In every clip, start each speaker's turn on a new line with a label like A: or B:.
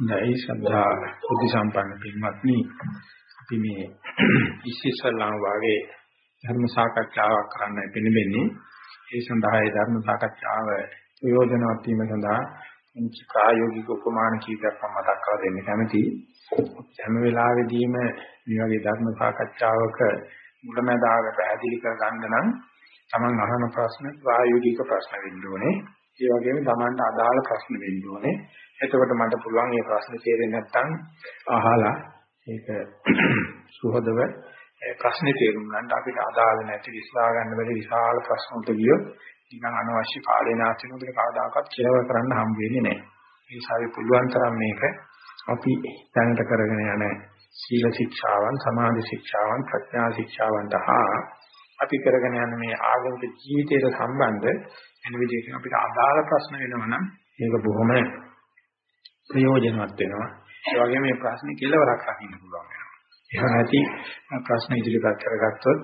A: නැයි සද්ධා බුද්ධ සම්පන්න පින්වත්නි. අපි මේ ඉස්සෙල්ලාම වාගේ ධර්ම සාකච්ඡාවක් කරන්න පිළිඹෙන්නේ. ඒ සඳහා ඒ ධර්ම සාකච්ඡාව ප්‍රයෝජනවත් වීම සඳහා මුචි ප්‍රායෝගික උපමාන කීපයක් මම මතක් කරලා දෙන්න කැමතියි. හැම වෙලාවෙදීම මේ වගේ ධර්ම සාකච්ඡාවක මුලමදාග පැහැදිලි කර ගන්න නම් Taman අහන ප්‍රශ්න ප්‍රායෝගික ප්‍රශ්න වෙන්න ඕනේ. ඒ වගේම Tamanට අදාළ ප්‍රශ්න වෙන්න ඕනේ එතකොට මට පුළුවන් මේ ප්‍රශ්නේ තේරෙන්නේ නැත්නම් අහලා ඒක සුහදව ප්‍රශ්නේ තේරුම් ගන්න අපිට අදාළ නැති විශ්ලා ගන්න බැරි විශාල ප්‍රශ්න උන්ට ගියොත් නිකන් අනවශ්‍ය කාලේ නාස්ති නෝදේ කවදාකවත් කෙලවර කරන්න හම් වෙන්නේ නැහැ. ඒ නිසා පුළුවන් තරම් මේක අපි දැනට කරගෙන යන සීල ශික්ෂාවන්, සමාධි ශික්ෂාවන්, ප්‍රඥා ශික්ෂාවන්ට හා අපි කරගෙන යන මේ ආගමික ජීවිතයට සම්බන්ධ වෙන විදිහකින් අපිට අදාළ ප්‍රශ්න වෙනවා නම් ඒක බොහොම ප්‍රයෝජනවත් වෙනවා. ඒ වගේම මේ ප්‍රශ්නේ කෙලවරක් රකින්න පුළුවන් වෙනවා. එහෙම නැති ප්‍රශ්න ඉදිරිපත් කරගත්තොත්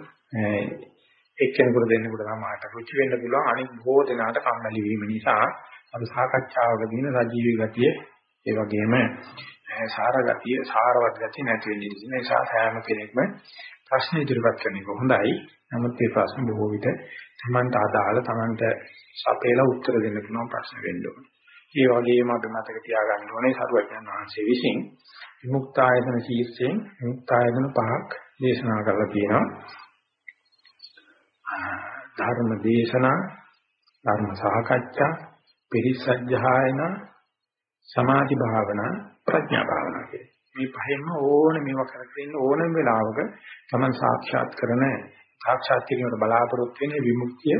A: එක්කෙනෙකුට දෙන්නෙකුට සමාහට රුචි වෙන්න පුළුවන් අනිත් බොහෝ දෙනාට කම්මැලි වීම නිසා අපි සාකච්ඡාවකදීන සජීවී ගතිය ඒ වගේම සාර ගතිය සාරවත් ගතිය නැති වෙන නිසා සෑම කෙනෙක්ම ප්‍රශ්න ඉදිරිපත් කරන එක හොඳයි. නමුත් මේ ප්‍රශ්න බොහෝ විට Tamanට අදාළ Tamanට සපේලා උත්තර දෙන්න පුළුවන් ප්‍රශ්න වෙන්න ඕනේ. ඒ වගේම අපි මතක තියාගන්න ඕනේ සරුවඥාන් වහන්සේ විසින් විමුක්තායතන ශීර්ෂයෙන් විමුක්තායතන පහක් දේශනා කරලා තියෙනවා. ධර්ම දේශනා, ධර්ම සාකච්ඡා, පිරිසජ්ජායන, සමාධි භාවනා, ප්‍රඥා භාවනා කියන මේ පහෙන්ම ඕනේ මේවා කරගෙන ඕනම වෙලාවක Taman සාක්ෂාත් කරන සාක්ෂාත් කිරීමට බලාපොරොත්තු වෙන විමුක්තිය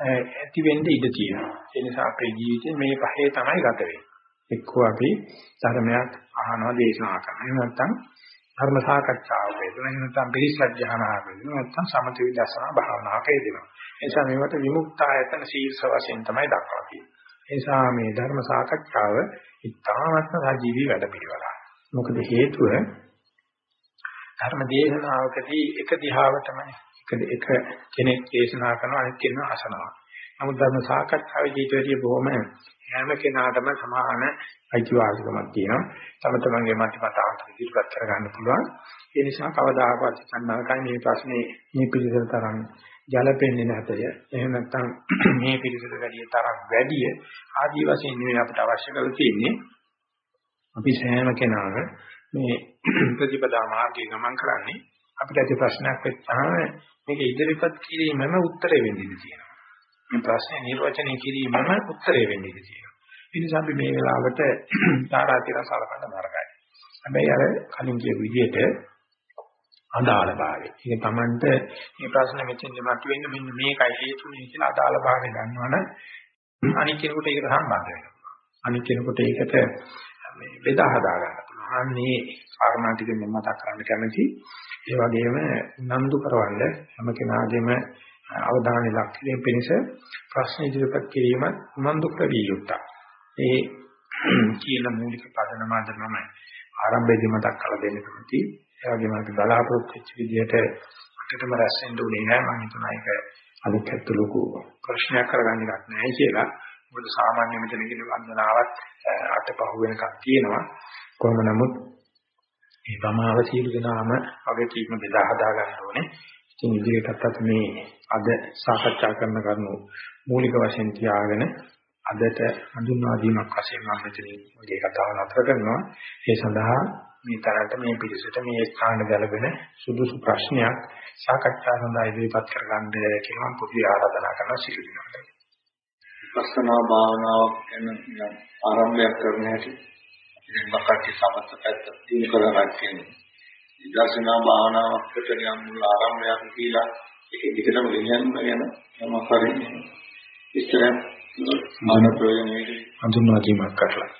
A: ඇති වෙන්න ඉඩ තියෙනවා. ඒ නිසා අපේ ජීවිතේ මේ පහේ තමයි ගත වෙන්නේ. එක්කෝ අපි ධර්මයක් අහනවා දේශනා කරනවා. එහෙම නැත්නම් ධර්ම සාකච්ඡාවක යෙදෙනවා. එහෙම නැත්නම් පිළිසජ්ජහනාවක යෙදෙනවා. නැත්නම් සමථ විදර්ශනා භාවනාවක යෙදෙනවා. ඒ නිසා මේවට විමුක්තායතන ශීර්ෂ වශයෙන් තමයි දක්වලා තියෙන්නේ. ඒ නිසා මේ ධර්ම සාකච්ඡාව ඉතාමත්ම සජීවී වැඩ පිළිවෙලක්. මොකද හේතුව ධර්ම දේශනාවකදී එක දිහාවටමයි එක කෙනෙක් දේශනා කරනවා අනිත් කෙනා අසනවා. නමුත් ධර්ම සාකච්ඡාවේදී ඊට වැඩිය බොහොම හැම කෙනාටම සමාන අයිතිවාසිකමක් තියෙනවා. තම තමන්ගේ මත මතාන්තර ඉදිරිපත් කර ගන්න පුළුවන්. ඒ නිසා කවදාකවත් සම්මානකයි මේ ප්‍රශ්නේ මේ පිළිසර තරම් ජලපෙන්නේ නැතය. එහෙම නැත්නම් මේ පිළිසර වැඩි තරම් වැඩි ආදී වශයෙන් නෙවෙයි අපිට අවශ්‍ය කරලා තියෙන්නේ. අපි සෑම කෙනාම මේ ප්‍රතිපදා මාර්ගයේ ගමන් කරන්නේ අපිට ඇති ප්‍රශ්නයක් වෙච්චාම මේක ඉදිරිපත් කිරීමම උත්තරේ වෙන්නේ තියෙනවා. මේ ප්‍රශ්නේ නිර්වචනය කිරීමම උත්තරේ වෙන්නේ තියෙනවා. ඒ නිසා අපි මේ වෙලාවට තාරාතිර සලකන්න නරකයි. හැබැයි අර කලින් කියපු විදිහට අදාළ භාවය. ඒක Tamanට මේ ප්‍රශ්න මෙතෙන් දෙමත් වෙන්න මෙන්න මේකයි හේතුනේ කියලා අදාළ භාවය ගන්නවනම් අනික් කෙනෙකුට ඒකට සම්බන්ධ වෙනවා. අනික් කෙනෙකුට ඒකට මේ බෙදා හදා ගන්න පුළුවන්. අනේ කාරණා ටික මම මතක් කරන්න කැමතියි. ඒ වගේම නන්දු කරවන්න හැම කෙනාගේම අවධානය ලක් කිරීම පිණිස ප්‍රශ්න ඉදිරිපත් කිරීම උනන්දු කරවිය යුතුයි. ඒ කියන මූලික පදනම අද මම ආරම්භයේදී මතක් කරලා දෙන්න කැමතියි. ඒ වගේම අපි බලාපොරොත්තු වෙච්ච විදිහට අටටම රැස් වෙන්න උනේ නැහැ. මම හිතනවා ඒක අනිත් පැත්ත ලොකු ප්‍රශ්නයක් කරගන්න එකක් නැහැ කියලා. මොකද සාමාන්‍ය මෙතන කියන වන්දනාවත් අටපහුව වෙනකක් තියෙනවා. කොහොම නමුත් මේ වමාව සීල දනාම වගේ කීම බෙදා හදා ගන්න ඕනේ. ඉතින් ඉදිරියටත් අපි මේ අද සාකච්ඡා කරන කරුණු මූලික වශයෙන් තියාගෙන අදට හඳුන්වා දීමක් වශයෙන් මම මෙතනින් මේ කතාව නතර කරනවා. ඒ සඳහා මේ තරන්ට මේ පිළිසෙට මේ ස්ථාන ගැලපෙන සුදුසු ප්‍රශ්නයක් සාකච්ඡා සඳහා ඉදිරිපත් කරගන්න කියලා මම පොඩි ආරාධනා කරනවා සියලු දෙනාට.
B: විපස්සනා භාවනාවක් ගැන ආරම්භයක් කරන හැටි ඉතින් මකට සමස්ත පැත්ත දිනු කරගන්න කියන්නේ. විදර්ශනා භාවනාවකට නියම් මුල් ආරම්භයක් කියලා ඒක දිගටම ගෙනියන්න යන යම කරන්නේ. ඉස්සර මන ප්‍රයෝජනෙට
A: හඳුන්වා දීමක් කරලා.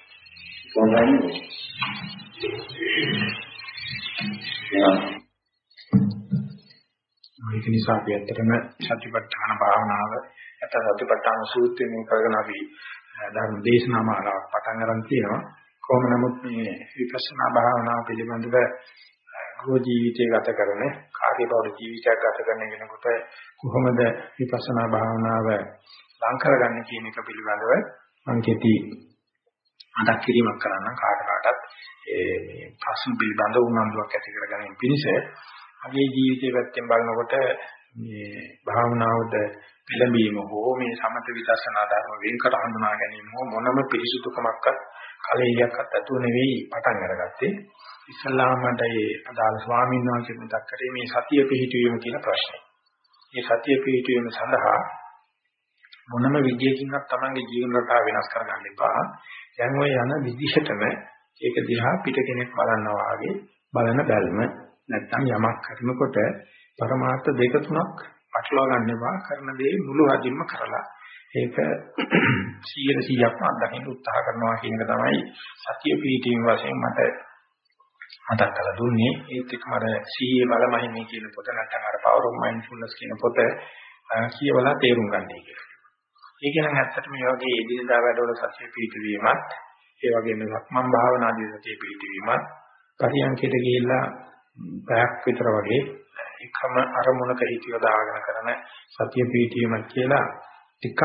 B: කොහොමද?
A: ඒක නිසා අපි ඇත්තටම සතිපට්ඨාන භාවනාව නැත්නම් සතිපට්ඨාන සූත්‍රය මේ කරගෙන අපි ධර්ම දේශනා මාලාවක් පටන් ගන්න තියෙනවා. කොහොම නමුත් මේ විපස්සනා භාවනාව පිළිබඳව ගෘහ ජීවිතය ගත කරන කාර්යබහුල ජීවිතයක් ගත කරන කෙනෙකුට කොහොමද විපස්සනා භාවනාව ලං කරගන්නේ කියන එක පිළිබඳව මම කෙටි මතක් කිරීමක් කරන්න කාට කාටත් ඒ මේ ප්‍රශ්න පිළිබඳව උනන්දුවක් ඇති කරගන්න පිණිස අපේ ජීවිතයේ පැත්තෙන් බලනකොට මේ භාවනාවට පිළිඹීම හෝ මේ සමත විදර්ශනා ධර්ම වෙන්කර හඳුනා ගැනීම හෝ මොනම පිරිසුදුකමක්වත් කලෙයක්වත් ඇතුව නෙවෙයි පටන් අරගත්තේ ඉස්ලාමයට ඒ අදාළ ස්වාමීන් වහන්සේ මතක් කරේ මේ සතිය පිහිටවීම කියන ප්‍රශ්නේ. මේ සතිය පිහිටවීම සඳහා මොනම විදියකින්වත් Tamange ජීවන රටාව වෙනස් කරගන්න එපා. දැන් ඔය යන විදිහටම ඒක දිහා පිට කෙනෙක් බලනවා වගේ බලන බැල්ම නැත්තම් යමක් කරනකොට පරමාර්ථ දෙක තුනක් පටලවා ගන්න එපා. කරන දේ මුළු අදින්ම කරලා ඒක 100%ක්ම අත්දකින්න උත්සාහ කරනවා කියන එක තමයි සතිය පිහිටීම වශයෙන් මට මතක් කරලා දුන්නේ ඒත් එක්කම අර සීයේ බලමහිමේ කියන පොත නැත්නම් අර power of mindfulness කියන පොත කියවලා තේරුම් ගන්නයි කියලා. ඒක නම් ඇත්තට මේ වගේ එදිනදා වැඩවල සතිය පිහිටවීමත් ඒ වගේම සක්මන් භාවනාදී සතිය පිහිටවීමත් පරියන්කයට ගිහිල්ලා පැයක් විතර වගේ එකම අරමුණක හිතිය දාගෙන කරන සතිය පිහිටවීමක් කියලා ටිකක්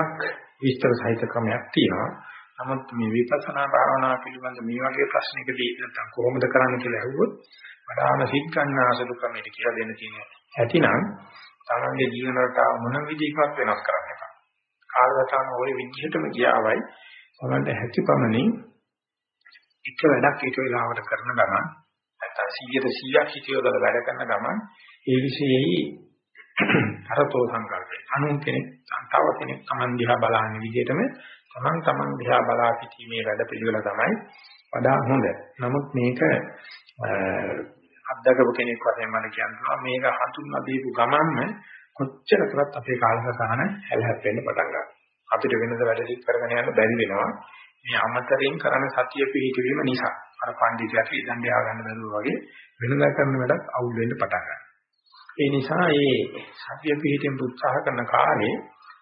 A: විස්තර සහිත ක්‍රමයක් තියෙනවා. නමුත් මේ විපස්සනා භාවනාව පිළිබඳ මේ වගේ ප්‍රශ්නයකදී නැත්නම් කොහොමද කරන්න කියලා අහුවොත් වඩාම සිත් ගන්නාසලු ක්‍රමයකට කියලා දෙන්න තියෙන ඇතිනම් තමන්ගේ ජීවන රටාව මොන විදිහකට වෙනස් කරන්න එපා. කාලවතාවන ওই විදිහටම ගියාවයි තමන්ට හැකියපමණින් එක වැඩක් එක වෙලාවකට කරන ගමන් නැත්නම් 100ට 100ක් හිතියොදලා වැඩ කරන ගමන් ඒ විශේෂයි අරතෝ සංකල්පේ අනුන් කෙනෙක් තව කෙනෙක් Taman දිහා බලන විදිහටම Taman Taman දිහා බලා සිටීමේ වැඩ පිළිවෙල තමයි වඩා හොඳ. නමුත් මේක අත්දකපු කෙනෙක් වශයෙන් මම කියනවා මේක හඳුන්වා දීපු ගමන්ම කොච්චර කරත් අපේ කාලසටහන හැලහැප් වෙන්න පටන් ගන්නවා. අපිට වෙනද වැඩ ටික කරගෙන යන්න බැරි වෙනවා. මේ අමතරින් කරන සතිය පිහිටවීම නිසා අර පඬිතුයාට ඉඳන් යා ගන්න බැරුව වගේ වෙනදා කරන වැඩත් අවුල් වෙන්න පටන් ගන්නවා. ඒ නිසා මේ සතිය පිහිටෙන් උත්සාහ කරන කාලේ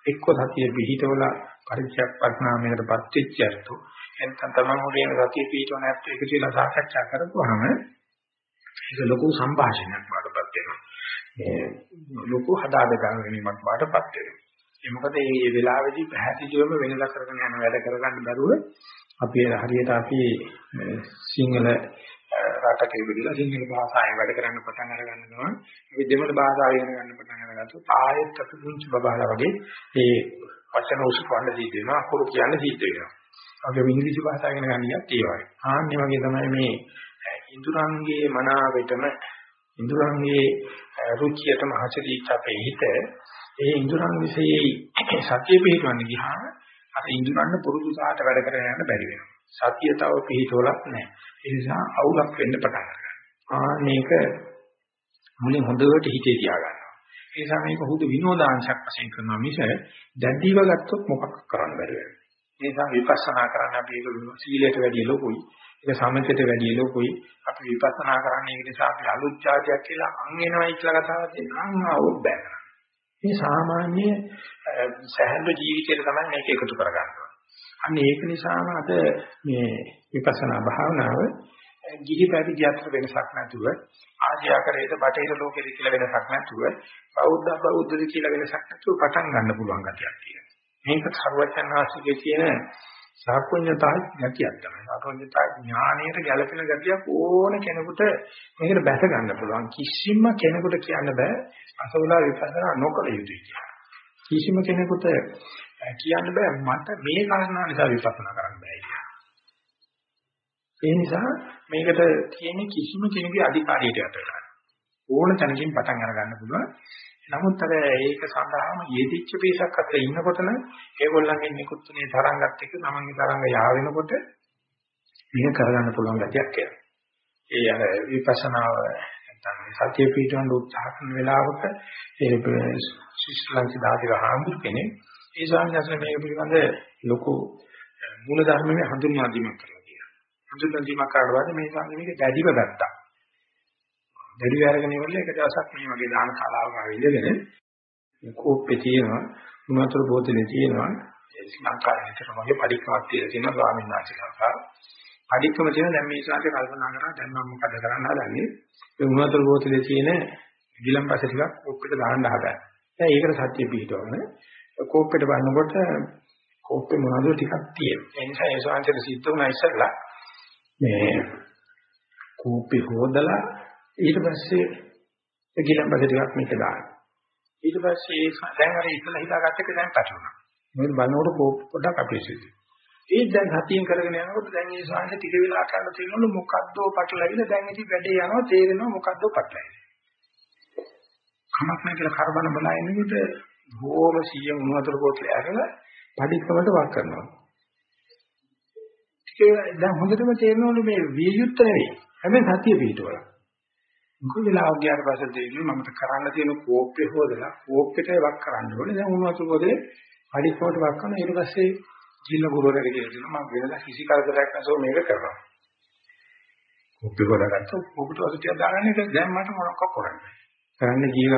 A: එක්ක සතිය පිහිටවල පරිචයක් පස්නාමයකටපත් වෙච්ච අරතු එතන තමන් හොරේන සතිය පිහිටවන ඇත්ත එක කියලා සාකච්ඡා කරපුවාම ඒක ලොකු සංഭാෂණයක් වඩපත් වෙනවා. මේ ලොකු හදාද ගැනීමක් වඩපත් වෙනවා. ඒ මොකද මේ වෙලාවේදී පැහැදිලිවම වෙනදා කරගෙන යන වැඩ කරගන්න බැරුව අපි හරියට අපි සිංහල රටක ඉවිදලා සිංහල භාෂාවෙන් වැඩ කරන්න පටන් අර ගන්නවා. අපි දෙමළ භාෂාව ඉගෙන ගන්න පටන් අරගත්තොත් ආයෙත් අපි පුංචි බබාලා වගේ ඒ වචන උසුපන්න සිද්ධ වෙනවා. අකුරු කියන්න සිද්ධ වෙනවා. අපි ඉංග්‍රීසි භාෂාව ඉගෙන ගන්න ගියත් ඒ වගේ. ආන්නේ වගේ තමයි මේ ඉඳුරංගේ මනාවෙටම ඉඳුරංගේ රුචියටම හසලීච්ච අපේ හිත ඒ ඉඳුරන් විශේෂයි සතිය පිළිබඳ ගියාම අර ඉඳුරන්න පුරුදු සාහට වැඩ කරගෙන යන්න බැරි වෙනවා. සතිය තව පිළිතෝලක් නැහැ. ඒ නිසා අවුලක් වෙන්න පටන් ගන්නවා. ආ මේක මුලින් හොඳට හිතේ තියාගන්නවා. ඒ නිසා මේක හුදු විනෝදාංශයක් වශයෙන් කරනවා මිස දැඩිව ගත්තොත් මොකක් කරන්න බැරි වෙනවා. ඒ නිසා විපස්සනා කරන්න අපි ඒක සීලයට වැඩිය ලොකුයි. ඒක සමථයට වැඩිය ලොකුයි. අපි විපස්සනා කරන්නේ ඒක නිසා අපි අලුත් જાතියක් කියලා අන් වෙනවයි කියලා කතාවක් තියෙනවා. අන් ආවොත් බෑ. මේ සාමාන්‍ය සැහැල්ලු ජීවිතයට තමයි මේක එකතු කරගන්නවා. අන්න ඒක නිසාම අද මේ විපස්සනා භාවනාව ගිහි පැවිදි අතර වෙනසක් නැතුව ආර්යකරේද බටහිර ලෝකෙද කියලා වෙනසක් නැතුව බෞද්ධ බෞද්ධද කියලා වෙනසක් නැතුව පටන් ගන්න පුළුවන් ගතියක් තියෙනවා. මේක සර්වඥාසිකේ තියෙන සාකුඤ්ඤතා ගතියක් තමයි. සාකුඤ්ඤතා ඥානයේ ගැළපෙන ගතියක් ඕන කෙනෙකුට මේකට බැස ගන්න පුළුවන්. කිසිම කෙනෙකුට කියන්න බෑ අසවලා විපස්සනා නොකළ යුතුයි කියලා. කිසිම කෙනෙකුට කියන්න බෑ මට මේ කාරණා නිසා විපස්සනා කරන්න බෑ කියලා. ඒ නිසා මේකට තියෙන කිසිම කෙනෙකුගේ අධිකාරියට යට වෙලා ඕන තැනකින් පටන් අරගන්න පුළුවන්. නමුත් අර ඒක සඳහාම යෙදිච්ච පිසක් අතර ඉන්නකොට නම් ඒගොල්ලන්ගේ නිකුත්ුනේ තරංගත් එක්ක තමන්ගේ තරංග යා වෙනකොට මේක කරගන්න පුළුවන් ගැටියක් එනවා. ඒ අර විපස්සනාව නැත්නම් සතිය පිටවන්න උත්සාහ කරන වෙලාවක ඒ ශිෂ්‍යලංකි දාතික හාමුදුර කෙනෙක් ඒ ස්වාමීන් මේක පිළිබඳ ලොකු මූල ධර්මයේ හඳුන්වා දීමක් කරලා තියෙනවා. හඳුන්වා දීමක් කරලා මේ ස්වාමීන් මේක දැඩිව ගත්තා. දැඩිව අරගෙන ඉවරලා එක දවසක් මේ වගේ දාන ශාලාවක ආවිල්ලාගෙන කෝප්පේ තියෙනවා මුණතර බෝතලේ තියෙනවා ඒ ලංකාවේ විතරම වගේ පරික්කමක් තියලා තියෙනවා ස්වාමීන් වහන්සේලා. පරික්කම තියෙන දැන් මේ ශාන්ති කල්පනා කරා දැන් මම මොකද කරන්න හදන්නේ? ඒ මුණතර බෝතලේ තියෙන ගිලම්පස ටිකක් කෝප්පෙට දාන්න හදන්නේ. දැන් ඒකට සත්‍ය පිටවන්න කෝප්පෙට බලනකොට කෝප්පේ මොනවද ටිකක් තියෙනවා. ඒ නිසා ඒ ශාන්තිර සිද්ධ වුණා ඉස්සෙල්ලා මේ කෝප්පේ හොදලා ඊට පස්සේ ඒ ගිලම්පස ටිකක් මේක දාන්න. ඊට පස්සේ ඒ දැන් අර ඉස්සලා හිතාගත්ත එක දැන් පැටලුණා. මොකද බලනකොට කෝප් පොඩක් අපේක්ෂිතයි. ඒ දැන් හතියෙන් කරගෙන යනකොට දැන් මේ ශාන්ත ටික වෙලා කරන්න තියෙනවලු මොකද්දෝ පටලැවිලා දැන් ඉතින් වැඩේ යනවා තේරෙනවා මොකද්දෝ පටලැවිලා. කමක් නැහැ කියලා කරබන බලා ඉන්නකොට බොහොම සියුම් උණුතර පොත්ලේ අරලා පඩිකමට වක් කරනවා. ටික දැන් හොඳටම තේරෙනවලු මේ වියුත් නෙවෙයි. හැබැයි සතිය පිටවල. මොකද වෙලාවක් ගියාට පස්සේ තේරෙන්නේ මම කරන්න තියෙන කෝප්පේ හොදලා කෝප්පෙට වක් කරන්න ඕනේ. දැන් උණුතර පොතේ පඩිකමට වක් කරනවා. ඊට පස්සේ ජීල ගුරුවරයෙක් කියලා කියනවා මම වෙනදා කිසි කරදරයක් නැසෝ මේක කරනවා. කෝප්පේ හොදාගත්ත කෝප්පට වතුර දාගන්න එක දැන් මට මොනවක් කරන්නේ. කරන්න ගියම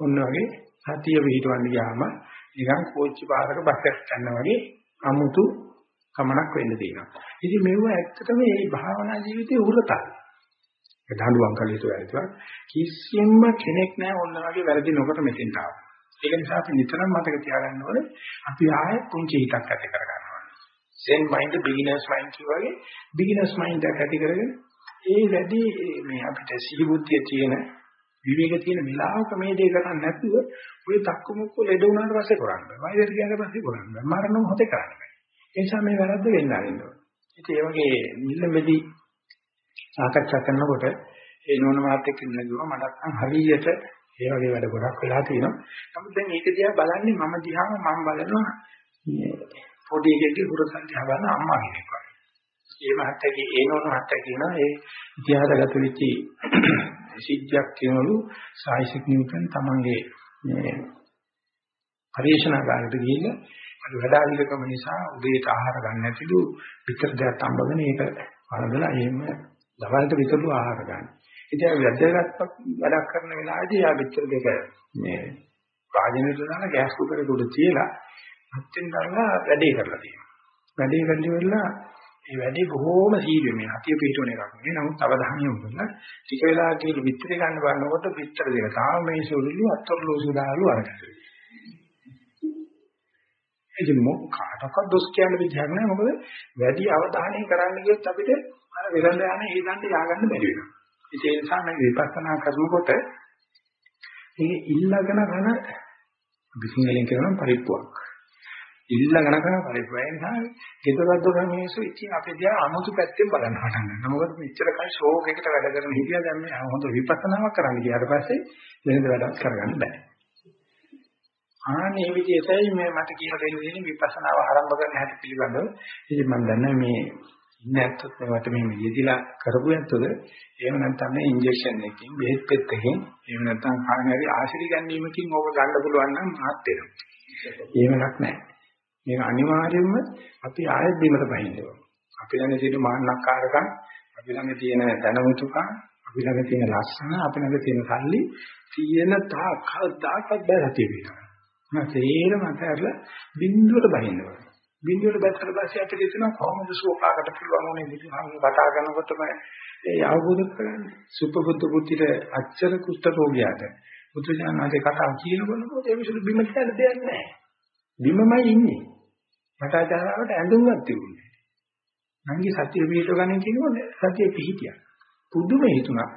A: ඔන්න වගේ සතිය පිටවන්න ගියාම නිකන් කෝච්චි පාරක බස් එකක් යනවා වගේ අමුතු කමනක් වෙන්න තියෙනවා. ඉතින් මේව ඇත්තටම මේ භාවනා ජීවිතේ උරතයි. ඒ දඬුවම් කළ යුතු වැඩිතුවක් කිසිම කෙනෙක් නැහැ ඔන්න වගේ වැරදි නොකොට මෙතෙන්ට ආවා. ඒක නිසා අපි නිතරම මතක තියාගන්න ඕනේ අපි ආයෙත් පුංචි හිතක් ඇති කර ගන්න ඕනේ. Zen mind beginners mind කියවගේ beginners mind එකක් ඇති කරගෙන ඒ වැඩි මේ අපිට සිහි බුද්ධිය තියෙන විවේක තියෙන වෙලාවක මේ දේ කරන්නේ නැතුව ඔය තක්කු මුක්කු ලෙඩ වුණාට පස්සේ කරන්න බෑ. වෛද්‍යර කියනට පස්සේ කරන්න බෑ. මරණ මොහොතේ කරන්න බෑ. ඒ නිසා මේ වැරද්ද වෙන්න ආරින්න ඕනේ. ඉතින් ඒ වගේ නිල්ලෙදි සාකච්ඡා කරනකොට ඒ නෝන මාත් එක්ක ඉන්නදුවා මටත් නම් හරියට ඒ වගේ වැඩ ගොඩක් වෙලා තියෙනවා. නමුත් දැන් ඒක දිහා බලන්නේ මම දිහාම මම බලනවා මේ පොඩි එකෙක්ගේ හුරසන් දිහා බලන අම්මා කෙනෙක් වගේ. ඒ මහත්තයාගේ ඒ නෝන මහත්තයා කියනවා ඒ ඉතිහාසගත වෙච්ච සිද්ධියක් කියනලු සායිසික් නිව්ටන් තමන්ගේ මේ පරිශනාගාරයට ගිහිල්ලා අර වැඩ අධිකම නිසා උදේට ආහාර ගන්න නැතිලු පිටර දෙයක් අම්බගෙන ඒක වරදලා එහෙම දවල්ට විතරලු ආහාර ගන්න. ඉතින් වැදගත් වැඩක් කරන වෙලාවේදී යා පිටර දෙක මේ රාජිනේට දාලා ගෑස් කුකරේ උඩ තියලා හත්ෙන් දාලා වැඩේ කරලා තියෙනවා. වැඩේ කරලි වෙලා ඒ වැඩේ බොහෝම සීරිය මේ හතිය පිටවන එකක් නෙවෙයි. නමුත් අවධානය යොමු කරලා ටික වෙලා කියලා විතර ගන්න බලනකොට විතර දෙක තාම මේ සුළුලු අත්තරලෝසු දාලු අරගෙන. ඉතින් මොකටද දොස් කියන විදිහක් නෑ මොකද වැඩි අවධානය කරන්න ගියොත් අපිට අර වෙලඳ යන ඒ දණ්ඩ ය아가න්න බැරි වෙනවා. ඒ නිසා මේ විපස්සනා කරනකොට මේ ඉල්ලගෙන කරන බිසිංගලෙන් කියනවා පරිප්පුවක්. ඉල්ලගෙන කරන පරිප්පුවක්. ඒ නිසා ගෙදරද්ද මිනිස්සු ඉතින් අපේ දිහා අමුතු පැත්තෙන් බලන්න පටන් ගන්නවා. මොකද මෙච්චර කල් ෂෝක් එකට වැඩ කරන හිටියා දැන් මේ හොඳ විපස්සනාවක් කරන්න ගියාට පස්සේ වෙනද වැඩක් කරගන්න බෑ. ආනේ විදිහටයි මේ මට කියලා දෙන්න දෙන්නේ විපස්සනාව ආරම්භ කරන්න හැටි පිළිබඳව. ඉතින් මම දන්නවා මේ ඉන්න ඇත්තත් මේවට මේ යෙදිලා කරපු ඇත්තද එහෙම නැත්නම් මේ ඉන්ජෙක්ෂන් එකකින් බෙහෙත් පෙත්තකින් එහෙම නැත්නම් කාණරි ආශිර්වාද ගැනීමකින් ඕක ගන්න පුළුවන් නම් මහත් වෙනවා. එහෙමයක් නැහැ. මේක අනිවාර්යයෙන්ම අපි ආයෙත් බිමට බහින්න ඕන. අපි ළඟ තියෙන මාන්නක්කාරකම්, අපි ළඟ තියෙන දැනුමුතුකම්, අපි ළඟ තියෙන ලස්සන, අපි ළඟ තියෙන සල්ලි තියෙන තාක් කවදාකවත් බෑ හිතේ වෙනවා. තේරම අතහැරලා බින්දුවට බහින්න ඕනේ. බින්දුවට බැස්සට පස්සේ අපිට හිතෙනවා කොහොමද සෝකාකට පුළුවන් උනේ බුදුහාමුදුරුවෝ කතා කරනකොටම ඒ අවබෝධ කරගන්න. සුපබුද්ධ පුත්‍රිට අච්චර කුෂ්ඨ රෝගියාට බුදුජානනාගේ කතාව කියනකොට ඒ විසුළු බිම කියලා දෙයක් නැහැ. බිමමයි ඉන්නේ. මටාචාරාවට ඇඳුම්වත් තිබුණේ. නංගි සතිය පිටව ගන්න කියනකොට සතිය පිහිටියා. පුදුම හිතුණා.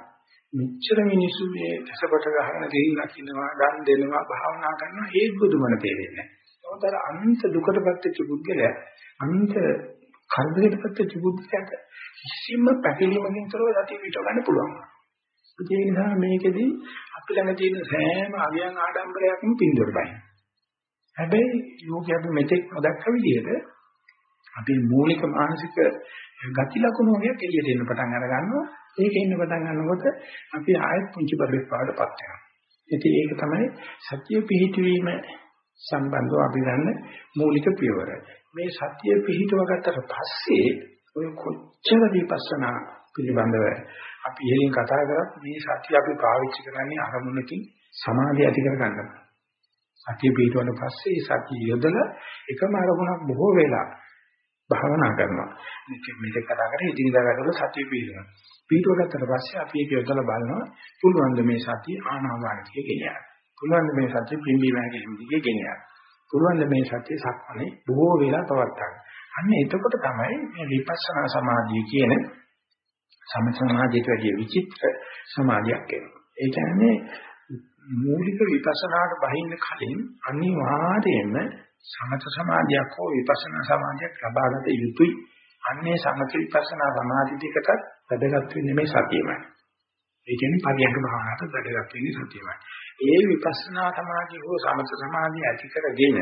A: මෙච්චර මිනිස්සු මේ දසකට ගහන දෙයින් ලකිනවා, දන් දෙනවා, භාවනා කරනවා ඒත් බුදුමන තේරෙන්නේ නැහැ. ඒතර අන්ත දුකටපත් වෙච්ච පුද්ගලයා අන්ත කර්මයටපත් වෙච්ච පුද්ගලයාට කිසිම පැකිලීමකින් තොරව සතිය පිටව ගන්න පුළුවන්. ඒ නිසා මේකෙදි අපි ළඟ තියෙන සෑම අගයන් ආඩම්බරයක්ම පින්දොර බයි. හැබැයි යෝගී අපි මෙතෙක් නොදක්ක විදිහට අපේ මූලික මානසික ගති ලක්ෂණ වගේ එළියට එන්න පටන් අර ගන්නවා. ඒක එන්න පටන් ගන්නකොට අපි ආයෙත් පුංචි බබෙක් වඩපත් වෙනවා. ඉතින් ඒක තමයි සත්‍ය පිහිටවීම සම්බන්ධව අපි ගන්න මූලික පියවර. මේ සත්‍ය පිහිටව ගත්තට පස්සේ ඔය කොච්චර විපස්සනා පිළිබඳව අපි ඉහෙලින් කතා කරත් මේ සත්‍ය අපි පාවිච්චි කරන්නේ අරමුණකින් සමාධිය ඇති කර ගන්න. සතිය පිටවන පස්සේ සතිය යොදලා එකම අරමුණක් බොහෝ වෙලා භාවනා කරනවා. මේක කතා කරේ ඉදිරියට වැඩවල සතිය පිටවනවා. පිටව ගත්තට පස්සේ අපි ඒක යොදලා බලනවා පුළුවන් ද මේ සතිය ආනාපානතිය ගෙනියන්න. පුළුවන් ද මේ සතිය පිම්බි වැගෙලින් දිගේ ගෙනියන්න. පුළුවන් මේ සත්‍ය සක්මනේ බොහෝ වෙලා පවත්වා ගන්න. අන්න එතකොට තමයි මේ විපස්සනා සමාධිය කියන සම සමාධියට වැඩිය විචිත්‍ර සමාධියක් එන්නේ. ඒ කියන්නේ මූලික විපස්සනාට බහින්න කලින් අනිවාර්යයෙන්ම සමත සමාධියක් හෝ විපස්සනා සමාධියක් ලබා ගත යුතුයි. අන්නේ සමත විපස්සනා සමාධි දෙකට වැදගත් වෙන්නේ මේ සතියමයි. ඒ කියන්නේ පරියන්ක භාවනාවට වැදගත් වෙන්නේ සතියමයි. ඒ විපස්සනා සමාධිය හෝ සමත සමාධිය ඇති කරගෙන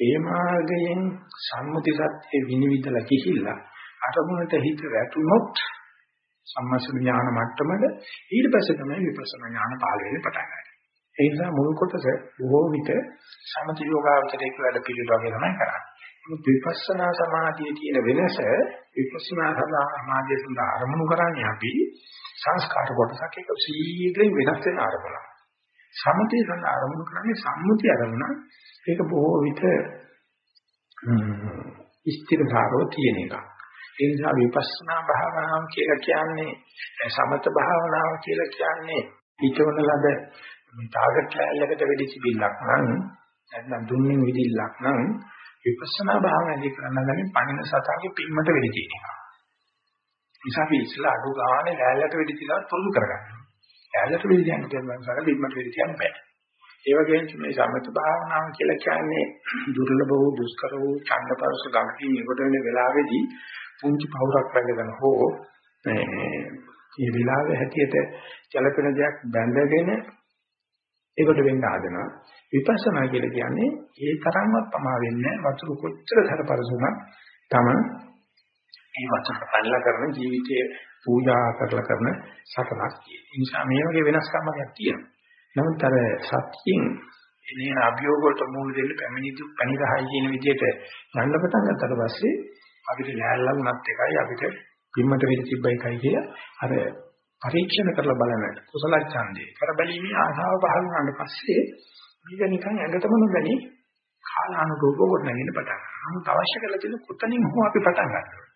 A: ඒ මාර්ගයෙන් සම්මුති සත්‍ය විනිවිදලා ගිහිල්ලා අරමුණට හිත වැටුනොත් සම්මස්ස ඥාන මට්ටමද ඊට පස්සේ තමයි විපස්සනා ඥාන පහළ වෙන්න පටන් ගන්නේ. ඒ නිසා මුල් කොටස බොහෝ විට සමථ යෝගාවචරයේ වැඩ පිළිවෙල වගේ තමයි කරන්නේ. නමුත් විපස්සනා සමාධියේ තියෙන වෙනස විපස්සනා සමාධිය සඳහා අරමුණු කරන්නේ අපි සංස්කාර කොටසක් එක සීඝ්‍රයෙන් වෙනස් වෙන අරමුණක්. සමථය සඳහා අරමුණු කරන්නේ සම්මුති අරමුණ. ඒක බොහෝ විට ස්ථිරතාවෝ තියෙන එකක්. ඒ නිසා විපස්සනා භාවනාව කියලා කියන්නේ සමත භාවනාව කියලා කියන්නේ පිටවන ලද මේ ටාගට් ලෑල්ලකට වෙඩි තිබිල්ලක් නම් නැත්නම් දුන්නින් විදිල්ලක් නම් විපස්සනා භාවනාවේදී කරන්න ගන්නේ පණින සතාගේ පිම්මට වෙඩි තියෙන එක. නිසා අපි ඉස්සලා අඩු ගානේ ලෑල්ලට වෙඩි තියලා පුරුදු කරගන්නවා. ලෑල්ලට වෙඩි තියන්න කියන මනසට පිම්මට වෙඩි තියන්න බෑ. ඒ වගේම මේ සමත භාවනාව කියලා කියන්නේ දුර්ලභ වූ දුෂ්කර වූ ඡන්දපරස ගමකින් ඉකොට වෙන වෙලාවේදී පුංචි පවුරක් රැඳගෙන හෝ මේ විලාවේ හැටියට ජලපෙන දෙයක් බැඳගෙන ඒකට වෙන්න ආදෙනවා විපස්සනා කියලා කියන්නේ ඒ තරම්වත් පමා වෙන්නේ වතුර කොච්චර සරපරසුණා තම මේ වතුර පල්ලා කරන ජීවිතයේ පූජා කරලා කරන සටනක් තියෙන. ඒ නිසා මේ වගේ වෙනස්කමක් තියෙනවා. නමුත් අර සත්‍යයෙන් එනේන අභියෝග වලට මූල දෙන්න පැමිණිදු පණිරහයි කියන විදිහට යන්න පටන් ගත්තට පස්සේ අපිට ලෑල්ලා වුණත් එකයි අපිට පිම්මට වෙලි තිබ්බ එකයි කිය අර පරීක්ෂණ කරලා බලන කුසල ඡන්දේ කරබැලීමේ ආසාව පහළ වුණාට පස්සේ මේක නිකන් ඇඟටම නොදැනි කාලානුරූපව කොට නැගින්න පටන් ගන්නවා. නමුත් අවශ්‍ය කරලා තියෙන කොතනින් හෝ අපි පටන් ගන්නවා.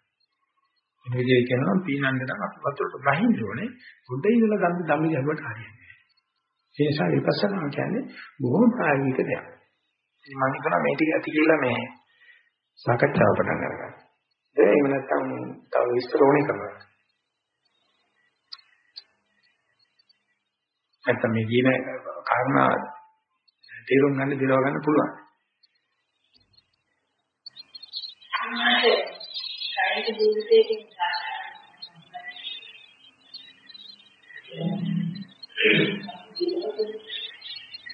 A: මේ විදිහට කියනවා පීනන්න නම් අපි වතුරට බහින්න ඕනේ. පොඩ්ඩ ඉඳලා ගන්න ධම්ම ගැහුවට හරියන්නේ. ඒ නිසා විපස්සනා කියන්නේ බොහොම ප්‍රායෝගික දෙයක්. මම හිතනවා මේ ටික ඇති කියලා මේ සාකච්ඡාව පටන් ගන්නවා. ඒ එහෙම නැත්නම් තව විස්තර ඕනේ කරනවා. නැත්නම් මේ කියන කාරණා තේරුම් ගන්න දිරව ගන්න පුළුවන්.
C: කායික ජීවිතයකින්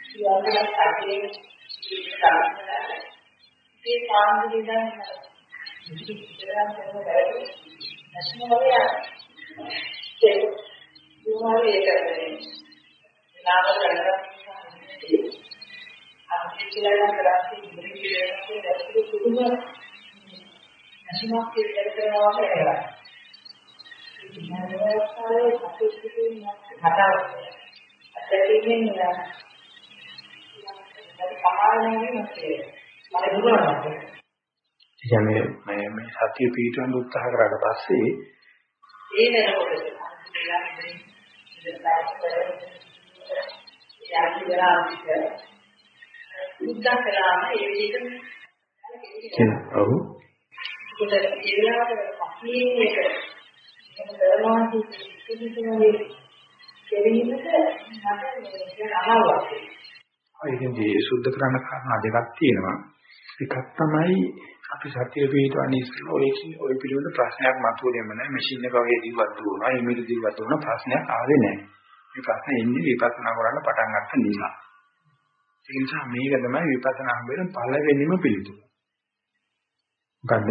C: සියල්ලක් සැකයෙන් ඒ සාන්දිරියන් ඉතිරියන් කරන වැඩ නැෂනල් ඒ දුමාරේ කරන්නේ නාම කරනවා අන්තිචලන කරන්නේ ඉදිරි කියන්නේ දැක්කේ පුදුම නැෂනල් කියලා කරනවා කියලා. ඉතින් ඒ වගේ කතාව අත්දැකීමෙන්
A: කියන්නේ මේ මේ සතිය පිටවන්න උත්සාහ කරාට පස්සේ
C: ඒ වෙනකොට උද්දකලාම ඒ විදිහට
A: ඔව්
C: ඒකට ඒ වෙලාවට පස්සේ එක එහෙම කරනවා කියන්නේ කෙරෙහිමද මට මේ අමාරුවක්
A: ඒකෙන්දී සුද්ධ කරන්න කාරණා දෙකක් තියෙනවා. එකක් තමයි අපි සතිය පිටවන්නේ ඉස්සෙල්ලා ඔය ඔය පිළිවෙල ප්‍රශ්නයක් මතුවෙන්නේ නැහැ. මැෂින් එක වගේ දිවවත් දුවනවා. ඊමිට දිවවත් දුවන ප්‍රශ්නයක් ආවේ නැහැ. මේ ප්‍රශ්නේ එන්නේ විපස්සනා කරන්න පටන් ගන්න නිසා. ඒ නිසා මේක තමයි විපස්සනා හම්බෙන පළවෙනිම පිළිතුර. මොකද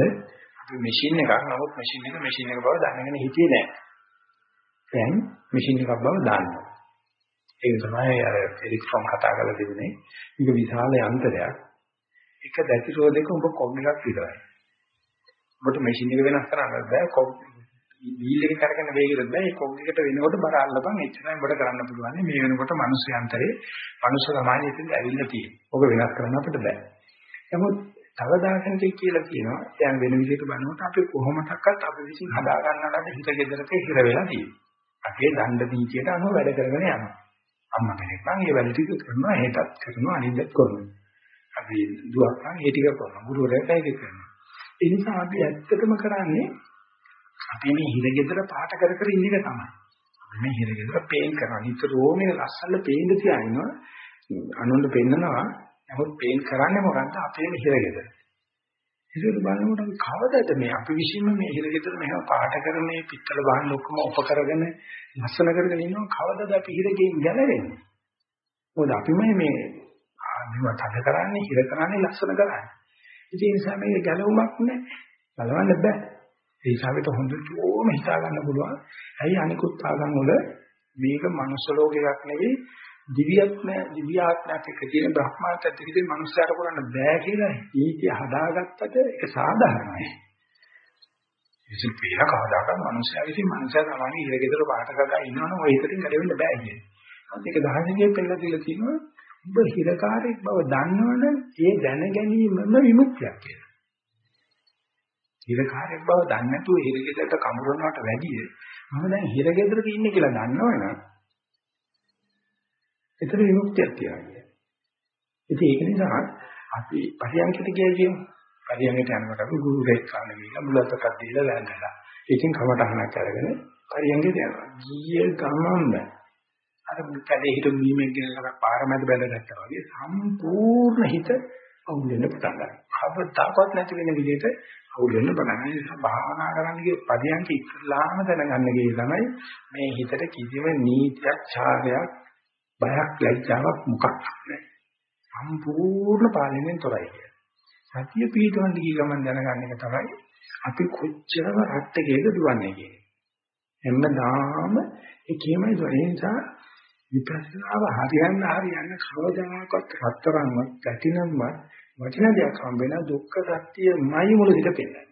A: අපි මැෂින් එකක් නමුත් මැෂින් එක මැෂින් එක බව දැනගෙන හිටියේ නැහැ. දැන් මැෂින් එකක් බව දන්නවා. ඒක තමයි අර එරික් ෆ්‍රොම් කතා කරලා තිබුණේ. මේක විශාල යන්ත්‍රයක්. එක දැති රෝධයක ඔබ කොම් එකක් විතරයි. ඔබට මැෂින් එක වෙනස් කරන්න බෑ. කොම් වීල් එක කරගෙන වේගෙට බෑ. ඒ කොම් එකට වෙනකොට බර අල්ලපන් එච්චරයි ඔබට කරන්න පුළුවන්. මේ වෙනකොට මිනිස්සු යන්ත්‍රේ මිනිස්සු සමාජයේ ඉතින් ඇවිල්ලා තියෙනවා. ඔබ වෙනස් කරන්න අපිට බෑ. නමුත් තව දාසනකයි කියලා කියනවා. දැන් වෙන විදිහට බලනකොට අපි කොහොමඩක්වත් අපි විසින් හදා ගන්නලද හිත ගෙදරක හිර වෙලා තියෙන්නේ. අපේ දණ්ඩ නීතියට අනුව වැඩ කරගෙන යනවා. අම්මා කෙනෙක් නම් ඒ වැඩ ටික කරනවා හෙටත් කරනවා අනිද්දාත් කරනවා. අපි දුවක් නම් ඒ ටික කරනවා. ගුරුවරයා ඒක කරනවා. ඒ නිසා අපි ඇත්තටම කරන්නේ අපි මේ හිරගෙදර පාට කර කර ඉන්න එක තමයි. මේ හිරගෙදර පේන් කරනවා. නිතරම මේ ලස්සන පේන්න තියාිනවා. අනුන්ට පෙන්නනවා. නමුත් පේන් කරන්නේ මොකද්ද? අපේ මේ හිරගෙදර. ඒක බලනකොට කවදද මේ අපි විශ්ීම මේ හිරගෙදර මෙහෙම පාට කර මේ පිත්තල බහන් ඔක්කොම උප කරගෙන ලස්සන කරගෙන ඉන්නවා. කවදද අපි හිරගෙන් ගැලවෙන්නේ? මොකද අපිමයි මේ මේවා තද කරන්නේ, හිර කරන්නේ, ලස්සන කරන්නේ. ඉතින් ඒ නිසා මේක ගැලවුමක් නැහැ. බලවන්න බෑ. ඒ හිසාවෙට හොඳට ඕම හිතා ගන්න පුළුවන්. ඇයි අනිකුත් ආගම් වල මේක මනුස්ස ලෝකයක් නෙවෙයි දිව්‍යයක් නෑ දිව්‍යාත්මයක් එක තියෙන බ්‍රහ්මාත්මයක් දෙකේ මනුස්සයාට කරන්න බෑ කියලා නීතිය හදාගත්තට ඒක සාධාරණයි. ඉතින් පීලා කවදාකවත් මනුස්සයා විසින් මනුස්සයා තමයි ඉරගෙදර පාට කරලා ඉන්නවනම් ඔය හිතකින් ගැලවෙන්න බෑ කියන්නේ. ඒක දහසකින් පෙන්නලා දීලා තියෙනවා ඔබ හිරකාරයෙක් බව දන්නවනම් ඒ දැන ගැනීමම විමුක්තියක් කියලා. හිරකාරයෙක් බව දන්නේ නැතුව හිරගෙදරට කමුරනවට වැඩිය මම දැන් හිරගෙදරක ඉන්නේ කියලා දන්නවනම් ඒතර විමුක්තියක් තියන්නේ. ඉතින් ඒක නිසා අපි පරියන්කට ගිය කියමු. පරියන්කට යනකොට අපි ගුරු දෙක් ගන්න ගිහලා මුලතක් දීලා වැඳලා. ඉතින් කමටහනක් අරගෙන පරියන්කට යනවා. ගිය ගමන්ම අර කැලේ හිටු මීමෙක් ගෙනල්ලා පාර මැද බැලගත්තා වගේ සම්පූර්ණ හිත අවුල් වෙන්න පටන් ගන්නවා. කවදාකවත් නැති වෙන විදිහට අවුල් වෙන්න පටන් ගන්නවා. ඒ නිසා භාවනා කරන්න ගිය පරියන්ක ඉස්ලාම දැනගන්න ගියේ තමයි මේ හිතට කිසිම නීතියක්, ඡාගයක්, බයක්, ලැජ්ජාවක් මොකක් නැහැ. සම්පූර්ණ පාලනයෙන් තොරයි කියන්නේ. සතිය පිටවන්න ගිය ගමන් දැනගන්න එක තමයි අපි කොච්චරම රට්ටකේද දුවන්නේ කියන්නේ. හැමදාම ඒකෙමයි ඒ නිසා විපස්සනාව හරියන්න හරියන්න කවදාකවත් රත්තරන්වත් ගැටිනම්වත් වටින දෙයක් හම්බෙන දුක්ඛ සත්‍යමයි මුල සිට පෙන්නන්නේ.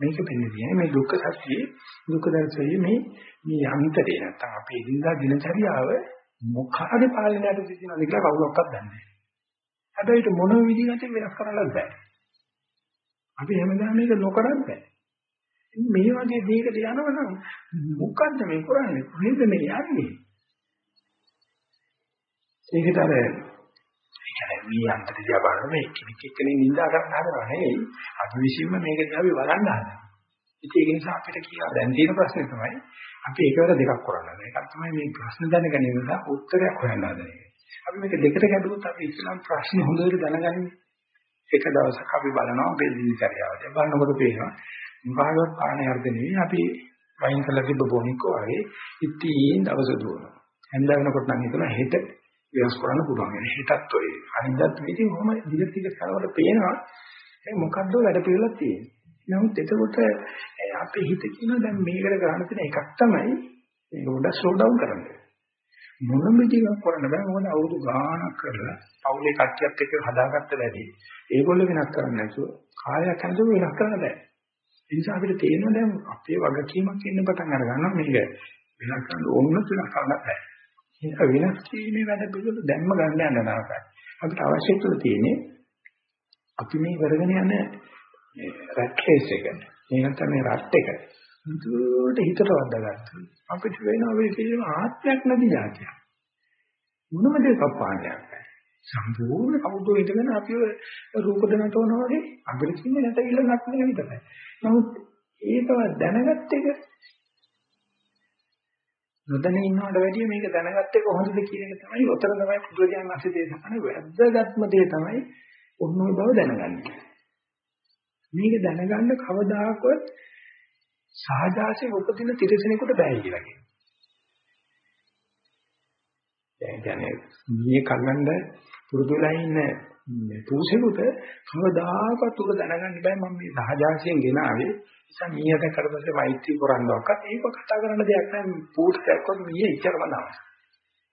A: මේක පෙන්නන්නේ මේ දුක්ඛ සත්‍යයේ දුක්ඛ දර්ශයේ මේ මේ අන්තරේ නැත්තම් අපේ ඉදින්දා දිනචරියාව මොකාද පාලනයට සිටිනවද කියලා කවුරක්වත් දන්නේ නැහැ. හැබැයි මොන විදිහකින් වෙනස් කරන්නද බෑ. අපි හැමදාම මේක නොකරත් බෑ. මේ වගේ දෙයකට යනවනම් මොකද්ද මේ කරන්නේ? කොහෙද මේ යන්නේ? ඒකට අර ඒ කියන්නේ මේ අන්තර දිහා බලන මේ කෙනෙක් එක්කෙනෙක් නිඳා කරන්න හදනව නෙවෙයි. අපි විශ්ීම මේක දිහා අපි බලන්න හදනවා. ඉතින් ඒක නිසා අපිට කියලා දැන් තියෙන ප්‍රශ්නේ තමයි අපි ඒකවල දෙකක් කරන්නේ. එකක් තමයි මේ ප්‍රශ්න දැනගැනීම සහ උත්තරයක් හොයන්න හදන එක. අපි මේක දෙකට ගැටුවොත් අපි ඉස්ලාම් ප්‍රශ්නේ හොඳට දැනගන්නේ. එක දවසක් අපි බලනවා අපේ දිනචරියාවට. බලනකොට පේනවා භාගවත් පාණේ අර්ථ නෙවෙයි අපි වයින් කරලා තිබ්බ බොනිකෝ වගේ ඉතින් දවස දුවනවා. හැන්ද වෙනකොට නම් හිතන හෙට වෙනස් කරන්න පුළුවන්. හෙටත් ඔය අනිද්දාත් මේකේ කොහොම දිගට දිගට කරනකොට පේනවා ඒ මොකද්ද වැඩ පිළිවෙලක් තියෙන්නේ. නමුත් එතකොට අපේ හිත කියන දැන් මේකට ගන්න තියෙන එකක් තමයි මේක පොඩ්ඩක් ස්ලෝ ඩවුන් කරන්න. මොනම විදිහක් කරන්න බෑ මොකද අවුරුදු ගාණක් කරලා පවුලේ කට්ටියත් එක්ක හදාගත්ත වැඩි. ඒගොල්ලෝ වෙනස් කරන්න නැතුව කාලයක් යනකොට වෙනස් කරන්න බෑ. ඒ නිසා අපිට තේරෙනවා දැන් අපේ වගකීමක් ඉන්න පටන් අර ගන්නවා මේක වෙනස් කරන්න ඕන වෙනස් කරන්න බෑ. ඒක වෙනස් කිරීමේ වැඩ පිළිවෙල දැම්ම ගන්න යන නරකයි. අපිට අවශ්‍ය තුල තියෙන්නේ අපි මේ කරගෙන යන රැට් රේස් එක. මේක තමයි රත් එක. මුදුවට හිතට වද්දාගත්තා. අපිට වෙනවා මේ කිසිම ආත්මයක් නැති જાතියක්. මොනම දෙයක් පාණයක් නැහැ. සම්පූර්ණ කවුද ඉඳගෙන අපිව රූප දනතවනවා වගේ අපිට කින්නේ නැතilla නැත්නම් විතරයි. නමුත් ඒ බව දැනගත්ත එක නොදැන ඉන්නවට වැඩිය මේක දැනගත්ත එක හොඳද කියන එක තමයි උතර තමයි බුදුරජාණන් වහන්සේ දේශනා වැද්දගත්ම දේ තමයි ඔන්නෝ බව දැනගන්නේ. මේක දැනගන්න කවදාකවත් සහජාසයෙන් උපදින තිරසනෙකුට බෑ කියලා කියනවා. දැන් කියන්නේ මේ කල්ලන්න පුරුදු වෙලා ඉන්න මේ පුරුෂයෙකුට කවදාකවත් උක දැනගන්න බෑ. මම මේ සහජාසයෙන් ගෙනාවේ නිසා මීයට කරපස්සේ මෛත්‍රී කරන්නවක්වත් ඒක කතා කරන්න දෙයක් නෑ. පූර්තයක්වත් මීය ඉච්චරම නෑ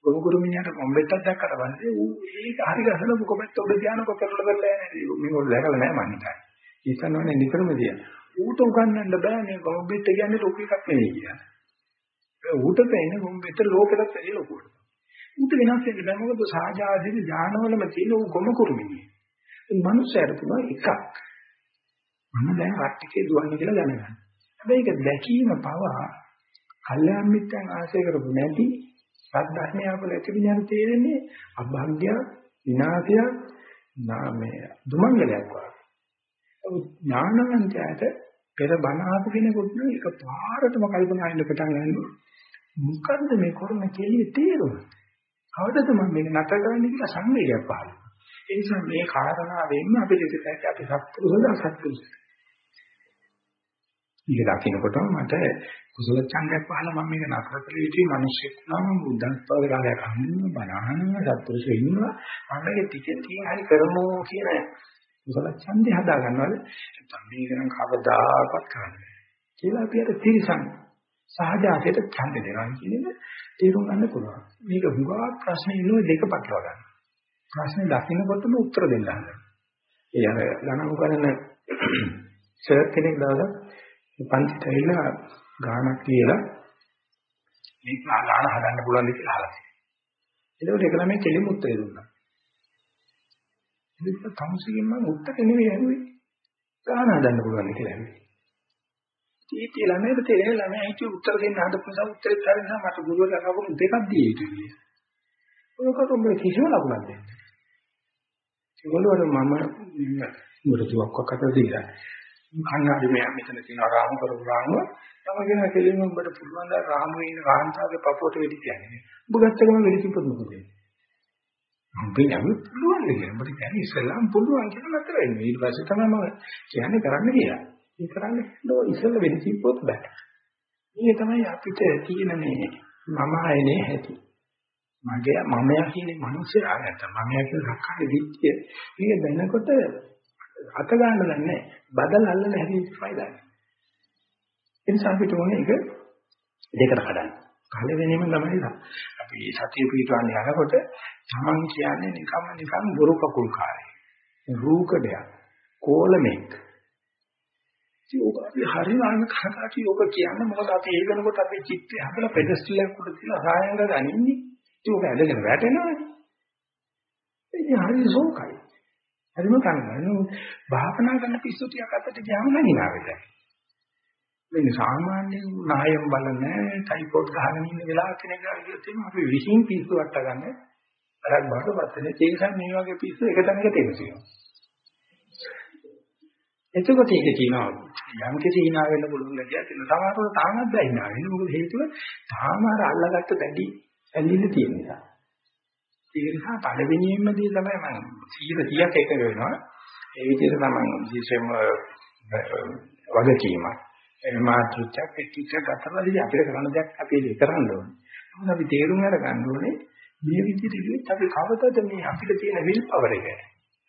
A: ගොනු ගුරු මිනිහට මොම්බෙත්තක් දැක්කට පස්සේ ඌ ඒක හරි ගහන මොකෙත් ඔබ ධානය කොතරල කරලා යන්නේ මේගොල්ලෝ දැකලා නෑ මං හිතන්නේ. ඉස්සනවනේ නිතරම දියන ඌට උගන්වන්න බෑ මේ මොම්බෙත්ත කියන්නේ ලොකු එකක් නෙවෙයි කියන්නේ ඌට පේන්නේ මොම්බෙත්ත ලෝකෙට වැඩි ලොකුට ඌට වෙනස් වෙන්න බෑ මොකද සාජාදින ඥානවලම තියෙන ඌ ගොම කුරුමිනිය. ඒ මනුස්සයාට පුළුවන් එකක්. මම දැන් රට්ටිකේ දුවන්නේ කියලා දැනගන්න. හැබැයි ඒක දැකීම පවා කල්යාණ මිත්‍යන් ආශ්‍රය කරපු නැති සද්ධර්මය අපල ඇති විඥාන තේරෙන්නේ අභාග්‍ය විනාශය නා මේ දුමංගලයක් වගේ. ඥානවන්තයාට පෙර බණ ආපු කෙනෙකුට නම් එක පාරටම කල්පනා වෙන්න පටන් ගන්නවා. මොකද්ද මේ කරන කෙලිය තේරුම? කවදද මම මේක නැතර කරන්නේ කියලා සංවේගයක් පහළ වෙනවා. ඒ නිසා මේ කාරණාවෙන් අපිට ඉතින් අපි සත්පුරුෂද අසත්පුරුෂද? මේක දකින්නකොට මට කුසල ඡන්දයක් පහළ මම මේක නතර කළ යුතුයි මිනිස්සෙක් නම් බුද්ධත්වද කාලයක් අහන්න බනහන සත්පුරුෂය ඉන්නවා මම මේක ටිකෙන් ටිකෙන් හරි කරමු කියන කුසල ඡන්දය හදා ගන්නවද නැත්නම් මේක නම් කවදාකවත් කරන්නේ කියලා අපි අර තිරසන් සහජාතයට ඡන්ද දෙනවා කියන එක තේරුම් ගන්න පුළුවන් මේක හුඟා ප්‍රශ්න ඉන්නෝ දෙක පටලවා ගන්න ප්‍රශ්නේ දකින්නකොටම උත්තර දෙන්න හදනවා ඒ අර ගණන් කරන සර් කෙනෙක් දාලා පන්තිට ඇවිල්ලා ගානක් කියලා මේක ගාන හදන්න පුළුවන්ද කියලා අහලා තියෙනවා. ඒකට ඒක ළමයි කෙලිම උත්තරේ දුන්නා. ඉතින් තමුසිකින් මම උත්තරේ නෙවෙයි ඇහුවේ. ගාන හදන්න පුළුවන්ද කියලා ඇහුවේ. ඊටි ළමයට තේරෙන ළමයි හිතුව උත්තර දෙන්න හදපු නිසා උත්තරේ හරිනම් මට ගුරුවරයා කවුරු දෙකක් දී යුතුයි. ඔයකට උඹ කිසිම ලකුණක් දෙන්නේ. ඒගොල්ලෝ මම මුරතුවක් අකට දීලා කන්නාඩි මෙයා මෙතන තියෙන රාම කරපු රාම තම කියන කෙලින්ම උඹට පුළුවන් ද රාමුවේ ඉන්න කාන්තාවගේ පපුවට වෙඩි කියන්නේ. උඹ ගත්තකම වෙඩි කිව්වොත් මොකද වෙන්නේ? උඹේ නම් පුළුවන් ද කියන උඹට කියන්නේ ඉස්සෙල්ලාම පුළුවන් කියලා නතර වෙන්නේ. ඊට පස්සේ තමයි මම කියන්නේ කරන්න කියලා. ඒ කරන්න නෝ ඉස්සෙල්ලා වෙඩි කිව්වොත් බෑ. මේ තමයි අපිට තියෙන මේ මම ආයනේ ඇති. මගේ මමයා කියන්නේ මිනිස්සයා නැත්නම් මමයා කියන රක්කාගේ දිට්ඨිය. මේක දැනකොට අත ගන්න දන්නේ බදල් අල්ලන හැටි ෆයිදා නැහැ. ඒ නිසා අපිට ඕනේ ඒක දෙකට කඩන්න. පළවෙනිම තමයි අපි සතිය පිටවන්නේ යනකොට තමන් කියන්නේ නිකම්ම නිකන් බොරු කකුල් කාරේ. රූකඩයක්, කෝලමෙක්. ඒක අපි හරිනම් කතාටි යෝග කියන්නේ මොකද අපි ඒ වෙනකොට අපේ චිත්තය හදලා පෙඩස්ටලයක් උඩ තියලා සායංග ගනින්නේ. ඒක ඇදගෙන වැටෙනවනේ. ඒ හරි සෝකයි. හරිම කනගාටු. භාවනා කරන පිස්සු ටිකක් අතට ගියාම නැහිනා වෙලා. මේ සාමාන්‍ය නායම් බලන ටයිපෝඩ් ගහගෙන ඉන්න වෙලාවක කෙනෙක් ගාවියොත් එimhe අපි විශ්ින් පිස්සු වට ගන්න. අරක් බඩපත් වෙන ඒ නිසා මේ වගේ පිස්සු එක තැනකට එනවා. එතකොට ඒක කියනවා යම් කිසි hina වෙන්න පුළුවන් ගැතියක් තියෙන සමහරවල් තාමත් බෑ hina වෙන්න මොකද හේතුව තාම අර අල්ලගත්ත දැඩි ඇලින්න තියෙන නිසා ඒ නිසා පළවෙනියෙන්ම දී තමයි මම 100 100ක් එකඟ වෙනවා. ඒ විදිහට තමයි විශේෂයෙන්ම වගකීමක්. ඒ මාතෘත්‍යක් පිටිච්ච ගතවලදී අපිට කරන්න දෙයක් අපි ඒක කරන්න ඕනේ. මොකද අපි තේරුම් අරගන්න ඕනේ මේ විදිහට ඉවිත් අපි කවදද මේ අපිට තියෙන විල් පවර් එක.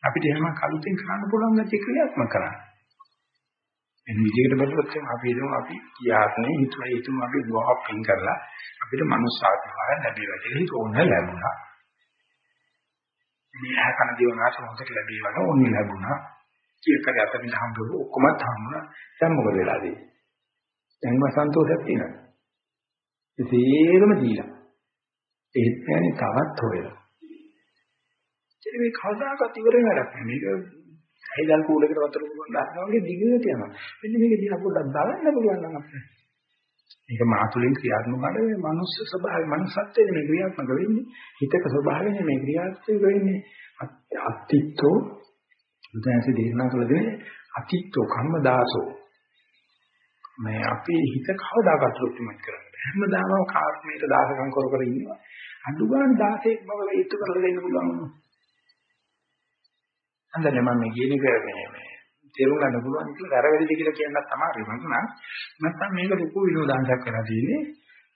A: අපිට එහෙම කලුතෙන් කරන්න පුළුවන් නැති ක්‍රියාත්මක කරන්න. එනි විදිහට බලුවොත් අපි හිතමු අපි කියාත්නේ හිතුවා හිතමු අපි ගෝහක් පින් කරලා අපිට මනුස්සාත්මය ලැබෙවා කියලා හිත ඕන ලැබුණා. මේ හැකන දිවනාස හොඳට ලැබීවන ඕන්නේ ලැබුණා. කීයකට අතරින් හම්බුන ඔක්කොම හම්බුණා. දැන් මොකද වෙලා තියෙන්නේ? දැන් මම සන්තෝෂයක් තියෙනවා. ඒ සියරම දීලා. ඒත් කියන්නේ තවත් හොයලා. ඉතින් මේ කවදාකවත් ඉවර වෙන්නක් නෑ. මේක ඇයිදල් කූලකට වතුර පුරවන්න දානවා වගේ දිගට යනවා. මෙන්න මේක දිහා පොඩ්ඩක් බලන්න පුළුවන් නම් අපිට. මේක මාතුලින් ක්‍රියාත්මක කරන මේ මනුස්ස ස්වභාවය මනුස්සත්වයේ මේ ක්‍රියාත්මක වෙන්නේ. හිතක ස්වභාවයෙන් මේ ක්‍රියාත්මක වෙන්නේ. අත්තිත්වෝ බුදුන්සේ දේශනා කළ දේ අතිත්වෝ කම්මදාසෝ. මේ අපේ හිත කවදාකවත් තෘප්තිමත් කරන්නේ හැමදාම කාර්මයට දාසකම් කර කර ඉන්නවා. අඩු ගන්න 16ක් බව ඒත්තු කරලා දෙන්න පුළුවන්. අන්දනේ මම කියන එක මේ මේ තේරුම් ගන්න පුළුවන් කියලා වැරදිද කියලා කියන්නත් තමයි මම නැත්නම් මේක ලොකු විනෝදාංශයක් වෙලා තියෙන්නේ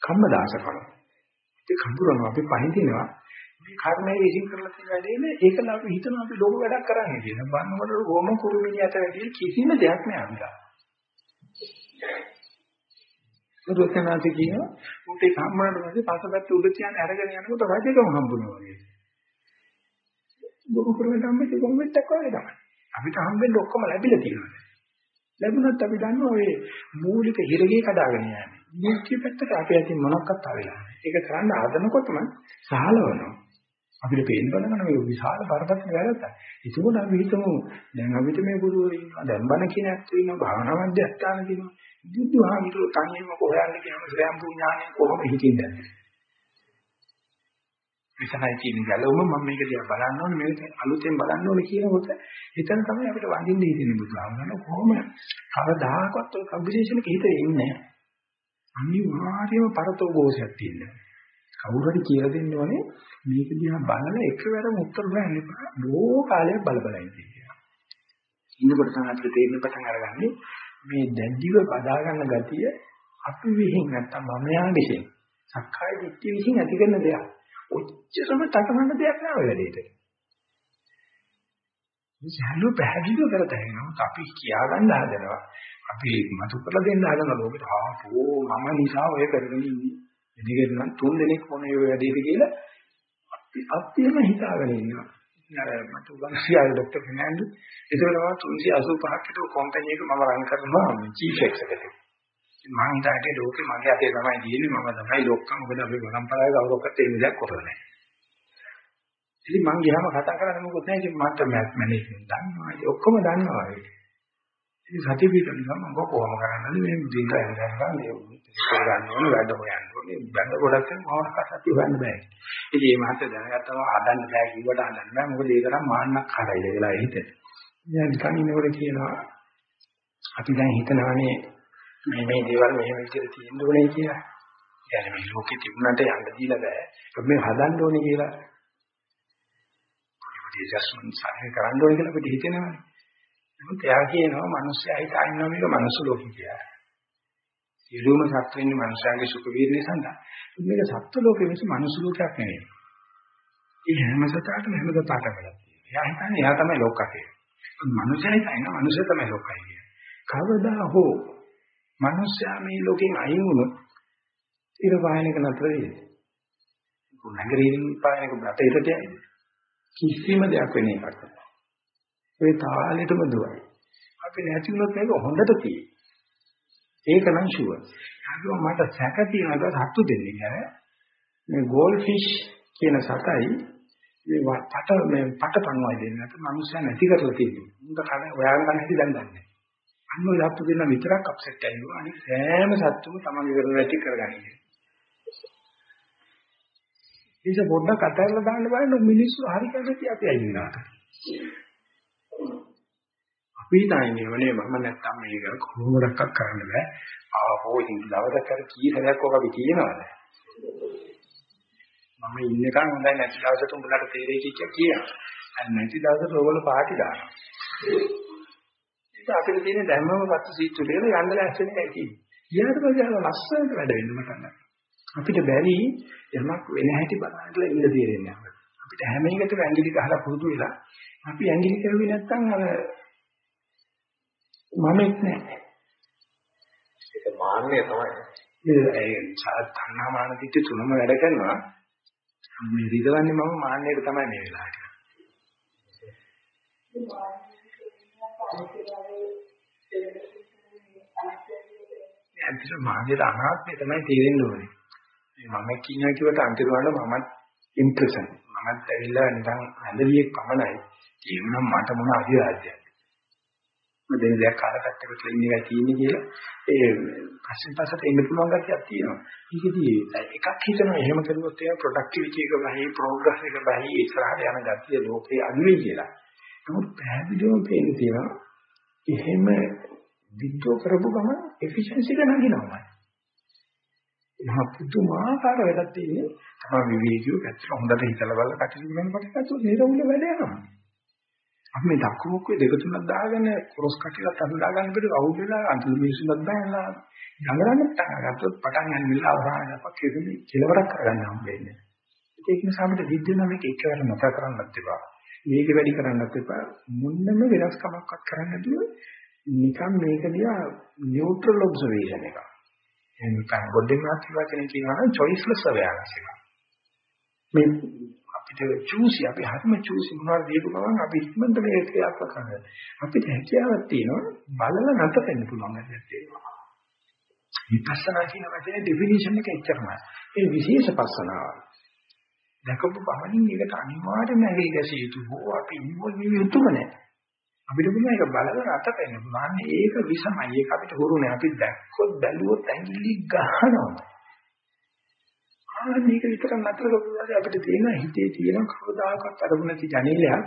A: කම්මදාසකම. ඒ කඳුරන අපි පහදිනවා මේ කර්මයේ විසින් කරලා තියෙන වැඩේනේ ඒකල අපි හිතනවා අපි ලෝක වැඩක් කරන්නේ කියලා. බන්නකොට කොහොම කුරුමිනිය අත වැඩි කිසිම දෙයක් නෑ අපිට. සරුවචනාති කියනවා උන්ට සම්මාන වශයෙන් පසපැත්ත උඩ තියන අරගෙන යනකොට රජකම හම්බුනවා වගේ. ලෝක කුරුමිට හම්බෙච්ච කොම්මෙට්ටක් වගේ තමයි. අපිට හම්බෙන්න ඔක්කොම ලැබිලා තියෙනවා. ලැබුණත් අපි දන්නවා ඔය මූලික හිරගේ කඩාගෙන යන්නේ. මේකේ පැත්තට අපි අතින් මොනක්වත් ආවෙලා නැහැ. ඒක කරන්න ආදනකොටම සහලවනවා. අපිට පේන්න බලන මේ විශාල බරපතල වැරද්දක්. ඒකෝට අපි හිතමු දැන් අපිට මේ ගුරුවරු ඉන්නවා දැන් බණ කියන ඇත්තෝ ඉන්නවා භාවනා මධ්‍යස්ථාන කියනවා. බුදුහාමුදුරුවෝ තනියම කොහොයන්න කියනවා ශ්‍රේම් පුඥාණය කොහොම හිතින්ද? මෙතනයි තියෙන ගැලවුම මම මේක දිහා බලන්න ඕනේ මේක අලුතෙන් බලන්න ඕනේ කියනකොට එතන තමයි අපිට වඳින්න හිතෙන්නේ බුදුහාමන කොහොම කවදාකවත් ඔය කම්බිනේෂන් එක හිතේ ඉන්නේ නැහැ. අනිවාර්යයෙන්ම පරතෝ ഘോഷයක් තියෙනවා. කවුරු හරි කියලා දෙන්න ඕනේ මේක දිහා බලලා එකවරම උත්තර හොයන්න එපා. බොහෝ කාලයක් බල බල ඉඳී. ඉන්නකොට තමයි අපිට තේරෙන පටන් අරගන්නේ මේ දැඩිව බදා ගන්න ගතිය අපි විහිං නැත්තම් මම යාගෙෂෙන් සක්කාය දිට්ඨිය විසින් ඇති කරන දෙයක්. ඔච්චරම තකමන්න දෙයක් නෑ ඔය වැඩේට. මේ සැලු පැහැදිලිව කරලා තේනවා අපි කියාගන්න හදනවා. අපි මතු කරලා දෙන්න හදන ලෝකෙට ආ පෝ මම නිසා ඔය කරගෙන ඉන්නේ. එදිගෙන නම් තුන් දෙනෙක් මොනේ ඔය වැඩේට කියලා අපි අත්‍යම හිතාගෙන ඉන්නවා. අර මට උගන්සියල් ડોක්ටර් ෆිනෑන්ඩු ඒකවල 385කට කම්පැනි එක මම රන් කරනවා චීෆ් එක්සකියුටිව්. මම හිතාන්නේ ලෝකේ මගේ අතේ තමයි තියෙන්නේ මම තමයි ලොක්කම මොකද අපේ පරම්පරාවේ කවුරක්වත් එහෙම දෙයක් කරලා නැහැ. ඉතින් මං ගියාම කතා කරන්නේ මොකද නැහැ ඉතින් මට මැත් මැනේජ්මන්ට් දන්නවා ඉතින් ඔක්කොම දන්නවා ඒක. ඉතින් සතිය පිටු නිසා මම කොහොම කරන්නද මේ දින දැනගන්න මේ ඉස්සර ගන්න ඕනේ වැඩ හොයන්න ඕනේ බඳ ගොඩක් මොනවාක් සතිය හොයන්න බෑ. ඉතින් මේ මහත් දැනගත්තම හදන්න බෑ කිව්වට හදන්න බෑ මොකද ඒ තරම් මාන්නක් කරයිද කියලා හිතේ. දැන් නිකන් ඉන්නකොට කියනවා අපි දැන් හිතනවානේ මේ මේ දේවල් මෙහෙම විදිහට තියෙන්න ඕනේ කියලා. يعني මේ ලෝකෙ තිබුණාට යන්න දීලා බෑ. අපි මේ හදන්න ඕනේ කියලා. පොඩි ඇඩ්ජස්ට්මන්ට් සාහය කරන්න ඕනේ කියලා අපිට හිතෙනවානේ. නමුත් එයා කියනවා මිනිස්සයා හිතා ඉන්නවා මේක මනුස්ස ලෝකෙ කියලා. සියලුම සත්වෙන්නේ මනුෂ්‍යයාගේ සුඛ වීර්ණය සඳහා. මේක සත්ත්ව ලෝකෙ මිස මනුස්ස ලෝකයක් නෙවෙයි. ඒ හැම සතාටම හැම සතාටම වෙලා තියෙනවා. එයා හිතන්නේ එයා තමයි ලෝකකේ. මනුෂ්‍යයා හිතන්නේ මනුෂ්‍ය තමයි ලෝකයි කියලා. කවදා හෝ මනුෂ්‍යයා මේ ලෝකෙන් අයින් වුණොත් ඉර වායනක නතර වෙයි. කුණගරීන් පායනක බටේට යයි. කිසිම දෙයක් වෙන්නේ නැහැ. ඒ තාලෙටම දුවයි. අපි නැති වුණොත් මේක හොඳට තියෙයි. ඒක නම් ෂුවර්. ඊගොම මට සැක තියෙනවා සත්තු දෙන්නේ නෑ. මේ ගෝල් ෆිෂ් කියන සතයි මේ පට මේ පට පණුවයි දෙන්නේ නැත්නම් මිනිස්සු නැති කරලා තියෙනවා. උන්ට කන ඔයාලා කන හැටි දැන් දන්නේ. අන්න ඔය සත්තු දෙන්න විතරක් අප්සෙට් ඇයිලු. අනිත් සෑම සත්තුම තමන්ගේ කරන වැඩි කරගන්නේ. ඒක පොඩ්ඩක් අතහැරලා දාන්න බලන්න මිනිස්සු හරි කැමති අපි අයින්නාට. අපි හිතන්නේ නේ මම නැත්තම් මේක කොහොමදක්වත් කරන්න බෑ. ආවෝ ඉතින් දවසක් කර කී සැරයක් ඔක අපි කියනවාද? මම ඉන්නකන් හොඳයි නැති දවසට උඹලට තේරෙයි කියලා කියනවා. අන්න නැති දවසට ඕගොල්ලෝ පාටි දානවා. අපිට තියෙන දැම්මම වත්තු සීතු දෙකල යන්න ලැස්සෙන එකයි තියෙන්නේ. ඊට පස්සේ අර ලස්සනට වැඩ වෙන්න මට අපිට බැරි යමක් වෙන හැටි බලන්න ඉන්න දෙන්නේ අපිට හැම එකටම ඇඟිලි ගහලා පුරුදු වෙලා අපි ඇඟිලි කරුවේ නැත්නම් අර මමෙක් නැහැ.
B: ඒක මාන්නය තමයි.
A: ඒ තණ්හා මාන දිට්ඨි තුනම වැඩ කරනවා. මේ රිදවන්නේ මම මාන්නයට තමයි මේ වෙලාවට. ඇත්තට මාගේ අනාත්මය තමයි තේරෙන්න ඕනේ. මම කියනවා කිව්වට අන්තිමට මමත් ඉම්ප්‍රෙෂන්. මමත් ඇවිල්ලා නිකන් ඇඳවියෙක් පමණයි. ඒ වුණා මට මොන අධිරාජ්‍යයක්. දෙන දෙයක් කාලකට්ටකට ඉන්න එකයි තියෙන්නේ කියලා ඒ පස්සෙන් පස්සට එන්න පුළුවන් ගැටියක් තියෙනවා. ඒකදී එකක් හිතනවා එහෙම කරුවොත් ඒ ප්‍රොඩක්ටිවිටි එක බහි ප්‍රෝග්‍රස් එක බහි ඉස්සරහට යන ගැටිය ලෝකේ අඩුයි කියලා. නමුත් පැහැදිලිවම පේන්න තියෙනවා එහෙම විද්‍යෝ කරපු ගමන් එෆිෂන්සි එක නගිනවා. මහ පුදුමාකාර වැඩක් තියෙන්නේ. තමයි විවේකීව පැත්තට හොඳට හිතලා බලලා කටයුතු කරනකොට කටු නිරවුල වැඩ යනවා. අපි මේ දක්කමොක්කේ දෙක තුනක් දාගෙන ක්‍රොස් කටිලත් අඳ දාගන්න බෙද අවුල් වෙලා අන්තිම මිනිස්සුන්වත් බෑලා යඟරන්න පටන් ගත්තොත් පටන් ගන්න වෙලාව අවසානයක් කෙරෙන්නේ කෙලවරක් කරගන්න හම්බෙන්නේ. ඒක නිසා අපිට විද්‍යාව මේක එකවර නැතර කරන්නත් එපා. මේක වැඩි කරන්නත් එපා. මුන්නම වෙනස්කමක්වත් කරන්න නැතුව නිකන් මේක දිහා නියුට්‍රල් ඔබ්සර්වේෂන් එකක්. එනිකන් බොඩින් මාත් වචනේ කියනවා නම් choiceless awareness එක. මේ අපිට චූසි අපි හරිම චූසි මොනවද දීපු ගමන් අපි ඉක්මනට මේක ක්‍රියාත්මක කරනවා. අපිට හැකියාවක් තියෙනවා බලලා නැත වෙන්න පුළුවන් ගැටියක් තියෙනවා. විපස්සනා කියන වචනේ ඩෙෆිනිෂන් එක එච්චරමයි. ඒ විශේෂ පස්සනාව. දැකපු පමණින් ඒකට අනිවාර්යයෙන්ම යුතු හෝ අපි ඉන්වෝල් වෙන්න නැහැ. අපිට පුළුවන් ඒක බලලා නැත වෙන්න පුළුවන්. ඒක විසමයි. ඒක අපිට හුරු නෑ. අපි දැක්කොත් බැලුවොත් ඇඟිලි ගහනවා. ආ මේක විතර නතර කරලා අපිට තියෙන හිතේ තියෙන කවදාකවත් අරමුණ නැති ජනේලයක්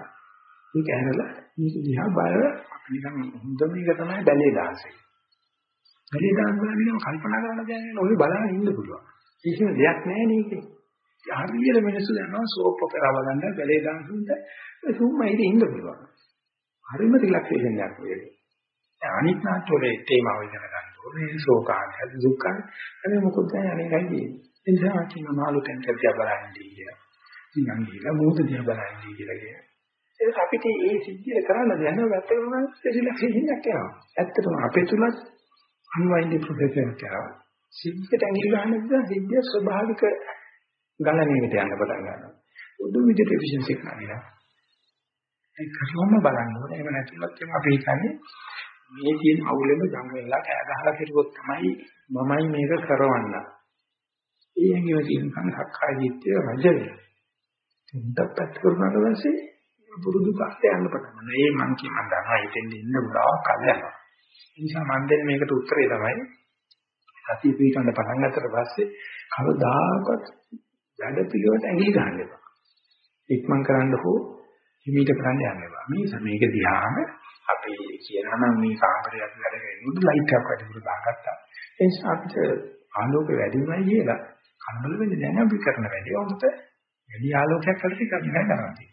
A: මේක ඇරලා මේක දිහා බලලා අපි නිකන් හොඳ මේක තමයි බැලේ දාන්නේ. බැලේ දාන්න බලන්න කල්පනා කරන්න දැනෙන ඔය බලන්න ඉන්න පුළුවන්. කිසිම දෙයක් නැහැ නේද? හරියට මිනිස්සු යනවා සෝප් ඔපෙරා බලන්න බැලේ දාන්නුන්ට සුම්මා ඉතින් ඉන්න පුළුවන්. හරිම රිලැක්සේෂන් එකක් වෙන්නේ. අනිත් නාට්‍යවලේ තේමාව ඉගෙන ගන්න ඕනේ ශෝකාංශ දුක්ඛ අනේ මොකද යන්නේ ගන්නේ. ඒ නිසා කියන මාළු ටෙන්ට් දිහා බලන්නේ කියලා. ඉතින් ගිහලා මොහොත දිහා බලන්නේ කියලා කියනවා. ඒක අපිට ඒ සිද්ධිය කරන්න දෙයක් නෑ වැත්තකම රිලැක්සේෂන් එකක් යනවා. ඇත්තටම අපේ තුලත් අන්වයින්ඩ් ප්‍රොසෙස් එකක් යනවා. සිද්ධියට ඇඟිලි ගන්න නිසා සිද්ධිය ස්වභාවික ගණනයකට යන්න පටන් ගන්නවා. උඩු විදිහට එෆිෂන්සි එක නගිනවා. ඒ කරලම බලන්න ඕනේ. එහෙම නැතිවත් අපි හිතන්නේ මේ තියෙන අවුලෙම ගම් වෙලා කෑ ගහලා කෙරුවොත් තමයි මමයි මේක කරවන්න. ඒ ඇඟිව තියෙන කන සක්කාය දිට්ඨිය රජ වෙනවා. තුන්ටත් පැත්ත කරනාට පස්සේ පුරුදු පස්සේ යන්න පටන් ගන්නවා. ඒ මං කිය මන් දන්නවා හිතෙන් ඉන්න උදාවක් කල් යනවා. ඒ නිසා මන් දෙන්නේ මේකට උත්තරේ තමයි සතිය පිටවන්න පටන් ගත්තට පස්සේ කවදාකවත් වැඩ පිළිවෙලට ඇඟිලි ගන්න එපා. ඉක්මන් කරන්න හෝ හිමීට කරන්න යන්න එපා. මේ සමේක දිහාම අපි කියනවා නම් මේ කාමරේ අපි වැඩ කරනකොට ලයිට් එකක් වැඩිපුර දාගත්තා. ඒ නිසා අපිට ආලෝක වැඩිමයි කියලා කලබල වෙන්නේ නැහැ අපි කරන වැඩේ වුණත් වැඩි ආලෝකයක් හරි කරන්න කරන්නේ.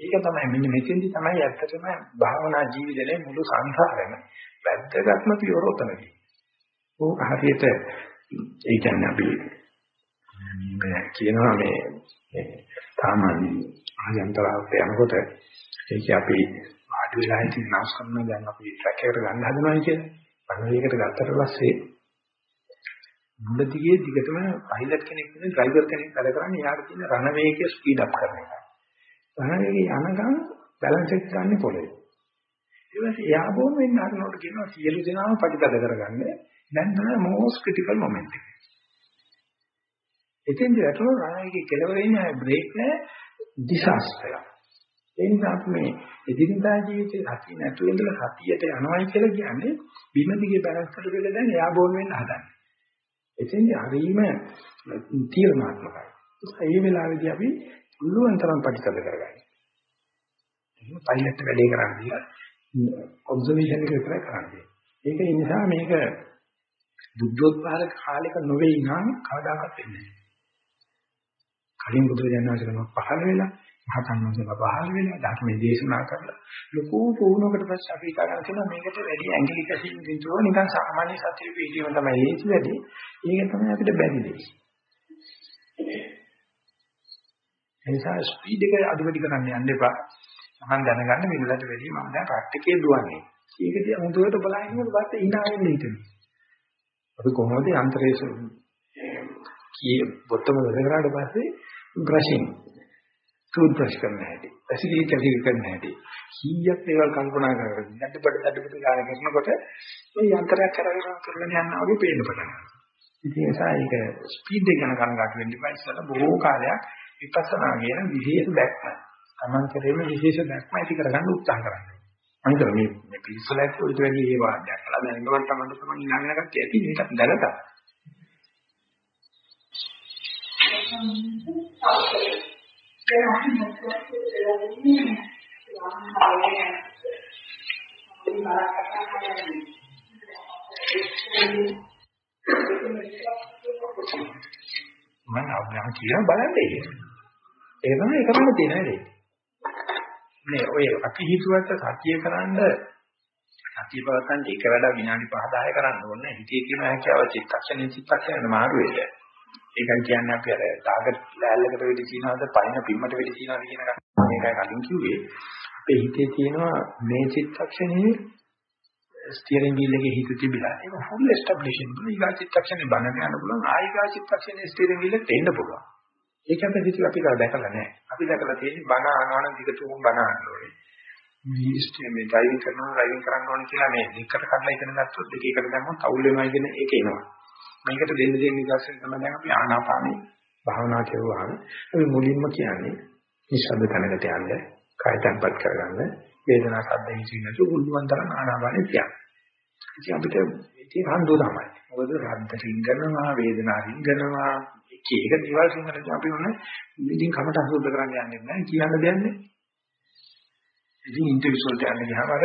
A: ඒක තමයි මෙන්න මෙතෙන්දි තමයි ඇත්තටම භාවනා ජීවිතේ මුළු සංසාරෙම වැද්දගත්ම පියවර උතනදී. ඕක හරියට ඒ කියන්නේ අපි මේ කියනවා මේ සාමාන්‍ය ආයන්තරාවට යනකොට ඒක අපි වාඩි වෙලා ඉතින් නවස් කරන දැන් අපි ට්‍රැක් එකට ගන්න හදනවා කියන්නේ. පණවියකට ගත්තට පස්සේ මුලදිගේ දිගටම පයිලට් කෙනෙක් නෙවෙයි ඩ්‍රයිවර් කෙනෙක් වැඩ කරන්නේ යාට තියෙන රණ වේගය ස්පීඩ් අප් කරන එක. රණ වේගය යනකම් බැලන්ස් එක ගන්න පොළේ. ඊට පස්සේ එයා බොම් වෙන්න හදනකොට කියනවා සියලු දෙනාම ප්‍රතිපද කරගන්න. දැන් තමයි most critical moment එක. එතෙන්ද වැටුණු රණවේගයේ කෙලවර ඉන්නේ බ්‍රේක් නැහැ ඩිසාස්ටර් එක. ඒ නිසා අපි මේ එදිනදා ජීවිතේ සතිය නැතුව ඉඳලා සතියට යනවායි කියලා කියන්නේ බිම දිගේ බැලන්ස් කරගෙන දැන් එයා බෝන් වෙන්න හදන්නේ. එතෙන්දී හරීම තීරණාත්මකයි. ඒ වෙලාවේදී අපි පුළුවන් තරම් ප්‍රතිකද කරගන්න. එහෙනම් පයිලට් වැඩේ කරන්න දීලා ඔබ්සර්වේෂන් එක විතරයි කරන්නේ. ඒක නිසා මේක බුද්ධෝත්පාද කාලයක නොවේ නම් කවදාකවත් වෙන්නේ නැහැ. කලින් බුදුරජාණන් වහන්සේ පහළ වෙලා මහතන් වහන්සේලා පහළ වෙලා ධර්මයේ දේශනා කරලා ලොකු පුහුණුවකට පස්සේ අපි කරගෙන තියෙනවා මේකට වැඩි ඇඟිලි කසින් දින්තුව නිකන් සාමාන්‍ය සතිය පිළිවීම තමයි හේතු වැඩි. ඒක තමයි අපිට බැරි දෙය. එනිසා ස්පීඩ් එක අඩු වැඩි කරන්න යන්න එපා. මම දැනගන්න වෙනදට වැඩි මම දැන් ප්‍රැක්ටිකේ දුවන්නේ. ඒක දිහා හොඳට බලහින්නකොට පස්සේ hina වෙන්න හිතෙනවා. අපි කොහොමද යන්ත්‍රයේ කී බොත්තම වැඩ කරාට පස්සේ බ්‍රෂින් ටූත් බ්‍රෂ් කරන හැටි, පැසිකිලි කැසිලි කරන හැටි, කීයක් දේවල් කල්පනා කරගෙන දැඩබඩ දැඩබඩ ගාන කරනකොට මේ යන්ත්‍රයක් කරගෙන කරගෙන යනවා වගේ පේන්න පටන් ගන්නවා. ඉතින් ඒ නිසා ඒක ස්පීඩ් එක ගැන කනගාටු වෙන්න එපා. ඉස්සෙල්ලා බොහෝ කාලයක් විපස්සනා කියන විශේෂ දැක්ම. Taman කරේම විශේෂ දැක්ම ඇති කරගන්න උත්සාහ කරන්න. අනිතර මේ මේ පිළිසලක් උඩ වැඩි ඒවා දැක්කලා දැනගමන් Taman තමයි ඊළඟ එකක් ඇති මේකත් දැනගන්න. මම අප්‍රාම කියන බලන්නේ ඒක. ඒක තමයි කරන්න තියෙන වැඩේ. මේ ඔය අපි හිතුවට සතිය කරන්න සතිය පවත්තන් එක වැඩ විනාඩි 5 10 කරන්න ඕනේ. හිතේ තියෙන හැකියාව චිත්තක්ෂණේ චිත්තක්ෂණේ මාරු වෙන්න. ඒකයි කියන්නේ අපි අර ටාගට් ලෑල්ලකට වෙඩි තියනවාද? පයින් පිම්මට වෙඩි තියනවාද කියන එක. මේකයි කලින් කිව්වේ. අපේ හිතේ තියෙනවා මේ චිත්තක්ෂණේ ස්ටියරින් වීල් එකේ හිත තිබිලා. ඒක ෆුල් එස්ටැබ්ලිෂන් කරන ඊගා චිත්තක්ෂණේ බඳ ගන්න පුළුවන්. ආයිගා චිත්තක්ෂණේ ස්ටියරින් වීල් එකට එන්න පුළුවන්. ඒක අපේ හිතේ අපි දැකලා නැහැ. අපි දැකලා තියෙන්නේ බණ අහනවනම් දිගටම බණ අහන්න ඕනේ. මේ ස්ටියරින් ඩ්‍රයිවිං කරනවා ඩ්‍රයිවිං කරන්න ඕනේ කියලා මේ දෙකට කඩලා ඉගෙන ගත්තොත් දෙකකට දැම්මොත් අවුල් වෙනවා කියන එක එනවා. මේකට දෙන්න දෙන්න නිදර්ශන තමයි දැන් අපි ආනාපානේ භාවනා කරුවාම අපි මුලින්ම කියන්නේ නිශ්ශබ්ද තැනකට යන්න කය තැම්පත් කරගන්න වේදනා සද්ද හිතින් නැතුව පුළුවන් තරම් ආනාපානෙ තියන්න. ඉතින් අපිට ඉතින් හඳු තමයි. මොකද රද්ද රින්ගනවා වේදනා රින්ගනවා එක එක දේවල් සිංහලෙන් අපි ඔන්න ඉතින් කමට අසුද්ධ කරන්න යන්නේ නැහැ කියන්න දෙයක් නැහැ. ඉතින් ඉන්ටර්වියුස් වලට යන්න ගියාම අර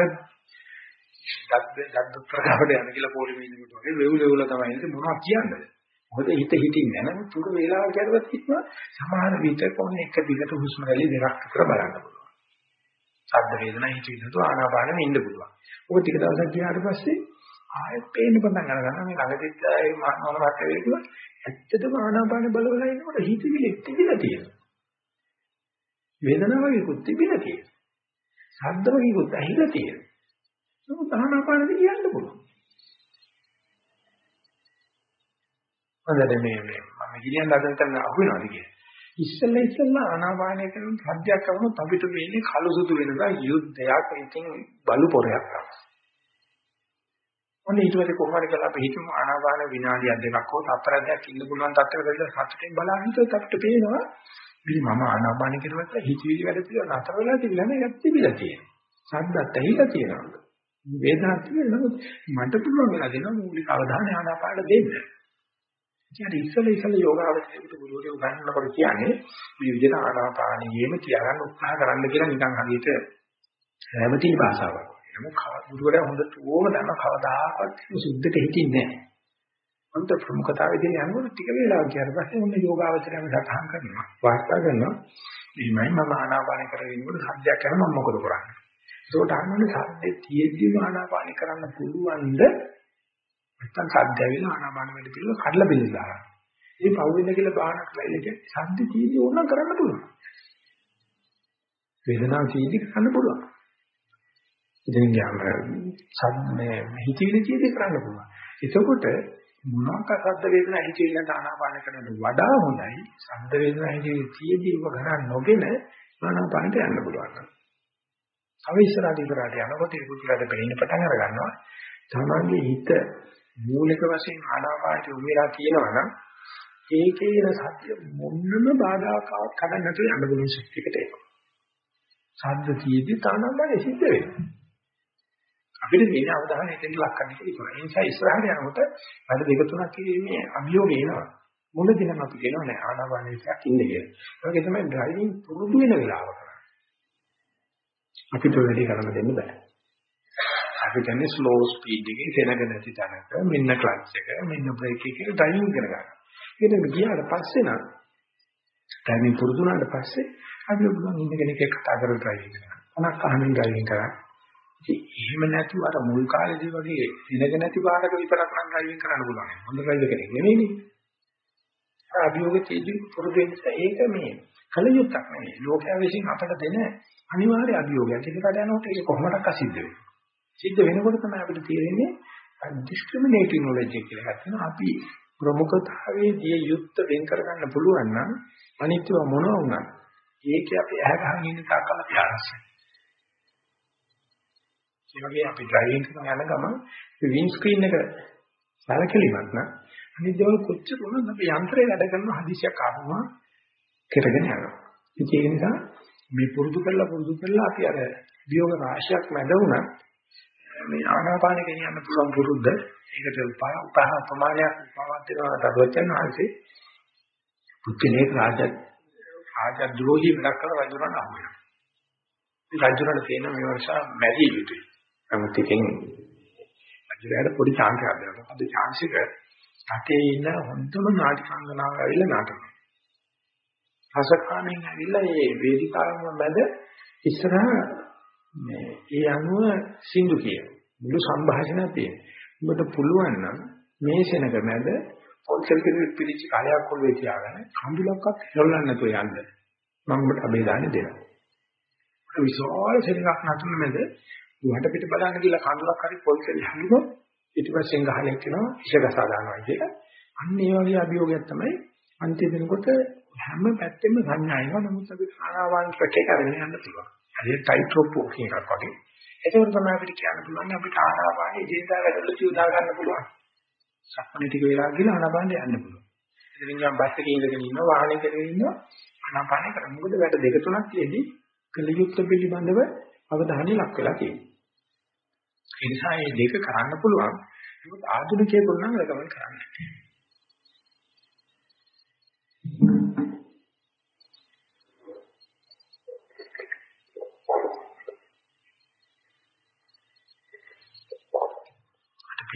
A: දත් දත් ප්‍රකාශයට යන්න කියලා පොලිමේ ඉන්නකොට වගේ වෙව් වෙව්ල තමයි ඉන්නේ මොනවද කියන්නේ. මොකද හිත හිතින්නේ නැහැ නේද? තුක වේලාව කියලාවත් හිටනවා සමහර විට කොහොම එක දිගට හුස්ම රැලි දෙකක් විතර බලන්න පුළුවන්. ශබ්ද වේදනා හිතවිලිතු ආනාපානෙම ඉන්න පුළුවන්. ඔය ටික දවසක් ගියාට පස්සේ ආයෙත් පේන්න පටන් ගන්නවා මේ ළඟදිත් ඒ මොන වට වේකුවා ඇත්තටම ආනාපාන බලවල ඉන්නකොට හිතවිලි තිබිලා තියෙනවා. වේදනාව වගේකුත් තිබිලා තියෙනවා. ශබ්ද වගේකුත් ඇහිලා තියෙනවා. නමුත් ආනාපානෙද කියන්න පුළුවන්. හොඳට මේ මේ මම කියන්න හදන තැන අහු වෙනවාද කියලා. ඉස්සෙල්ලා ඉස්සෙල්ලා ආනාපානය කරන සද්දයක් කරනොත් අපිට වෙන්නේ කළු සුදු වෙනවා යුද්ධයක් ඉතින් බලු පොරයක් තමයි. ඔන්න ඊට පස්සේ කොහොමද කියලා අපි හිතමු ආනාපාන විනාඩියක් දෙකක් හෝ තත්පරයක් ඉන්න පුළුවන් තත්ත්වයකට සතුටින් බලන් හිතුවොත් අපිට පේනවා මේ මම ආනාපාන කෙරුවත් හිතවිලි වැඩ පිළිවෙල නතර වෙලා තිබිලා නේ යත් තිබිලා තියෙනවා. සද්දත් ඇහිලා තියෙනවා. වේදනාවක් තියෙනවා නමුත් මට පුළුවන් වෙලා දෙනවා මූලික අවධානය ආනාපාන දෙන්න. ඉතින් ඉස්සෙල්ලා ඉස්සෙල්ලා යෝගාවචරයට ගුරුවරයෝ උගන්වනකොට කියන්නේ මේ විදිහට ආනාපානියෙම තියාගන්න උත්සාහ කරන්න කියලා නිකන් හරියට රැවටි භාෂාවක්. නමුත් ගුරුවරයා හොඳට ඕම දන්න කවදාකවත් සුද්ධට හිටින්නේ නැහැ. අන්ත ප්‍රමුඛතාවයේදී යනකොට ටික වෙලාවක් ගියාට පස්සේ මොන යෝගාවචරයම සටහන් කරනවා. වාර්තා කරනවා. එහෙමයි මම ආනාපාන කරගෙන ඉන්නකොට සද්දයක් කරනවා මම මොකද කරන්නේ? ඒකට අහන්නේ සද්දේ තියෙද්දිම ආනාපාන කරන්න පුළුවන්ද? නැත්තම් සද්ද ඇවිල්ලා ආනාපාන වැඩ පිළිවෙල කඩලා බෙදලා. මේ පවුවෙන්න කියලා බාහන කරලා ඉලක සද්ද තියෙද්දි ඕනනම් කරන්න පුළුවන්. වේදනාව තියෙද්දි කරන්න පුළුවන්. ඉතින් යාම සම්මේ හිතවිලි තියෙද්දි කරන්න පුළුවන්. එතකොට මොනවාක සද්ද වේදනා හිතවිලි ආනාපාන කරනට වඩා හොඳයි සද්ද වේදනා හිතවිලි තියෙද්දි ඔබ ගණන් නොගෙන ආනාපානට යන්න පුළුවන්. තව ඉස්සරහට ඉස්සරහට යනකොට ඒ පුදුලට පෙනෙන්න පටන් අර ගන්නවා. තමන්ගේ හිත මූලික වශයෙන් ආනාපානට උමේලා තියෙනවා නම් ඒකේ ඉන සත්‍ය මොන්නම බාධාකාවක් කඩන්න නැතුව යන්න පුළුවන් ශක්තියකට එනවා. සද්ද තියෙද්දි තානම්බනේ සිද්ධ වෙනවා. අපිට තියෙන අවධානය එතෙන් ලක් කරන්න කියලා. ඒ නිසා ඉස්සරහට යනකොට වැඩ දෙක තුනක් කිරීමේ අභියෝගය එනවා. මුලදී නම් අපි කියනවා නෑ ආනාපානෙසක් ඉන්නේ කියලා. ඒක තමයි ඩ්‍රයිවිං පුරුදු වෙන වෙලාව කරන්නේ. අපිට වැඩි කරන්න දෙන්න බෑ. අපි කියන්නේ ස්ලෝ ස්පීඩ් එකේ සෙනග නැති තැනක මෙන්න ක්ලච් එක මෙන්න බ්‍රේක් එක ඩ්‍රයිවිං කරගන්න. ඒක ගියාට පස්සේ නම් ඩ්‍රයිවිං පුරුදු වුණාට පස්සේ අපි පුළුවන් ඉන්න කෙනෙක් එක්ක කතා කරලා ඩ්‍රයිවිං කරන්න. අනක් අහමින් ඩ්‍රයිවිං කරන්න. ඉතින් එහෙම නැතුව අර මුල් කාලේදී වගේ සෙනග නැති පාරක විතරක් නම් ඩ්‍රයිවිං කරන්න පුළුවන්. හොඳ ඩ්‍රයිවර් කෙනෙක් නෙමෙයිනේ. අභියෝගයේදී පුරුදු වෙන්න ඒක මේ කලියුත්තක් නෙමෙයි. ලෝකයා විසින් අපට දෙන අනිවාර්ය අභියෝගයක්. ඒකට යනකොට ඒක කොහොමඩක් අසිද්ධ වෙන්නේ. සිද්ධ වෙනකොට තමයි අපිට තේරෙන්නේ ඩිස්ක්‍රිමිනේටිව් නොලෙජ් කියලා එකක් තියෙනවා. අපි ප්‍රමුඛතාවයේදී යුක්ත වෙන් කරගන්න පුළුවන් නම් අනිත්‍යව මොනවා වුණත් ඒකේ අපි ඇහ ගහගෙන ඉන්න තාක්කල් අපි ආරස්සයි. ඒ වගේ අපි ඩ්‍රයිවිං කරන යන ගමන් වින් ස්ක්‍රීන් එක සැලකෙලිමත් නම් අනිත් දේවල් කොච්චර වුණත් අපි යන්ත්‍රය වැඩ කරන හදිසියක් ආවම කරගෙන යනවා. ඒක නිසා මේ පුරුදු කරලා පුරුදු කරලා අපි අර වියෝග රාශියක් මැද වුණා මේ ආනාපාන ගෙනියන්න පුළුවන් පුරුද්ද ඒකට උපහ ප්‍රමාණයක් උපවත් වෙනවා තදවචන ආංශේ පුත්කනේ රාජ රාජ ද්‍රෝහි වැඩක් කරලා රජුරණ අහු වෙනවා. මේ රජුරණ තියෙන මේ වර්ෂ මැරිය යුතුයි. නමුත් ඉතින් රජුරණ පොඩි chance එකක් දෙනවා. අද chance එක රටේ ඉන්න හොඳම නාටකංගනාව ඇවිල්ලා නාටකම්. රසකාමෙන් ඇවිල්ලා මේ වේදිකාවෙන් මැද ඉස්සරහ මේ ඒ අනුව සින්දු කියන මුළු සංഭാෂණයක් තියෙන. ඔබට පුළුවන් නම් මේ සෙනග මැද පොල්සල් කෙනෙක් පිළිච්ච කාලයක් කොල්ලේ තියාගෙන කඳුලක්වත් හෙවලන්න නැතුව යන්න. මම ඔබට අබේදානෙ දෙනවා. ඒ විශාල සෙනගක් නතුන මැද වහට පිට බලන්න කියලා කඳුලක් හරි පොල්සල් හැලුනොත් ඊට පස්සේ ගහලෙක් වෙනවා ඉෂගසා ගන්නවා කියලා. අන්න ඒ වගේ අභියෝගයක් තමයි අන්තිම වෙනකොට හැම පැත්තෙම සංඥා එනවා. නමුත් අපි ආනාපාන ට්‍රැක් එක අරගෙන යන්න පුළුවන්. හරියට ටයිට් රෝප් වෝකින් එකක් වගේ. ඒකවල තමයි අපිට කියන්න පුළුවන් අපිට ආනාපානෙ ජීඳා වැඩවලට යොදා ගන්න පුළුවන්. සක්මණේ ටික වෙලා ගිහලා ආනාපානෙ යන්න පුළුවන්. ඉතින් මම බස් එකේ ඉඳගෙන ඉන්නවා වාහනේ කරගෙන ඉන්නවා ආනාපානෙ කරා. මොකද වැඩ දෙක තුනක් තියෙදි කලියුක්ත පිළිබඳව අවධානය ලක් වෙලා තියෙනවා. ඒ නිසා මේ දෙක කරන්න පුළුවන්. ඒකත් ආධුනිකයෙකුට නම් ඒක කරන්න.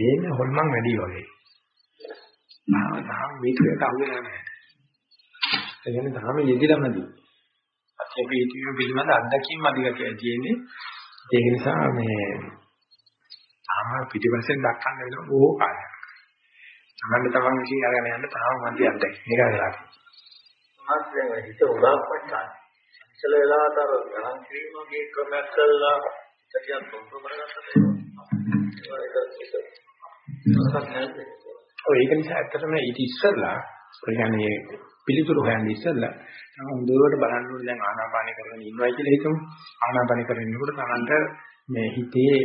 A: පේන්නේ හොල්මන් වැඩි වගේ. නාම නාම මේකට අහුවෙලා නැහැ. ඒ කියන්නේ තාම යෙදිලා නැති. අත්‍ය පිටිය පිළිබඳ අත්දැකීම් අධිකතිය තියෙන්නේ. ඒක නිසා මේ තාම පිටිපස්සෙන් දක්වන්න වෙන බොහෝ කාලයක්. තමන්න තමන් විශ්ී අරගෙන යන්න තාම මන්ති අත්දැකීම්. මේක වෙලා.
B: මාත්‍රෙන් හිත උදාපත් ගන්න. සංසල වෙලාවට අර ගණන් කිරීමගේ ක්‍රමයක් කළා ඉතින් තොන්තු කරගත්තද
A: ඔය ඒක නිසා ඇත්තටම ඊට ඉස්සෙල්ලා ඒ කියන්නේ පිළිතුරු හොයන්න ඉස්සෙල්ලා තමයි හොඳට බලන්න ඕනේ දැන් ආනාපානය කරගෙන ඉන්නවයි කියලා හිතමු. ආනාපානය කරගෙන ඉන්නකොට තමන්ට මේ හිතේ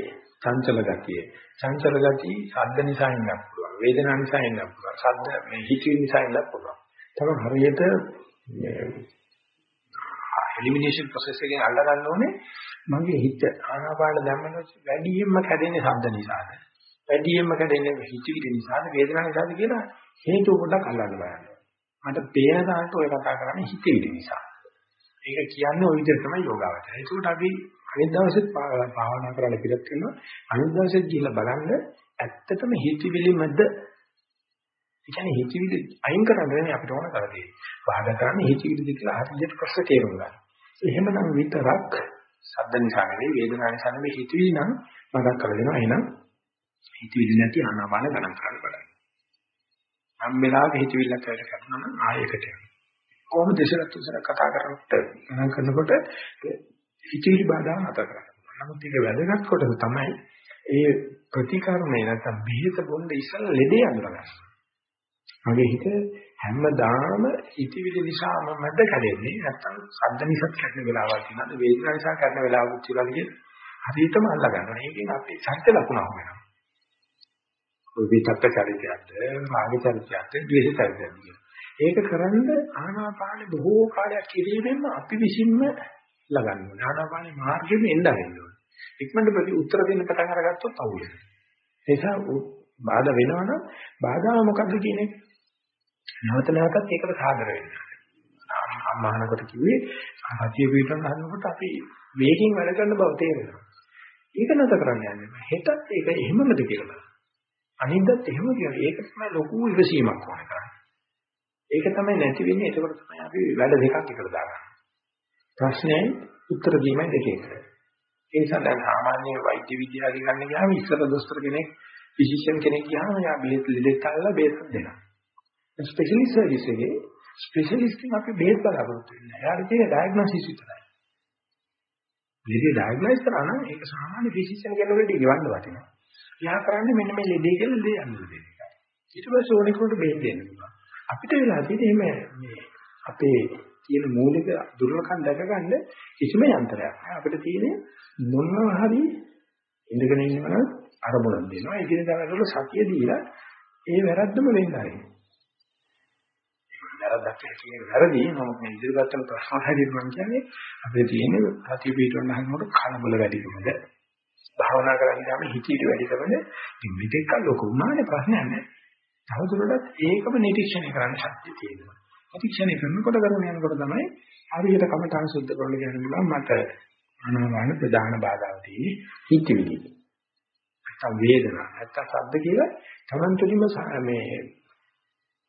A: චංචල ගතිය චංචල ගතිය ශබ්ද නිසා ඉන්නත් පුළුවන් වේදනා නිසා ඉන්නත් පුළුවන් ශබ්ද මේ හිතේ නිසා ඉන්නත් පුළුවන්. තමයි හරියට මේ එලිමිනේෂන් ප්‍රොසෙස් එකෙන් අල්ල ගන්න ඕනේ මගේ හිත. ආනාපාන දැම්මම වැඩියෙන්ම කැඩෙන්නේ ශබ්ද නිසාද? වැඩියෙන්ම කැඩෙන්නේ හිතවිලි නිසාද වේදනාව නිසාද කියලා හේතු පොඩ්ඩක් අල්ලන්න බලන්න. මට පේන දාට ඔය කතා කරන්නේ හිතවිලි නිසා. ඒක කියන්නේ ওই විදිහට තමයි යෝගාවචරය. ඒකට අපි අනිත් දවසෙත් භාවනා කරන්න පිළිත් කරනවා. අනිත් දවසෙත් ගිහිල්ලා බලන්න ඇත්තටම හිතවිලිමද ඒ කියන්නේ හිතවිලි අයින් කරන්න වෙන්නේ අපිට ඕන කරදේ. බාධා කරන්නේ හිතවිලිද කියලා හරියට ප්‍රශ්න තේරුම් ගන්න. එහෙමනම් විතරක් සද්ද නිසා නෙවෙයි වේදනාව නිසා නෙවෙයි හිතවිලි නම් මතක් කරලා දෙනවා. එහෙනම් හිතවිලි නැති ආනාපාන ගණන් කරන්න බලන්න. නම් වෙලාවක හිතවිල්ලක් ඇවිල්ලා කරනවා නම් ආයෙකට යනවා. කොහොම දෙසරත් උසර කතා කරනකොට ගණන් කරනකොට හිතවිලි බාධා නැතර කරනවා. නමුත් ඒක වැදගත් කොටස තමයි ඒ ප්‍රතිකර්මය නැත්නම් බෙහෙත බොන්න ඉස්සෙල්ලා ලෙඩේ අඳුරගන්න. මගේ හිත හැමදාම හිතවිලි නිසා මමද කැඩෙන්නේ නැත්නම් සද්ද නිසා කැඩෙන වෙලාවක් තියෙනවද වේදනාව නිසා කැඩෙන වෙලාවක් තියෙනවද කියන හරියටම අල්ලා ගන්නවා. ඒකෙන් අපේ සත්‍ය ලකුණක් වෙනවා. ඔය විතක්ක චරිතයක්ද, රාග චරිතයක්ද, ද්වේෂ චරිතයක්ද ඒක කරන්න ආනාපාන බොහෝ කාලයක් කිරීමෙන් අපි විසින්ම ලගන්න ඕනේ. ආනාපානේ මාර්ගෙම එන්න ආරෙන්න ඕනේ. ඉක්මනට ප්‍රති උත්තර දෙන්න පටන් අරගත්තොත් අවුල් වෙනවා. ඒ නිසා බාධා වෙනවනම් බාධාව මොකක්ද කියන එක නැවත නැවතත් ඒකට සාදර වෙන්න. අම්මානකට කිව්වේ සතිය පිටරන හදනකොට අපි වේගින් වැඩ කරන බව තේරෙනවා. ඒක නැත කරන්න යන්නේ. හෙටත් ඒක එහෙමමද කියලා බලන්න. අනිද්දත් එහෙම කියනවා. ඒක තමයි ලොකු ඉවසීමක් ඕන කරන්නේ. ඒක තමයි නැති වෙන්නේ. ඒකවල තමයි අපි වැඩ දෙකක් එකට දාගන්නේ. ප්‍රශ්නේ උත්තර දීමයි දෙක එකට. ඒ නිසා දැන් සාමාන්‍ය වෛද්‍ය විද්‍යාව ගන්න ගියාම ඉස්සර දොස්තර කෙනෙක් ෆිසිෂියන් කෙනෙක් ගියාම යා බෙහෙත් ලෙඩෙක් අල්ලලා බෙහෙත් දෙනවා. ස්පෙෂලිස්ට් සර්විස් එකේ ස්පෙෂලිස්ට් කෙනෙක් අපි බෙහෙත් බලාපොරොත්තු වෙන්නේ. එයාට තියෙන ඩයග්නොසිස් විතරයි. ලෙඩේ ඩයග්නොස් කරා නම් ඒක සාමාන්‍ය ෆිසිෂියන් කෙනෙකුට ගෙවන්න වටිනවා. එයා කරන්නේ මෙන්න මේ ලෙඩේ කියලා ලෙඩේ අඳුර දෙන එකයි. ඊට පස්සේ ඕනෙකට බෙහෙත් දෙන්න පුළුවන්. අපිට වෙලා තියෙන්නේ මේ මේ අපේ තියෙන මූලික දුර්ලභකම් දැක ගන්න කිසිම යන්ත්‍රයක් නැහැ. අපිට තියෙන්නේ මොනවා හරි ඉඳගෙන ඉන්නවනම් අරමුණක් දෙනවා. ඒ කියන දවස්වල සතිය දීලා ඒ වැරද්දම වෙන්නයි. වැරද්දක් කියන වැරදි නමුත් මේ ඉදිරියට ප්‍රශ්න හරියට මම කියන්නේ අපිට තියෙන්නේ සතිය පිටවන්න හදනකොට කලබල වැඩිකමද භාවනා කරන්න ගියාම හිතීට වැඩිකමද ඉතින් මෙතෙක් ලොකු උනානේ ප්‍රශ්නයක් නැහැ. තවදුරටත් ඒකම නිරීක්ෂණය කරන්න ශක්තිය තියෙනවා. නිරීක්ෂණය කරනකොට කරන යනකොට තමයි හරියට කමඨාන් සුද්ධ කරන්න කියන බුලන් මට ආනාපාන ප්‍රධාන බාධාව තියෙන්නේ හිතවිලි. නැත්තම් වේදනා නැත්තම් ශබ්ද කියලා තමන් තුළින්ම මේ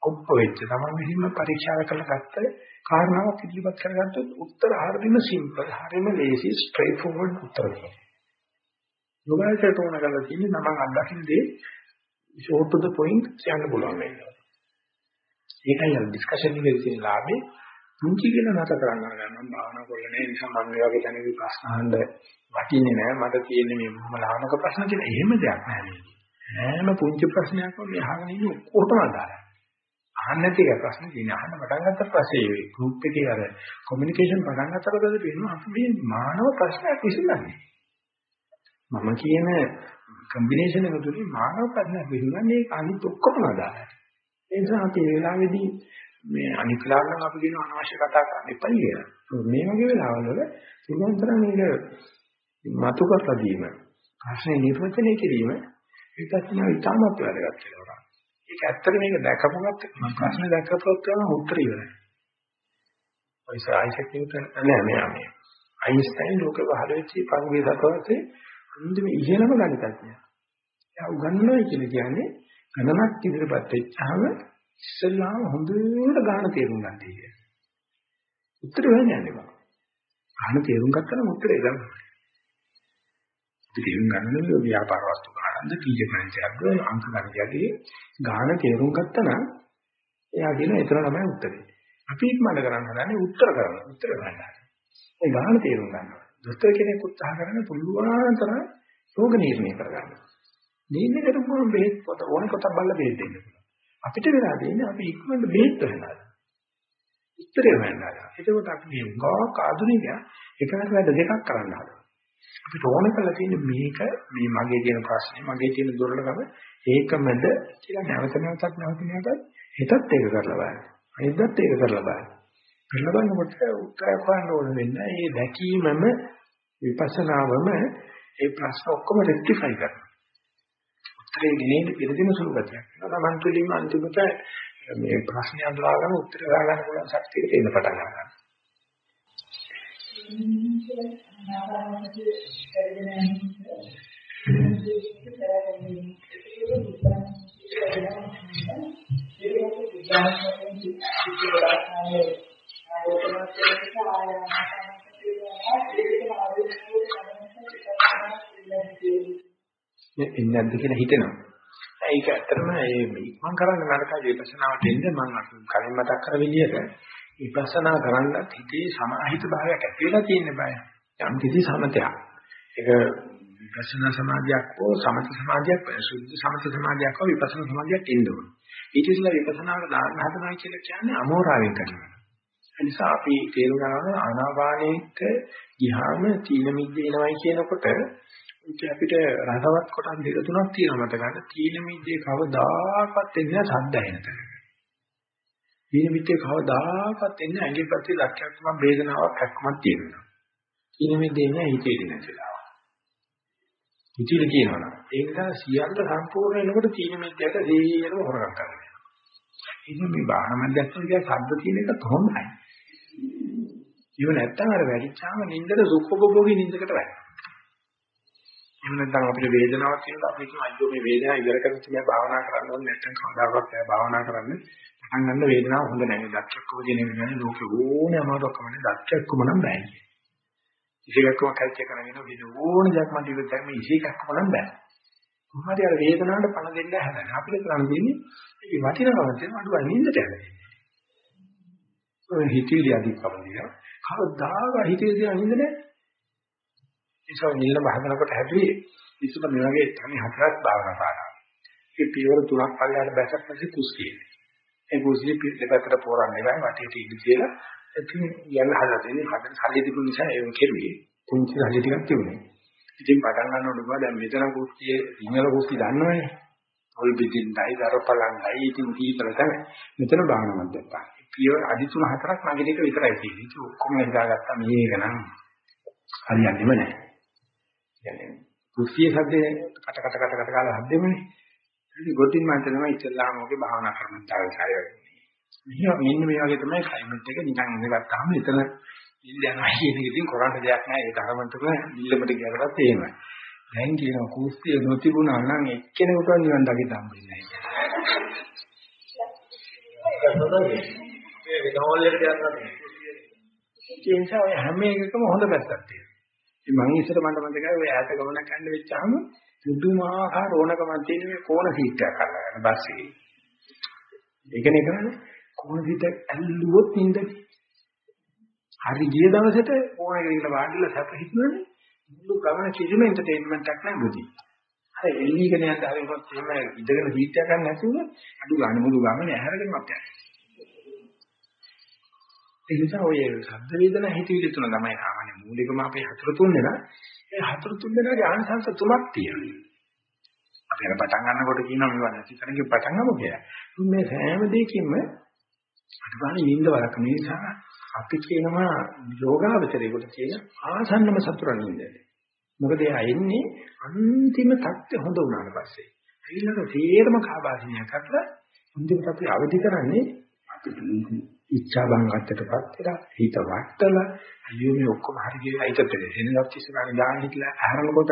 A: ඔප්ප වෙච්ච තමන් විසින්ම පරීක්ෂා කරලා ගත්ත කාරණාවක් ඉදිරිපත් කරගත්තොත් උත්තර හරියම සිම්පල් හරියම ලේසි ස්ට්‍රේට් ෆෝවර්ඩ් උත්තර දෙනවා. යෝගාචරයට ඕන කරලා තියෙන්නේ තමන් අත්දකින්න දේ short to the point කියන්න පුළුවන් වෙනවා. ඒකයි අර ඩිස්කෂන් එකේ තියෙන ලාභේ පුංචි කියලා නැත කරන්න ගන්නවා භාවනා කරලා නැහැ නිසා මම මේ වගේ තැනදී ප්‍රශ්න අහන්න වටින්නේ නැහැ. මට තියෙන්නේ මේ මොහොම ලාමක ප්‍රශ්න කියලා. එහෙම දෙයක් නැහැ නේද හැම පුංචි ප්‍රශ්නයක්ම මේ අහගෙන ඉන්නේ ඔක්කොටම අදාළයි. අහන්න නැති එක ප්‍රශ්න තියෙන අහන්න පටන් ගත්ත පස්සේ ඒ ගෲප් එකේ අර කොමියුනිකේෂන් පටන් ගන්නකොට පේනවා අපි මේ මානව ප්‍රශ්නයක් විසඳන්නේ. මම කියන කම්බිනේෂන් එක තුලින් මානව ප්‍රශ්නයක් විසඳන්නේ ඒක අනිත් ඔක්කොම අදාළයි ඒ නිසා අපි මේ වෙලාවේදී මේ අනිත් වෙලාවට නම් අපි කියන අනවශ්‍ය කතා කරන්න එපා කියලා. මේ වගේ වෙලාවල් වල පුළුවන් තරම් මේක මතු කරලා දීම, ප්‍රශ්නේ නිර්වචනය කිරීම විපස්සනා ඉතාමත් වැදගත් වෙනවා. ඒක ඇත්තට මේක දැකපුවත් මම ප්‍රශ්නේ දැක්කපුවත් තමයි උත්තර ඉවරයි. ඔය ආයිසක් නිව්ටන් නෑ මෙයා මේ. අයින්ස්ටයින් ලෝකෙ පහළ වෙච්ච පංගුවේ සතවසේ අන්තිම ඉහළම ගණිතඥයා. එයා උගන්වනවා කියලා කියන්නේ ගණනක් ඉදිරියපත් වෙච්චාම ඉස්සල්ලාම හොඳට ගාන තේරුම් ගන්න තියෙනවා. උත්තර හොයන්නේ නැහැ. ගාන තේරුම් ගත්තා නම් උත්තරේ ගන්න. තේරුම් ගන්න ව්‍යාපාර වස්තු ගන්නද කීජ ගණිතයක්ද අංක ගණිතයකදී ගාන තේරුම් ගත්තා නම් එයා කියන එතන තමයි උත්තරේ. අපි ඉක්මනට කරන්න හදන්නේ උත්තර කරන්න. උත්තර ගන්න. ඒ ගාන තේරුම් ගන්නවා. දොස්තර කෙනෙක් උත්සාහ කරන්නේ පුළුවන් තරම් රෝග නිర్ణය කරගන්න. නිర్ణය කරපුවම බෙහෙත් පොත ඕන කොට බලලා බෙහෙත් දෙන්න පුළුවන්. අපිට වෙලා දෙන්නේ අපි ඉක්මනට බෙහෙත් හොයනවා. උත්තරේ හොයනවා. ඒකෝට අපි මේ උගාවක් ආධුනිකයා එකකට වැඩ දෙකක් කරන්න හදනවා. අපිට ඕන කරලා තියෙන්නේ මේක මේ මගේ තියෙන ප්‍රශ්නේ මගේ තියෙන දුර්ලභම ඒකමද කියලා නැවත නැවතත් නැවත නැවතත් හිතත් ඒක කරලා බලන්න. අනිද්දත් ඒක කරලා බලන්න. කරලා බලනකොට උත්තරයක් හොයන්න ඕන වෙන්නේ මේ දැකීමම විපස්සනාවම ඒ ප්‍රශ්න ඔක්කොම රෙක්ටිෆයි කරනවා. උත්තරේ ගෙනෙන්න පිළිදින සුළු ගතියක්. තමන් තුළින්ම අන්තිමට මේ ප්‍රශ්නේ අඳුරාගෙන උත්තර ගන්න පුළුවන් ශක්තිය තියෙන පටන් ගන්නවා. එන්නේ නැද්ද කියලා හිතෙනවා. ඒක ඇත්තටම මේ ඉක්මන් කරන්න නරකයි විපස්සනාවට එන්න මම කලින් මතක් කර විදිහට විපස්සනා කරන්නත් හිතේ සමාහිත භාවයක් ඇති වෙලා තියෙන බය. යම් කිසි සමතයක්. ඒක විපස්සනා සමාධියක් හෝ සමත සමාධියක් සුද්ධ සමත සමාධියක් හෝ විපස්සනා සමාධියක් එන්න ඕන. ඊට ඉස්සෙල්ලා විපස්සනාවට දාන්න හදනවා කියලා කියන්නේ අමෝරාවෙන් කරනවා. ඒ නිසා අපි තේරුම් ගන්නවා ආනාපානෙට ගියාම තීන මිද්ද එනවයි කියනකොට ඒක අපිට රසවත් කොටස් දෙක තුනක් තියෙනවා මත ගන්න. තීන මිද්දේ කවදාකවත් එන්නේ සද්ද ඇහෙන තැන. තීන මිද්දේ කවදාකවත් එන්නේ ඇඟේ පැත්තේ ලක්ෂයක් වේදනාවක් හැක්කමක් තියෙනවා. තීන මිද්දේ එන්නේ හිතේ නැතිලා. හිතේ කියනවා. ඒ නිසා සියල්ල සම්පූර්ණ වෙනකොට තීන මිද්දයට දෙයයටම හොරගම් කරනවා. ඉතින් මේ බාහන මැදස්සන කියන ශබ්ද තියෙන එක කොහොමයි? ඉව නැත්තම් අර වැඩිචාම නින්දට සුඛෝපභෝගී නින්දකට වැටෙනවා. එහෙම නැත්නම් අපිට වේදනාවක් තියෙනවා අපි කියමු අයියෝ මේ වේදනාව ඉවර කරගන්න තමයි භාවනා කරන්න ඕනේ නැත්නම් කවදාකවත් බෑ භාවනා කරන්න පටන් ගන්න වේදනාව හොඳ නැහැ. දක්ෂකම කියන එක කියන්නේ ලෝකෙ ඕනේ අමාරුකම නේ දක්ෂකම නම් බෑ ඉසිකක්කම කල්ච කරගෙන වෙන ඕනේ දෙයක් මන් දිවිත් දැන් මේ ඉසිකක්කම නම් බෑ. කොහොමද අර වේදනාවට පණ දෙන්න හදන්නේ අපිට කරන්න දෙන්නේ මේ වටිනාකම තියෙන අඩුවයි නින්දට යන්නේ ඔය හිතේදී අධිකම දිනවා කවදාක හිතේදී නින්ද නැහැ ඒසො නිල්ල බහනකොට හැදුවේ ඉස්සුම මේ වගේ තනි හතරක් භාවනා පාඩම්. ඒ පියවර තුනක් පල්ලයට බැසක් පස්සේ කුස්සිය. ඒ කුස්සිය පිළිපැතට පෝරන්නේ නැහැ වටේට ඉඳ කියලා. ඉතින් යන්න හදලා දෙන්නේ හදන සල්ලි තිබුණ නිසා ඒක කෙරුවේ. පුංචි සල්ලි ටිකක් තිබුණේ. ඉතින් පටන් ගන්නකොට දැන් මෙතන කුස්සියේ සිංහල කුස්සිය දන්නවනේ. පොල් පිටින්යි දරපලංගයි ඉතින් කීතල තමයි. මෙතන භාවනා මැදපා. පියවර අදි තුන හතරක් නැගිට එක විතරයි තියෙන්නේ. ඉතින් ඔක්කොම හිතාගත්තා මේක නම් හරියන්නේම නැහැ. කියන්නේ කුස්සිය සද්දේ කට කට කට කට කාලා හද්දෙමනේ. ඉතින් ගොඩින් මන්ට තමයි ඉස්සල්ලාම ඔගේ භාවනා කරනතාවය සායයි. මෙහෙම මෙන්න මේ වගේ තමයි ක්ලයිමේට් එක නිකන් ඉඳගත්තාම එතන ඉන්න යනවා කියන එක ඉතින් කරන්න දෙයක් නැහැ. ඒ තරමටම නිල්ලමට ගියකටත් එහෙමයි. දැන් කියනවා කුස්සිය නොතිබුණා නම් එක්කෙනෙකුට නිවන් දකින්න හම්බෙන්නේ නැහැ.
B: මේ විනෝලයට යනවා.
A: ඒ නිසා හැම එකකම හොඳ පැත්තක් තියෙනවා. ඉතින් මම ඉස්සර මට මතකයි ඔය ඈත ගමනක් යන්න වෙච්චාම පුදුමාකාර ඕනකමක් තියෙන මේ කෝණ සීට් එකක් අල්ලගෙන බස් එකේ. ඒකනේ කරන්නේ කෝණ සීට් එක ඇල්ලුවොත් ඉඳි. හරි ගිය දවසට කෝණ එකේ ඉන්න වාඩිලා සැප හිතුවනේ මුළු ගමන කිසිම එන්ටර්ටේන්මන්ට් එකක් නැහැ බුදි. අර එල්ලීගෙන යන හරියොත් එහෙම ඉඳගෙන සීට් එකක් ගන්න නැතුව අඩු ගන්න මුළු ගමනේ ඇහැරගෙනවත් යනවා. ඒ නිසා ඔය ශබ්ද වේදනා හිතවිලි තුන තමයි සාමාන්‍ය මූලිකම අපේ හතර තුන් දෙනා. ඒ හතර තුන් දෙනාගේ ආනිසංස තුනක් තියෙනවා. අපි අර පටන් ගන්නකොට කියනවා මේවා නැති තරගේ පටන් ගමු කියලා. මේ සෑම දෙයකින්ම අනිවාර්ය නිින්ද වලක නිසා අපි කියනවා යෝගාවචරයකට කියන ආසන්නම සතුර නිින්දද. මොකද එයා එන්නේ අන්තිම தත්ත්වය හොඳ වුණාට පස්සේ. ඊළඟ තේරම කාබාසිනිය කරලා මුදින් අපි අවදි කරන්නේ අපි ඉච්ඡා බංගත්තටපත් වෙලා හිත වටලා අයියෝ මේ ඔක්කොම හරි කියලා හිතට එනවත් ඉස්සරහට දාන්න කියලා අහරනකොට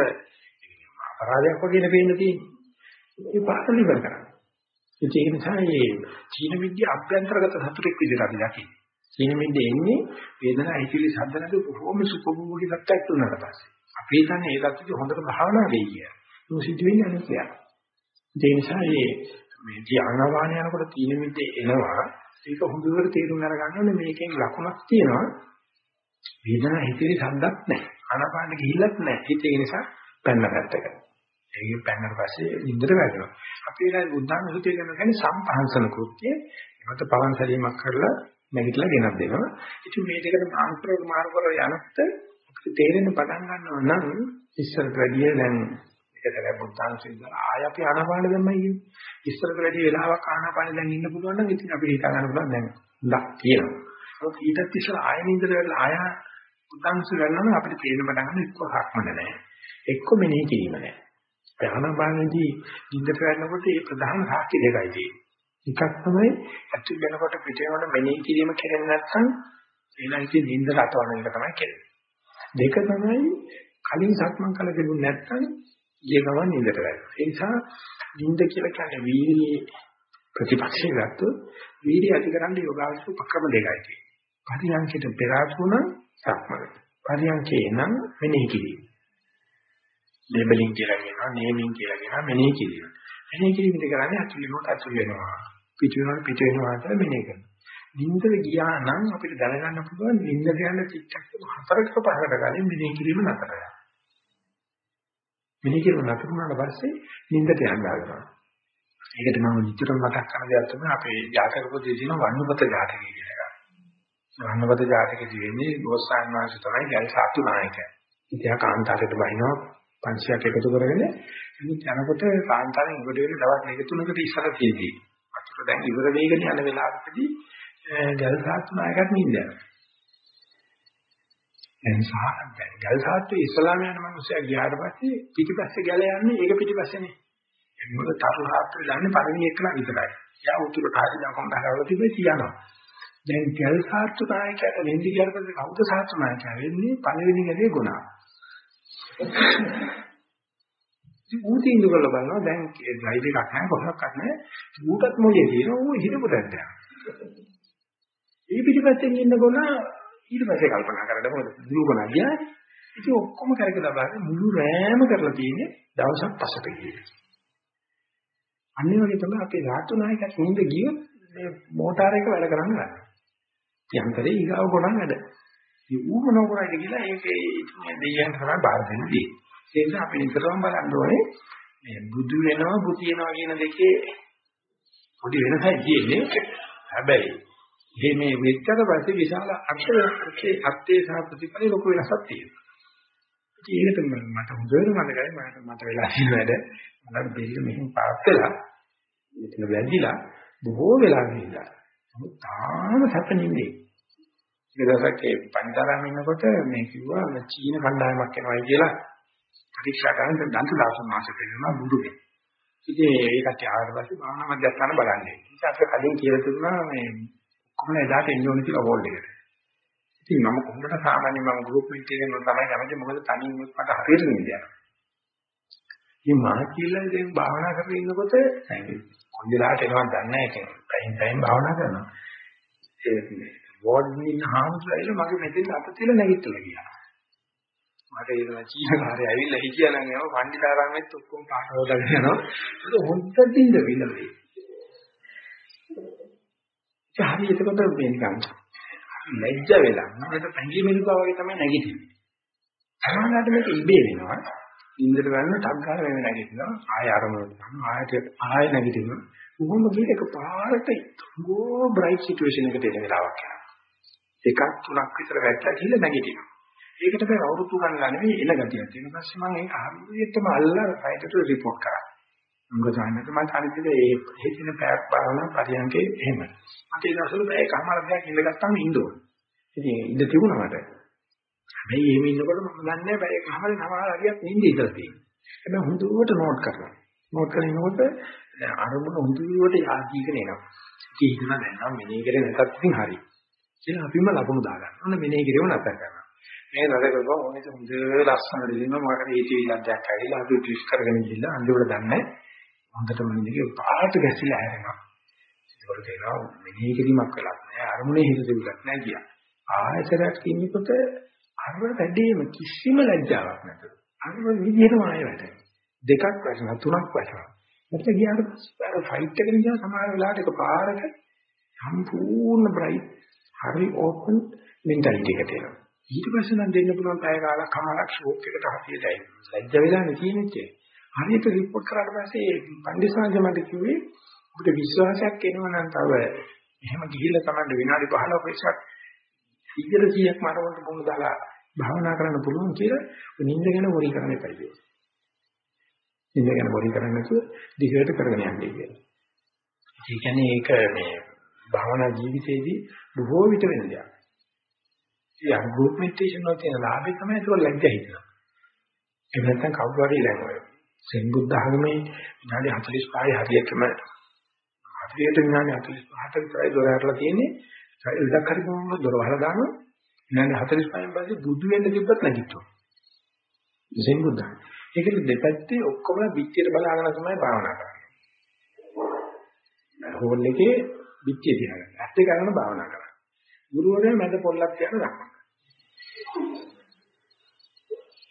A: අපරාධයක් වගේ පේන්න තියෙන්නේ. ඒ පාඩම ඉවර කරන්න. ඒ නිසා මේ චීන විද්‍ය අභ්‍යන්තරගත සතුටෙක් විදිහට අපි දකින්නේ. චීන විද්‍ය එන්නේ වේදනා හිතිලි සද්ද නැතුව බොහෝම සුඛභෝගී තත්ත්වයක් තුනකට පස්සේ. අපි හිතන්නේ ඒ තත්ත්වෙ හොඳට භාවනා වෙයි කියලා. ඒක සිද්ධ වෙන්නේ අනිත් දෙයක්. ඒ නිසා මේ මේ ධානාවාන යනකොට චීන විද්‍ය එනවා. ඒක හොඳට තේරුම් අරගන්න ඕනේ මේකෙන් ලකුණක් තියෙනවා. වේදනා හිතිලි සද්දක් නැහැ. ආනාපානෙ ගිහිල්ලත් නැහැ. ඒක නිසා පැන්න පැත්තකට. ඒකෙන් පැන්නට පස්සේ නින්දට වැටෙනවා. අපි ඒකයි බුද්ධාන සුතිය කරන කියන්නේ සම්පහන්සන කෘත්‍ය. ඒකට පවන් සැලීමක් කරලා නැගිටලා ගෙනත් දෙනවා. ඉතින් මේ දෙකට මානසික මාර්ග වල යනකොට අපිට තේරෙන්න පටන් ගන්නවා නම් ඉස්සරට වැඩිය දැන් ඒකතර බුද්ධාන සුතිය ආය අපි ආනාපාන දැම්මයි කියන්නේ. ඉස්සරට වැඩිය වෙලාවක් ආනාපාන දැන් ඉන්න පුළුවන් නම් ඉතින් අපිට හිතා ගන්න පුළුවන් දැන් හුඟක් තියෙනවා. ඒක ඊටත් ඉස්සර ආය නින්දට වෙලා ආය බුද්ධාන සුතිය ගන්නවා අපිට තේරෙන්න පටන් ගන්න එක්ක හක්මන නැහැ. එක්ක මෙනෙහි කිරීම නැහැ. ආනාපානදී නිින්දට වැටෙනකොට මේ ප්‍රධාන සාක්ෂි දෙකයි තියෙන්නේ. එකක් තමයි ඇතුල් වෙනකොට පිට වෙනකොට මෙනෙහි කිරීම කෙරෙන්නේ නැත්නම් එනයිති නිින්දට අතවන එක තමයි කෙරෙන්නේ. දෙක තමයි කලින් සක්මන් කළ දෙන්නේ නැත්නම් ඊය ගමන් නිින්දට වැටෙනවා. ඒ නිසා නිින්ද කියලා කියන්නේ වීර්යයේ ප්‍රතිපක්ෂය ගත්තොත් වීර්ය අධිකරණ යෝගාවචර උපක්‍රම දෙකයි තියෙන්නේ. පරියන්කයට පෙර ආසුණ සක්මන. පරියන්කේ නම් මෙනෙහි කිරීම. ලේබලින් කියලා කියනවා නේමින් කියලා කියනවා මෙනෙහි කිරීම. මෙනෙහි කිරීම ඉතින් කරන්නේ අතුල් වෙනකොට අතුල් වෙනවා. පිට වෙනකොට පිට වෙනවා කියලා මෙනෙහි කරනවා. නිින්දට ගියා නම් අපිට දැනගන්න පුළුවන් නිින්දට යන චිත්තක්ෂණ හතරක පහකට කලින් මෙනෙහි කිරීම නතර කරනවා. මෙනෙහි කිරීම නතර වුණාට පස්සේ නිින්දට යන්න ගන්නවා. ඒකට මම නිතරම මතක් කරන දෙයක් තමයි අපේ ජාතක පොතේ තියෙන වන්නපත ජාතකය කියලා එකක්. වන්නපත ජාතකයේ වෙන්නේ ගෝසාන් වහන්සේ තමයි ගැල් සාතු නායකයා. ඉතියා කාන්තාරයට බහිනවා 500ක් එකතු කරගෙන ඉතින් යනකොට කාන්තාරෙන් ඉවර වෙන දවස් දෙක තුනකට ඉස්සර තියෙදී. අතට දැන් ඉවර වෙගෙන යන වෙලාවකදී ගල් සාත්තු නායකත් නින්දා. දැන් සාහන් දැන් ගල් සාත්තු ඉස්ලාම යන මිනිස්සයා ගියාට පස්සේ පිටිපස්සේ ගැල යන්නේ ඒක පිටිපස්සේනේ. ඒ මොකද තරුණ හාත්‍රි දන්නේ පළවෙනි එකලා විතරයි. එයා උතුරට හරි දකුණට හරවලා තිබේ තියනවා. දැන් ගල් සාත්තු නායකයාට වෙන්නේ කියලා පස්සේ කවුද සාත්තු නායකයා වෙන්නේ පළවෙනි ගැලේ ගුණා. ඌ තීන්දුව කරලා බලනවා දැන් ඩ්‍රයිව් එකක් නැහැ කොහොමවත් නැහැ ඌටත් මොලේ තියෙනවා ඌ හිතපු තැනට යනවා ඒ පිටිපස්සෙන් ඉන්නකොන ඊට පස්සේ කල්පනා කරලා මොකද? දුරුකන ගියා ඉතින් ඔක්කොම කරකලා බලන්න මුළු රෑම කරලා තියෙන්නේ දවසක් පසට ගියේ. අනිත් වගේ තමයි අපේ රාතු නායකයෙක් නින්ද ගියොත් මේ මෝටාර එක වැඩ කරන්න ගන්නවා යන්ත්‍රේ ඊගාව ගොඩක් වැඩ. ඒ ඌ මොනව කරයිද කියලා ඒකේ දෙයියන් තමයි බාර දෙන්නේ. ඒ නිසා අපි නිතරම බලන්න ඕනේ මේ බුදු වෙනවා බුතියනවා කියන දෙකේ පොඩි වෙනසක් තියෙන්නේ. හැබැයි මේ මේ වෙච්චට පස්සේ විශාල අර්ථයේ අර්ථයේ සහ ප්‍රතිපලයේ ලොකු වෙනසක් තියෙනවා. ඒකට මට හොඳට මතකයි මට මට වෙලා තියෙන වැඩ මම බෙල්ල මෙහෙම පාත් වෙලා මෙතන වැදිලා බොහෝ වෙලා ගිහිල්ලා. තාම සැපනින්නේ. එක දවසක් ඒ පන්තරම් ඉන්නකොට මේ කිව්වා මේ චීන කණ්ඩායමක් එනවායි කියලා පරීක්ෂා කරන්න දන්ත දාසන මාසෙ වෙනවා බුදුගේ. ඉතින් ඒකට ආවට පස්සේ භාවනා මධ්‍යස්ථාන බලන්නේ. ඉතින් අපිට කලින් කියලා තිබුණා මේ කොහොමද එදාට එන්න ඕනේ කියලා හෝල්ඩ් එකට. ඉතින් මම කොහොමද සාමාන්‍ය මම ගෲප් මීටින් එකෙන් තමයි කැමති මොකද තනියෙන් මට හරියට නිදි යනවා. ඉතින් මම කියලා දැන් භාවනා කරගෙන ඉන්නකොට කොන්දලාට එනවා දන්නේ නැහැ කියන්නේ. පැයින් පැයින් භාවනා කරනවා. ඒ වෝඩ් ඉන්න හාමුදුරුවෝ මගේ මෙතෙන් අත තියලා නැගිටලා ගියා. මට ඒක චීනකාරය ඇවිල්ලා හිටියා නම් ඒව පණ්ඩිතාරාමෙත් ඔක්කොම පාට හොදාගෙන යනවා. ඒක හොද්දට ඉඳ විලවේ. හරි එතකොට මේ නිකන් ලැජ්ජ වෙලා මට පැංගි මිනිකා වගේ තමයි නැගිටින්නේ. සමහරවිට මේක ඉබේ වෙනවා. ඉන්දර ගන්න ටක් ගාලා වෙන නැගිටිනවා. ආය ආරමුණට ගන්න ආයත ආය නැගිටිනවා. කොහොම ගිහින් එක පාරට ගෝ බ්‍රයිට් සිටුේෂන් එකට එන වෙලාවක් යනවා. එකක් තුනක් විතර වැටලා ගිහලා නැගිටිනවා. ඒකට බෑ අවුරුදු ගණන් නෙවෙයි එන ගතියක් තියෙන පස්සේ මම ඒක හරියටම අල්ලලා සයිටට රිපෝට් කරා. මොකද අන්නත මම අනිත් ඒ හේතින පැයක් බලන පරියන්කේ එහෙම. මට ඒ දවස්වල බෑ කමාරක් ඉඳගත්තාම ඉන්න ඕනේ. ඉතින් ඉඳ තිබුණා මට. හැබැයි එහෙම ඉන්නකොට මම දන්නේ බෑ කමාරේ සමහර හරියක් නිින්ද ඉඳලා තියෙනවා. හැබැයි හොඳට නෝට් කරනවා. නෝට් කරනකොට දැන් අරමුණ හොඳට යාදීගෙන එනවා. ඉතින් හිතන දැන් නම් මෙනේ කරේ නැතත් ඉතින් හරි. කියලා අපිම ලකුණු දාගන්න. ඔන්න මෙනේ කිරෙව නැතර කරනවා. මේ නතර කරපුවා ඕනෙත් හොඳ ලස්සන දෙලින්ම මොකද හේතුවිලක් දැක් ඇවිල්ලා අපි ට්විස් කරගෙන ගිහිල්ලා අන්තිමට දන්නේ හොඳටම නිදිගේ පාට ගැසිලා හැරෙනවා. ඒකවල කියනවා මෙනෙහි කිරීමක් කළත් නෑ අරමුණේ හිත දෙවිලක් නෑ කියා. ආයතරයක් ඉන්නකොට අර වැඩේම කිසිම ලැජ්ජාවක් නැතුව අර විදිහටම ආයෙ වැඩේ. දෙකක් වැටෙනවා තුනක් වැටෙනවා. මට ගියාට පස්සේ අර ෆයිට් එකකින් ගියා සමහර වෙලාවට එක පාරක සම්පූර්ණ බ්‍රයිට් හරි ඕපන් මෙන්ටැලිටි එකට එනවා. ඊට පස්සේ නම් දෙන්න පුළුවන් පැය කාලක් කමාරක් ෂෝක් එකට හතියටයි. ලැජ්ජ වෙලා නෙතියෙන්නේ. හරියට රිපෝට් කරාට පස්සේ පන්දිසාංශ මට කිව්වේ අපිට විශ්වාසයක් එනවා නම් තව එහෙම ගිහිල්ලා තමයි විනාඩි 15ක ඉස්සක් 100ක් මාරවන්ට මොන දාලා භාවනා කරන්න පුළුවන් කියලා නිින්ද ගැන වරි කරන්න එපා කියලා. නිින්ද ගැන වරි කරන්නේ නැතුව දිගට කරගෙන යන්නේ කියලා. ඒ කියන්නේ ඒක මේ භාවනා ජීවිතයේදී බොහෝ විට වෙන දෙයක්. ඉතින් ගෲප් මෙඩිටේෂන් වල තියෙන ලාභය තමයි ඒක ලැජ්ජා හිතනවා. ඒ නැත්තම් කවුරු හරි ලැබුවා. සෙන් බුද්ධ ආගමේ විනාඩි 45 හරියටම හරියට විනාඩි 45ට විතරයි දොර ඇරලා තියෙන්නේ. ඉලක්ක හරි කොහොමද දොර වහලා දානවා. විනාඩි 45න් පස්සේ බුදු වෙන්න තිබ්බත් නැගිටිනවා. සෙන් බුද්ධ. ඒකෙදි දෙපැත්තේ ඔක්කොම පිටියට බලාගෙන තමයි භාවනා කරන්නේ. හෝල් එකේ පිටිය තියාගන්න. ඇත්ත කරන භාවනා කරන්නේ. ගුරුවරයා මැද පොල්ලක් තියන දක්වනවා.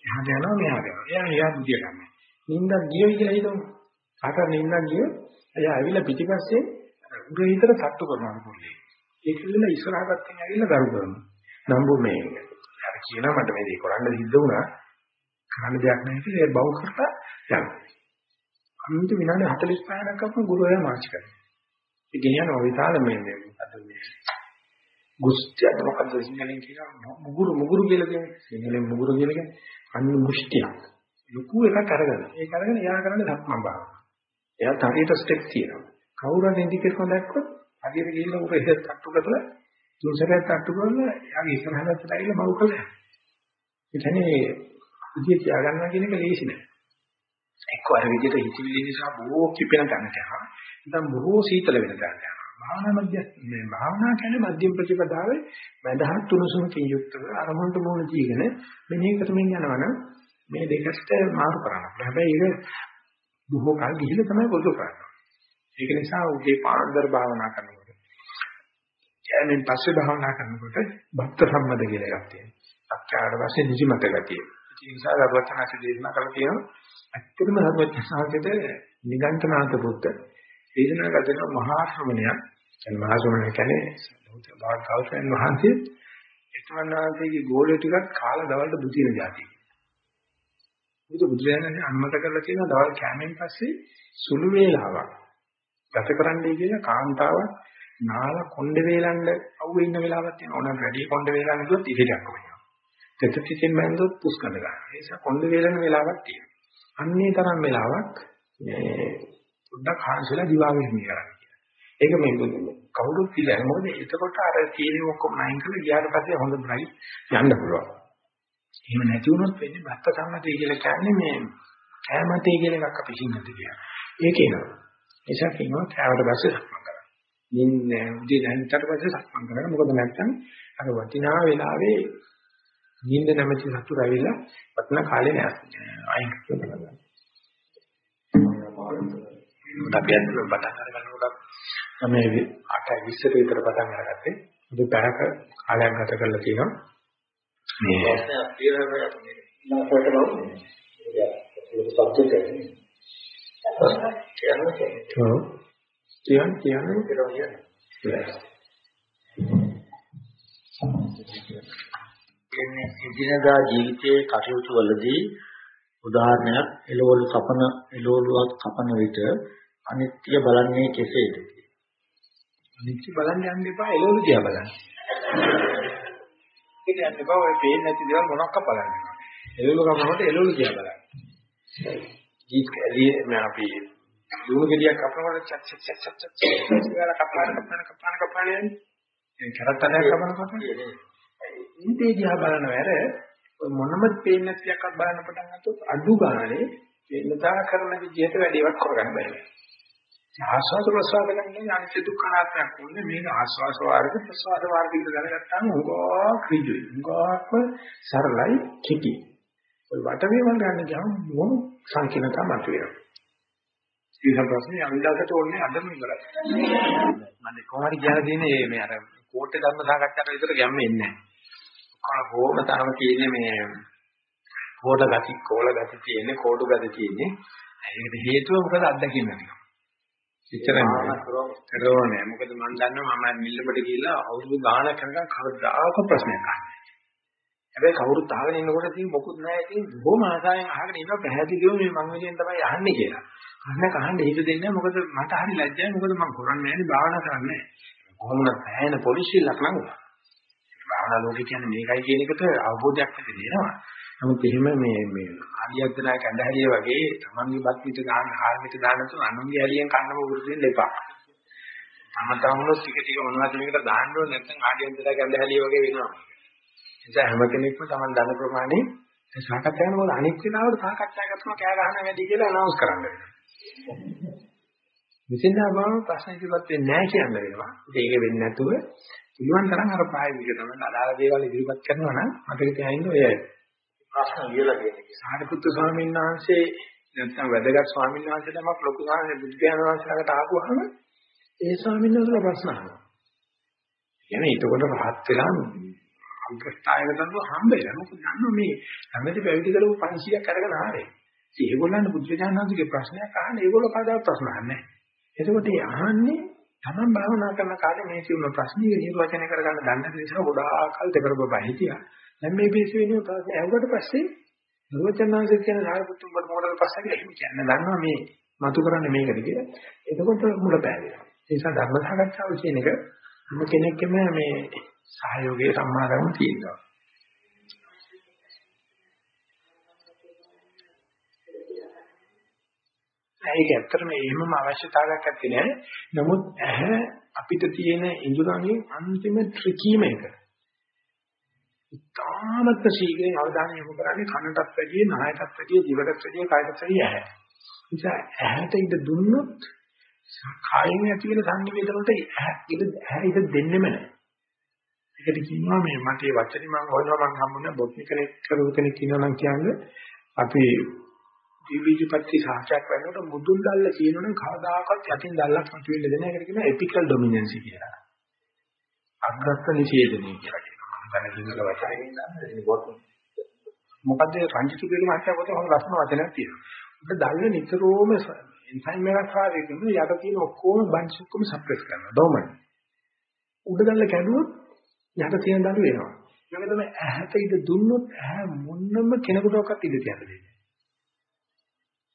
A: එහාට යනවා මෙහාට යනවා. එයා එයා බුදිය ගන්නවා. නින්දක් ගියයි කියලා හිතමු. කාටද නින්දක් ගියෝ? එයා ඇවිල්ලා පිටිපස්සේ උඩ හිතට තට්ටු කරනවා පොල්ලේ. ඒකෙල්ල ඉස්සරහ පැත්තෙන් ඇවිල්ලා කරු කරනවා. නම්බු මේ අර කියනවා මට මේ දේ කරන්න සිද්ධ වුණා. කරන්න දෙයක් නැහැ කියලා ඒ බව් කරලා යනවා. අන්තිම විනාඩි 45ක් අපු ගුරුවරයා මාච් කරනවා. ඒ කියන්නේ විශාල මේ අද මේ ගුස්තිය මොකද්ද සිංහලෙන් කියනවා මුගුරු මුගුරු කියලා කියන්නේ සිංහලෙන් මුගුරු කියලා කියන්නේ අන්න මුෂ්ටියක් ලොකු එකක් අරගෙන. ඒක අරගෙන එයා කරන්නේ ධම්ම භාවනාව එයාට හරියට ස්ටෙප් තියෙනවා. කවුරු හරි ඉන්ඩිකේටර් දැක්කොත් හරියට ගිහිල්ලා උක එහෙත් තට්ටු කරලා තුන්සරයක් තට්ටු කරලා එයාගේ ඉස්සරහට ඇවිල්ලා බව් කරලා ඒ කියන්නේ විදිය තියාගන්නවා කියන එක ලේසි නෑ. එක්ක අර විදියට හිතවිලි නිසා බොහෝ කිපෙන තැනට යනවා නැත්නම් බොහෝ සීතල වෙන තැනට යනවා භාවනා මධ්‍ය මේ භාවනා කියන්නේ මධ්‍යම ප්‍රතිපදාවේ මදහත් තුනසුමකින් යුක්තව අරමුණට මුහුණ දීගෙන මෙනෙහි කරමින් යනවනම් මේ දෙකට මාරු කරන්න. හැබැයි ඒක බොහෝ කල් ගිහිල්ලා තමයි පොදු කරන්නේ. ඒක නිසා උදේ පාන්දර භාවනා කරනකොට කියන්නේ පස්සේ භාවනා කරනකොට භක්ත සම්මද කියලා එකක් තියෙනවා. අක්කාට පස්සේ නිදිමත ගතිය. ඒ නිසා රබවචනාසි දේශනා කරලා තියෙනවා. ඇත්තටම රබවචනාසෙද නිගණ්ඨනාත පුත්ත දේශනා කරන මහා ශ්‍රමණයක් දැන් මහා ශ්‍රමණය කියන්නේ භාගවතයන් වහන්සේ එතවන්නාන්සේගේ ගෝලෙ ටිකක් කාලා දවල්ට බුදින જાතිය. බුදු බුදුරජාණන් අනුමත කරලා තියෙන දවල් කැමෙන් පස්සේ සුළු වේලාවක් ගත කරන්නයි කියන කාන්තාවක් නාල කොණ්ඩ වේලන්න අවුවේ ඉන්න වෙලාවක් තියෙනවා. ඕනනම් වැඩි කොණ්ඩ වේලන්න දුවත් ඉහිටක් වෙනවා. දෙතටින් බැඳුත් පුස්කඳ ගන්න. ඒ නිසා කොණ්ඩ වේලන වෙලාවක් තියෙනවා. අන්නේ තරම් වෙලාවක් මේ පොඩ්ඩක් හාන්සලා දිවාගෙන ඉන්න කරන්නේ. ඒක මේ කවුරුත් කියන්නේ මොකද එතකොට අර තියෙන ඔක්කොම නයින් කරලා ගියාට පස්සේ හොඳ බ්‍රයිට් යන්න පුළුවන්. එහෙම නැති වුණොත් වෙන්නේ බත්ත සම්මතය කියලා කියන්නේ මේ කෑමතේ කියලා එකක් අපි හින්නද කියලා. ඒක එනවා. නිසා කියනවා කෑවට පස්සේ සක්මන් කරන්න. නින්නේ උදේ දැන්තර පස්සේ සක්මන් කරන්න. මොකද නැත්තම් අර වටිනා වෙලාවේ නිින්ද නැමැති සතුට ඇවිල්ලා වටිනා කාලේ නෑ. අයින් කරනවා. අපි අද පටන් ගන්නකොට මේ 8යි 20ට විතර පටන් අරගත්තේ. අපි පැයක කාලයක් ගත කරලා තියෙනවා. මේ කියන්න
B: කියන්නේ එදිනදා ජීවිතයේ කටයුතු වලදී උදාහරණයක් එළවලු කපන එළවලුවක් කපන විට අනිත්‍ය බලන්නේ කෙසේද?
A: අනිත්‍ය බලන්න යන්න එපා එළවලු දිහා බලන්න. ඒක යන්න එපා ඔය පේන්නේ නැති දේවල් මොනක්ක බලන්න. එළවලු කපනකොට එළවලු දිහා බලන්න. ජීත් කැලිය මේ අපි දුණු ගෙඩියක් කපනකොට චක් චක් චක් චක් චක් කියලා කපන කපන කපන කපන යන්නේ. ඒ කරත්තලයක් කපනකොට ඉන්දේ දිහා බලන වැර මොනම පේන්නේ නැති එකක් බලන්න පටන් ගත්තොත් අඩු ගානේ වෙනදා කරන විදිහට වැඩේවත් කරගන්න බැහැ. ආස්වාද ප්‍රසවාස ගන්නේ අනිත්‍ය දුක්ඛ අනාත්මයක් වුණේ මේක ආස්වාස වාර්ග ප්‍රසවාස වාර්ග කියලා දැනගත්තාම උගා ක්‍රිජුයි උගාක්ම සරලයි කිටි. ඔය වටවේවල් ගන්න ගියාම මොන සංකීර්ණතාවක් මතුවෙනවා? ඊට පස්සේ අනිදාසට ඕනේ අදම ඉවරයි. මම කොහොමද කියලා දෙන්නේ මේ අර කෝට්ටේ ධර්ම සාකච්ඡාවට විතර ගැම්මේ ඉන්නේ නැහැ. කොහොම තරම කියන්නේ මේ කෝඩ ගති කෝල ගති තියෙන්නේ කෝඩු ගති තියෙන්නේ. ඒකට හේතුව මොකද? අත්දැකීම නැතිකම එච්චරයි කරෝනේ මොකද මම දන්නවා මම මිල්ලකට ගිහිල්ලා අවුරුදු ගාණක් කරනකම් කවදාක ප්‍රශ්නයක් අහන්නේ හැබැයි කවුරුත් අහගෙන ඉන්නකොට ඉතින් මොකුත් නැහැ ඉතින් බොහොම ආසාවෙන් අහගෙන ඉන්නවා පැහැදිලිව මේ මං විදියෙන් තමයි අහන්නේ කියලා. අහන්න කහන්න හිත දෙන්නේ මොකද මට හරි ලැජ්ජයි මොකද මං කරන්නේ නැහැ භාවනා කරන්නේ. කොහොමද පැහැෙන පොලිසිය ලක්නම් උනා. භාවනා ලෝකේ කියන්නේ මේකයි කියන එකට අවබෝධයක් ඇති වෙනවා. නමුත් එහෙම මේ මේ ආලියද්දනා කැඳහැලිය වගේ තමන්ගේ බත් පිට දාන හාල් පිට දාන තු අනුන්ගේ ඇලියෙන් කන්නම වුරුදු වෙන්න එපා. තම තමනුත් ටික ටික මොනවද මේකට දාන්න ඕනේ නැත්නම් ආලියද්දනා කැඳහැලිය වගේ වෙනවා. නිසා හැම කෙනෙක්ම Taman දන ප්‍රමාණය සාකච්ඡා කරනකොට අනිත් වෙලාවට සාකච්ඡා කරනවා කෑ ගහන වැඩි කියලා අනවුන්ස් කරන්න වෙනවා. විසඳාවම ප්‍රශ්න ඉදිරිපත් වෙන්නේ නැහැ කියන්න වෙනවා. ඒක වෙන්නේ නැතුව පුළුවන් තරම් අර ප්‍රායෝගික තමයි අදාළ දේවල් ඉදිරිපත් කරනවා නම් මතක තියාගන්න ඔය
B: ප්‍රශ්න ලියලා දෙන්නේ.
A: සාරිපුත්තු ස්වාමීන් වහන්සේ නැත්නම් වැදගත් ස්වාමීන් වහන්සේ නමක් ලොකු ස්වාමීන් බුද්ධ වහන්සේලාට ආපුවාම ඒ ස්වාමීන් වහන්සේලා ප්‍රශ්න අහනවා. එනේ එතකොට රහත් වෙලා අග්‍රස්ථායක දන්ව හම්බෙලා මොකද දන්නව මේ හැමදේ පැවිදි කරපු 500ක් අරගෙන ආවේ. ඉතින් ඒගොල්ලන් බුද්ධජානනාථගේ ප්‍රශ්නයක් අහන්න ඒගොල්ලෝ කවදාවත් ප්‍රශ්න අහන්නේ නැහැ. එතකොට ඒ අහන්නේ තමන් භාවනා කරන කාලේ මේ සිවුන ප්‍රශ්නික නිර්වචනය කරගන්න දන්නේ නැති නිසා ගොඩාක් කල් දෙකර බබා හිටියා. දැන් මේ පිස්සු වෙනුව ප්‍රශ්න ඇහුවට පස්සේ නිර්වචනාංශ කියන සාරපුත්තුන් වල මොකටද ප්‍රශ්න කියලා එහෙම කියන්නේ. දන්නවා මේ මතු කරන්නේ මේකද කියලා. එතකොට මුල පෑදෙනවා. ඒ නිසා ධර්ම සාකච්ඡාව කියන එක හැම කෙනෙක්ගේම මේ සහයෝගයේ සම්මාදම තියෙනවා. ඒක ඇත්තටම එහෙමම අවශ්‍යතාවයක් ඇත්තේ නැහැ. නමුත් ඇහැ අපිට තියෙන ඉන්ද්‍රයන්ගේ අන්තිම ට්‍රිකීම එක. ඉතාමත් ශීඝ්‍රයෙන් අවධානය යොමු කරන්නේ කනටත් වැඩිය, නායටත් වැඩිය, දිවටත් වැඩිය, කයටත් වැඩිය ඇහැ. නිසා ඇහැට ඉඳ දුන්නොත් කායෙන් ඇති වෙන සංනිවේදන වලට ඇහැ ඉඳ දෙන්නෙම නැහැ. ඒකට කියනවා මේ මට ඒ වචනේ මම හොයනවා මම හම්බුනේ බොට්නි කෙනෙක් කරුව කෙනෙක් කියනවා නම් කියන්නේ අපි දිවිජපත්ති සාක්ෂාත් වෙනකොට මුදුන් දැල්ල කියනවනම් කවදාකවත් යටින් දැල්ලක් මතුවෙන්න දෙන එකට කියනවා එපිකල් ඩොමිනන්සි කියලා. අග්‍රස්ත නිෂේධනය කියලා කියනවා. මම දැන් සිංහල වචනේ බොට්නි. මොකද රංජිතු කියන මාත්‍යා කොට හොඳ ලස්සන වචනයක් තියෙනවා. උඩ දැල්ල නිතරම එන්සයිම් එකක් හාවේ කරන යට තියෙන ඔක්කොම බන්ස් ඔක්කොම සප්‍රෙස් කරනවා. ඩොමන්. උඩ දැල්ල කැඩුවොත් යට තියෙන දඬු වෙනවා. ඒක තමයි ඇහැට ඉඳ දුන්නොත් ඇහැ මොන්නම කෙනෙකුටවත් ඉඳ තියන්න දෙන්නේ.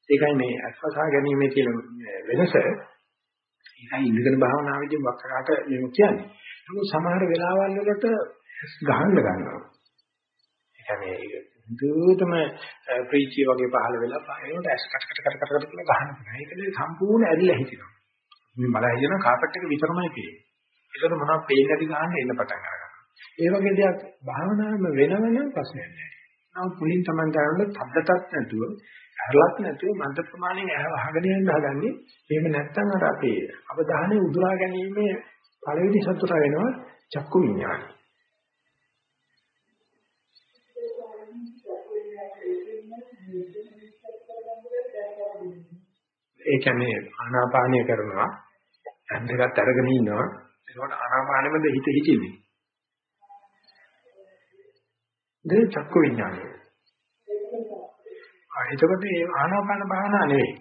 A: ඒකයි මේ අස්වසා ගැනීමේ තියෙන වෙනස. ඒකයි ඉඳගෙන භාවනාවේදී වක්‍රාට මෙහෙම කියන්නේ. නමුත් සමහර වෙලාවල් වලට ගහන්න ගන්නවා. ඒ කියන්නේ දුරටම ප්‍රීචි වගේ පහළ වෙලා පායනට ඇස් කට කට කට කට කට කියලා ගහන්න පුළුවන්. ඒකනේ සම්පූර්ණ ඇරිලා හිටිනවා. මේ බල හිතන කාපට් එක විතරමයි පේන්නේ. ඒකට මොනවද පේන්නේ නැති ගන්න එන්න පටන් ගන්නවා. ඒ වගේ දෙයක් භාවනාවෙම වෙනවනම් ප්‍රශ්නයක් නැහැ. නමුත් මුලින් Taman ගන්න තද්දටත් නැතුව, අරලත් නැතුව මන්ද ප්‍රමාණයෙන් ඇහ වහගෙන යන්න හදන්නේ. එහෙම නැත්නම් අර අපේ අවධානය උදුරා ගැනීමේ පළවෙනි සතුට වෙනවා චක්කු විඥානය. ඒ කියන්නේ ආනාපානය කරනවා ඇන්දගත් අරගෙන ඉන්නවා ඒකට ආනාපානෙමද හිත හිතින්නේ දේ චක්ක විඥානය. ආ එතකොට මේ ආනාපාන භාවනා නෙවෙයි.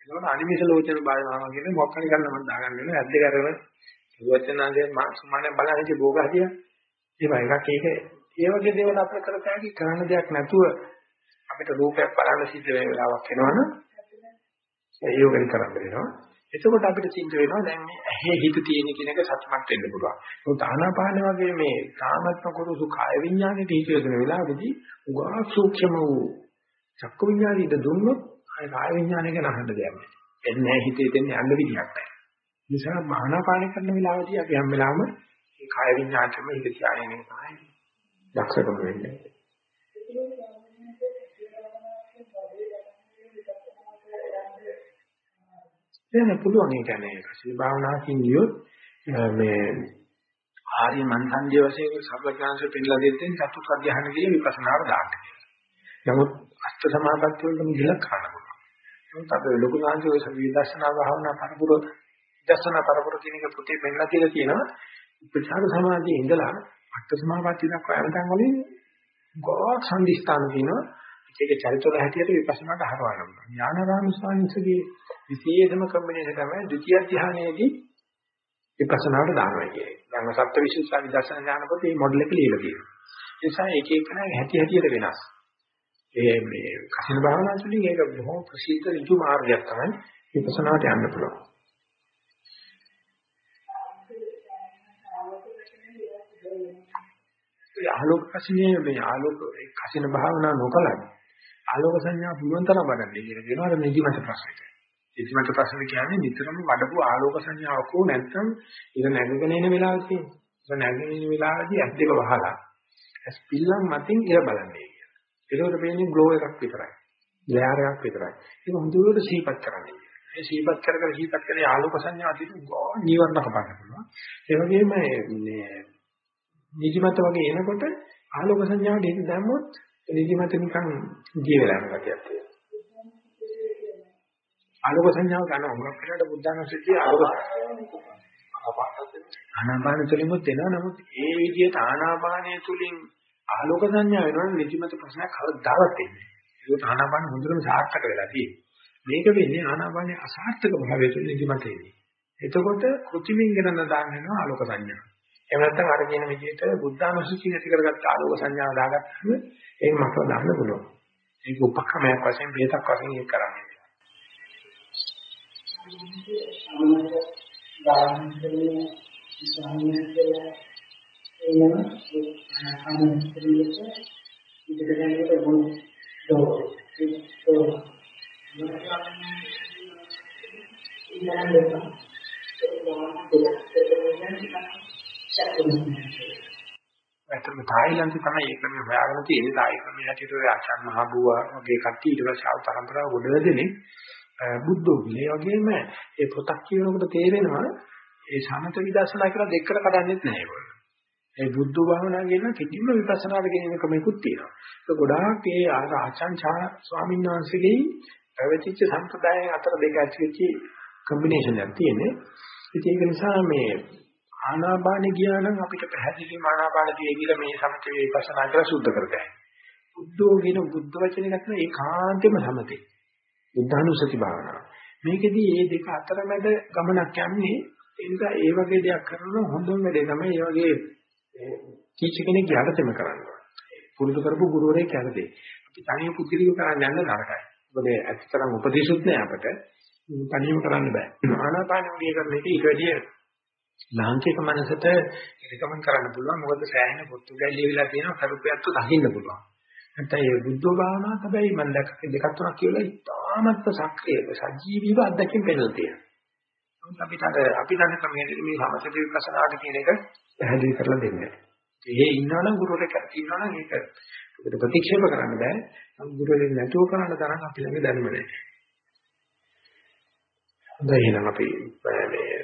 A: ඒකට අනිමිෂ ලෝචන භාවනාව කියන්නේ මොකක් හරි ගන්න මම දාගන්න වෙනවා. ඇද්ද කරගෙන වචනාංශයෙන් මා සුමානේ බලන්නේ භෝගහදියා. ඒ වගේ එකක් ඒක ඒ වගේ දේවල් අපිට කරතෑකි කරන්න දෙයක් නැතුව අපිට රූපයක් බලන්න සිද්ධ වෙන වෙලාවක් එනවනම් ඒ යෝගයෙන් කරන්න වෙනවා. එතකොට අපිට සිද්ධ වෙනවා දැන් මේ ඇහි හිත තියෙන කියන එක සත්‍යමත් වෙන්න පුළුවන්. ඒත් ආනාපාන වගේ මේ කාමත්ම කුරුසු කාය විඥානයේ හිත යොදන වෙලාවෙදී උගා සූක්ෂම වූ චක්ක විඥානීට දුන්නොත් ආය කාය විඥානය ගැන අහන්න දෙයක් නැහැ. එන්නේ හිතේ දෙන්නේ යන්න විදියක් නැහැ. නිසා ආනාපාන කරන වෙලාවදී අපි හැම වෙලාවෙම මේ කාය විඥානයම හිත තියාගෙන ඉන්න තමයි දක්ෂකම වෙන්නේ. නෑ පුළුවන් ඒ කියන්නේ කසින භාවනාවකින් ගියොත් මේ ආර්ය මන්සන්දිය වශයෙන් සර්වඥාන්සේ පෙන්නලා දෙන්නේ චතුත් අධ්‍යාහන කියන විපස්සනාව දාන්න කියලා. නමුත් අෂ්ට සමාපatti වලට මිදලා කරන්න පුළුවන්. නමුත් අපේ ලොකු සංජය ඔය විදර්ශනා භාවනා පරපුර විදර්ශනා පරපුර කියන එක පුතේ පෙන්නලා කියලා තියෙනවා. උපචාර සමාධියේ ඉඳලා අෂ්ට සමාපatti දක්වා යනතන් වලින් ගොඩක් සම්දිස්ථාන තියෙනවා. ඒක චරිතවල හැටියට විපස්සනාට හරවන්න පුළුවන්. ඥානාරාම ස්වාමීන්සේගේ විශේෂම කම්බිනේෂන් තමයි ද්විතිය ධ්‍යානයේදී විපස්සනාට දානවා කියන්නේ. දැන් සත්‍ය විශ්වාස විදර්ශන ඥාන පොතේ මේ මොඩල් එක ලියලා තියෙනවා. ඒ නිසා එක එකනා හැටි හැටියට වෙනස්. ඒ මේ කසින භාවනා තුළින් ඒක බොහොම ප්‍රසිද්ධ ඍජු මාර්ගයක් තමයි විපස්සනාට යන්න පුළුවන්. ඒ ආලෝක කසිනේ මේ ආලෝක කසින භාවනා නොකලයි. ආලෝක සංඥා පුළුවන් තරම් වඩන්නේ කියලා කියනවා අර නිදිමත ප්‍රශ්නෙට. නිදිමත ප්‍රශ්න කියන්නේ නිතරම වඩපු ආලෝක සංඥාවක් හෝ නැත්නම් ඉර නැගගෙන එන වෙලාවක තියෙන. ඉර නැගගෙන එන වෙලාවදී ඇස් දෙක වහලා ඇස් පිල්ලම් මතින් ඉර බලන්නේ කියලා. ඒකෝට වෙන්නේ ග්ලෝ එකක් විතරයි. ලෑර් එකක් විතරයි. ඒක හොඳට සීපත් කරන්නේ. මේ සීපත් කර කර සීපත් කරේ ආලෝක සංඥා අදිට ගෝ නිවර්ණ කපන්න පුළුවන්. ඒ වගේම මේ නිදිමත වගේ එනකොට ආලෝක සංඥාවට ඒක දැම්මොත් නිදිමත නිකන් ගිය වෙලා යන ගතියක් තියෙනවා. ආලෝක සංඥාව ගන්න උඟක් කරලා බුද්ධානුස්සතිය ආලෝක ආනාපාන තුලින්මුත් එනවා නමුත් ඒ විදිහට ආනාපානය තුලින් ආලෝක සංඥා වෙනවනම් නිදිමත ප්‍රශ්නයක් කවදාවත් එන්නේ. ඒක ආනාපාන හොඳටම සාර්ථක වෙලා තියෙන්නේ. මේක වෙන්නේ ආනාපානයේ අසාර්ථක භාවය තුළ නිදිමත එන්නේ. එතකොට කෘතිමින් ගණන දාන්න වෙනවා ආලෝක සංඥා. එහෙම නැත්නම් අර කියන විදිහට බුද්ධානුස්සතිය ඇති කරගත්ත ආලෝක සංඥාව දාගත්තාම ඒක මතව දාන්න පුළුවන්. ඒක උපක්‍රමයක් වශයෙන් බේතක් වශයෙන් ඒක කරන්නේ.
C: දානකරේ ස්වාමීන්වහන්සේලා එනම ආනන්දරියට ඉදකරන්නට වුණ දෝ ඒ
A: ඇත්තටම තායිලන්තේ තමයි ඒ ක්‍රමය හොයාගෙන තියෙන්නේ. තායි ක්‍රමයේ හැටියට ඔය ආචාර්ය මහබුවා වගේ කට්ටිය ඊට පස්සේ ආව පරම්පරාව ගොඩ දෙනේ බුද්ධෝ ඒ වගේම ඒ පොතක් කියනකොට තේරෙනවා ඒ සමත විදර්ශනා කියලා දෙකට කඩන්නෙත් නැහැ ඒගොල්ලෝ. ඒ බුද්ධ භාවනා කියන කිසිම විපස්සනාට ගෙන ක්‍රමයක්ත් තියෙනවා. ඒක ගොඩාක් ඒ ආචාර්ය ස්වාමීන් වහන්සේගේ පැවතිච්ච සම්ප්‍රදායන් අතර දෙක ඇතුළත කම්බිනේෂන් එකක් තියෙන්නේ. ඉතින් ඒක නිසා මේ ආනාපානෙ ගියා නම් අපිට පැහැදිලිවම ආනාපාන දිගේ කියලා මේ සමථ විපස්සනා කරලා සුද්ධ කරගන්න. බුද්ධෝ කියන බුද්ධ වචනේ නැත්නම් ඒකාන්තෙම සමතේ. බුද්ධානුස්සති භාවනාව. මේකෙදී මේ දෙක අතරමැද ගමනක් යන්නේ ඒ නිසා ඒ වගේ දෙයක් කරන හොඳම වැඩේ තමයි මේ වගේ කීච කෙනෙක් යටතෙම කරන්නේ. පුරුදු කරපු ගුරුවරයෙක් යටතේ. අපි තනියම පුද්ගලිකව කරන්න යන්න නරකයි. මොකද ඇත්තටම උපදේශුත් නෑ අපට. තනියම කරන්න බෑ. ආනාපාන වගේ කරන එක ඊට වැඩිය ලාංකික මනසට රෙකමන්ඩ් කරන්න පුළුවන්. මොකද සෑහෙන පොත්තු ගැල්ලියවිලා තියෙනවා කරුපයත්තු දකින්න පුළුවන්. නැත්නම් මේ බුද්ධ භාවනාව තමයි මම දැක්ක දෙකක් තුනක් කියලා ඉතාමත් සක්‍රියව සජීවීව අත්දැකීම් පෙන්නලා තියෙනවා. නමුත් අපිට අර අපි දන්න ක්‍රමයේ මේ සමථ විපස්සනාට කියන එක පැහැදිලි කරලා දෙන්නේ. ඒ ඉන්නවනම් ගුරුවරයෙක් ඉන්නවනම් ඒක අපිට ප්‍රතික්ෂේප කරන්න බෑ. නම් ගුරුවරයෙක් නැතුව කරන්න තරම් අපි ළඟ දැනුම නැහැ. හොඳයි එහෙනම් අපි මේ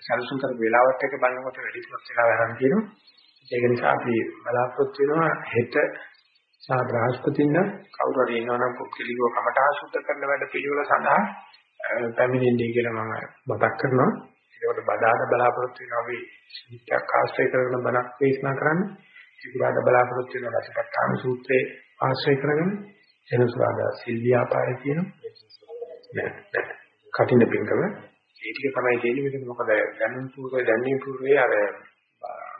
A: සල්සුන් කර වේලාවට එක බලනකොට වැඩි පුරත් වෙලා වරන් කියනවා. ඒක නිසා අපි බලාපොරොත්තු වෙනවා හෙට සා බ්‍රහස්පතින්ද කවුරු හරි ඉන්නවනම් පුද්ගලිකව කමඨා සුද්ධ කරන වැඩ පිළිවෙල සඳහා පැමිණෙන්නේ කියලා මම මතක් කරනවා. ඒකට බදාද බලාපොරොත්තු වෙනවා අපි නිත්‍යක් ආශ්‍රය කරගෙන බණක් දේශනා කරන්න. ඒකට බලාපොරොත්තු වෙනවා රසපට්ඨාන සූත්‍රයේ ආශ්‍රය කරගෙන එනසුරාදා සිල්වියාපාරය කියනවා. කටින පින්කම ඒ ටික තමයි දෙන්නේ මෙතන මොකද දැනුම් පූර්වය දැනීම් පූර්වයේ අර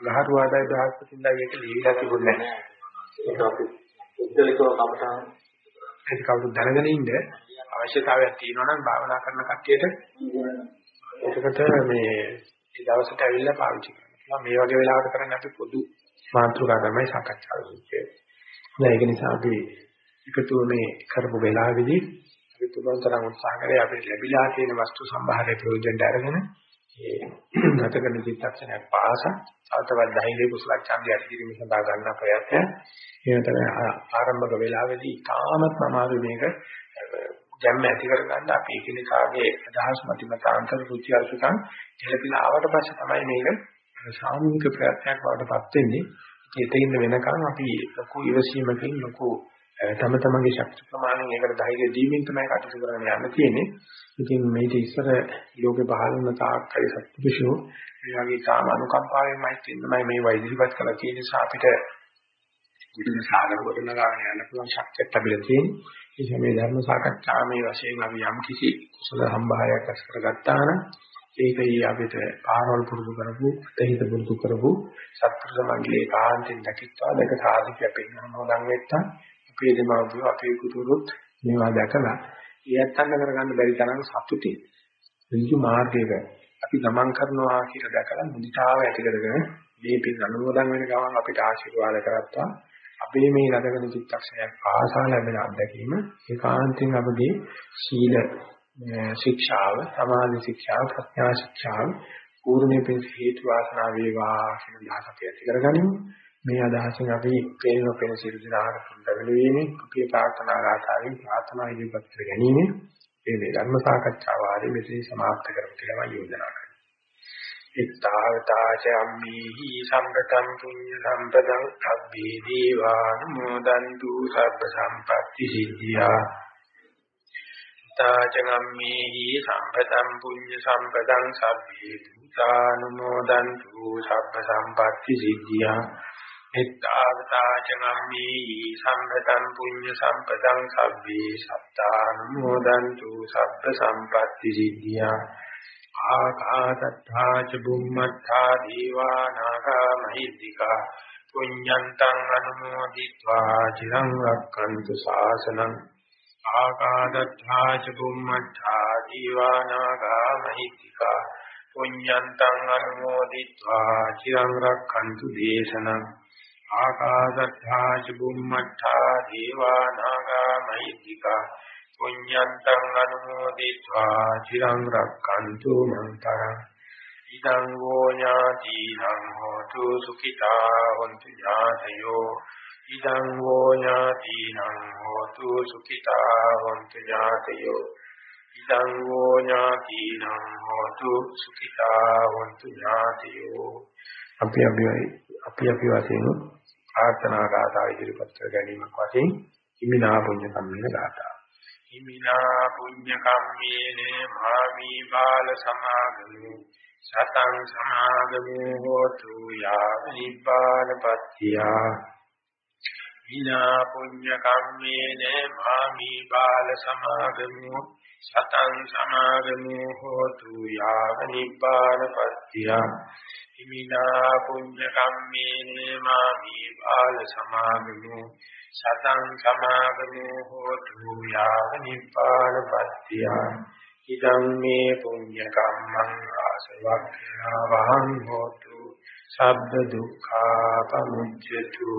A: ගහරුවාදයි බ්‍රහස්පතින්දා එක ලියලා තිබුණේ නැහැ. ඒක අපි උද්දලිකව කමටහන් ඒක කවුරු දැනගෙන ඉන්න අවශ්‍යතාවයක් තියෙනවා නම් භාවනා කරන කට්ටියට ඒකට මේ ඒ දවසට ඇවිල්ලා පාවිච්චි කරනවා. මේ වගේ වෙලාවකට කරන්නේ අපි පොදු මාතෘකා තමයි සාකච්ඡා කරන්නේ. දැන් ඒක නිසා අපි එකතු මේ කරපු වෙලාවේදී අපි පුළුවන් තරම් උත්සාහ කරේ අපිට ලැබිලා තියෙන වස්තු සම්භාරය ප්‍රයෝජනට අරගෙන ඒ ගත කරන චිත්තක්ෂණයක් පාස තවතවත් ධෛර්ය කුසල ඡන්දය ඇතිවීම සඳහා ගන්න ප්‍රයත්න එහෙම තමයි ආරම්භක වෙලාවේදී තාමත් අමාරු මේක ජම්ම ඇති කරගන්න අපි එකිනෙකාගේ අදහස් මතිමතාන්තර රුචි අරුචිකම් ගැළපීලා ආවට පස්සේ තමයි මේක සාමූහික ප්‍රයත්නයක් බවට පත් වෙන්නේ. ඒකෙන් වෙනකන් අපි ලොකු ඉවසීමකින් ලොකු තම තමන්ගේ ශක්ති ප්‍රමාණයෙන් ඒකට ධෛර්යය දීමින් තමයි කටයුතු කරන්න යන්න තියෙන්නේ. ඉතින් මේක ඉස්සර ලෝකේ පහළ වුණ තාක්කයි සත්පුරුෂෝ මේ වගේ සාම අනුකම්පාවෙන්මයි තමයි මේ වෛද්‍යපත් කළා කියන නිසා අපිට විවිධ සාගර ගොඩනගාගෙන යන්න පුළුවන් ශක්තියක් ලැබිලා තියෙනවා. ඒ නිසා මේ ධර්ම සාකච්ඡාමේ වශයෙන් අපි යම් කිසි කුසල සම්භාරයක් අස් කරගත්තා නම් ඒකයි අපිට පාරවල් පුරුදු කරපු, තහිත පුරුදු කරපු සත්පුරුෂ මණ්ඩලයේ කාන්තෙන් දකිත්වා දෙක සාධිකය පෙන්වන මොදන් වෙත්තා අපේ දෙමව්පියෝ අපේ කුතුරුත් මේවා දැකලා ඒත්තන්න කරගන්න බැරි තරම් සතුටින් ඍජු මාර්ගයක අපි ගමන් කරනවා කියලා දැකලා මුදිතාව ඇති කරගෙන මේ පින් අනුමෝදන් වෙන ගමන් අපිට ආශිර්වාද කරත්වා අපේ මේ ලදගෙන චිත්තක්ෂණයක් ආසා ලැබෙන අත්දැකීම ඒකාන්තයෙන් අපගේ සීල ශික්ෂාව, සමාධි ශික්ෂාව, ප්‍රඥා ශික්ෂාව පූර්ණේ පින් හේතු වාසනා වේවා කියන අදහස අපි ඇති කරගනිමු. මේ අදහසින් අපි පේන පේන සියලු දෙනාට පුරුදු වෙන්නේ අපේ ප්‍රාර්ථනා ගාථාවෙන් ප්‍රාර්ථනා ඉදිරිපත් කර ගැනීම මේ මේ ධර්ම සාකච්ඡාව ආදී මෙතන සමාප්ත කරමු කියලා මම යෝජනා කරනවා. ඉත්තාවතාච අම්මේහි සම්පතං පුඤ්ඤ සම්පතං අබ්බේ දීවානුමෝදන්තු සබ්බ සම්පatti සිද්ධියා ඉත්තාච අම්මේහි සම්පතං පුඤ්ඤ සම්පතං සබ්බේ භූතානුමෝදන්තු සබ්බ සම්පatti සිද්ධියා එත්තාවතාච ගම්මේ සම්පතං පුඤ්ඤ සම්පතං සබ්බේ සත්තානුමෝදන්තු සබ්බ සම්පatti සිද්ධියා. ආකාශත්තා ච බුම්මත්තා දීවා නාග මහිද්దికා. පුඤ්ඤන්තං අනුමෝදිत्वा චිරං රක්ඛන්තු ශාසනං. ආකාශත්තා ච බුම්මත්තා දීවා නාග මහිද්దికා. පුඤ්ඤන්තං අනුමෝදිत्वा චිරං රක්ඛන්තු දේශනං. ආකාශත්තා චුම්මත්තා දේවා නාගා මහිත්‍තිකා පුඤ්ඤන්තං අනුමෝදිत्वा චිරං රක්칸තු මං තරං ඉදං වෝ ඥාතිනම් හෝතු සුඛිතා හොන්තු ඥාතයෝ ඉදං වෝ ඥාතිනම් හෝතු සුඛිතා හොන්තු ඥාතයෝ ඉදං වෝ ඥාතිනම් හෝතු සුඛිතා හොන්තු ඥාතයෝ අපි අපි අපි අපි වශයෙන් ආර්තනා ගාථා ඉදිරිපත් කර ගැනීමක් වශයෙන් ඉමිනා පුඤ්ඤ කම්මින ගාථා. හිමිනා පුඤ්ඤ කම්මේන මාමි බාල සමාගමු සතං සමාගමු හෝතු යාව නිබ්බානපත්තියා හිමිනා පුඤ්ඤ කම්මේන මාමි බාල සමාගමු සතං සමාගමු හෝතු යාව නිබ්බානපත්තියා හිමිනා පුඤ්ඤ කම්මේන මාමි බාල සමාගමු සතං සමාගමෝ හෝතු යාව නිපානපත්තිය ඉදං මේ පුඤ්ඤ කම්මං ආසවක්ඛා වහං හෝතු සබ්බ දුක්ඛා පමුච්ඡතු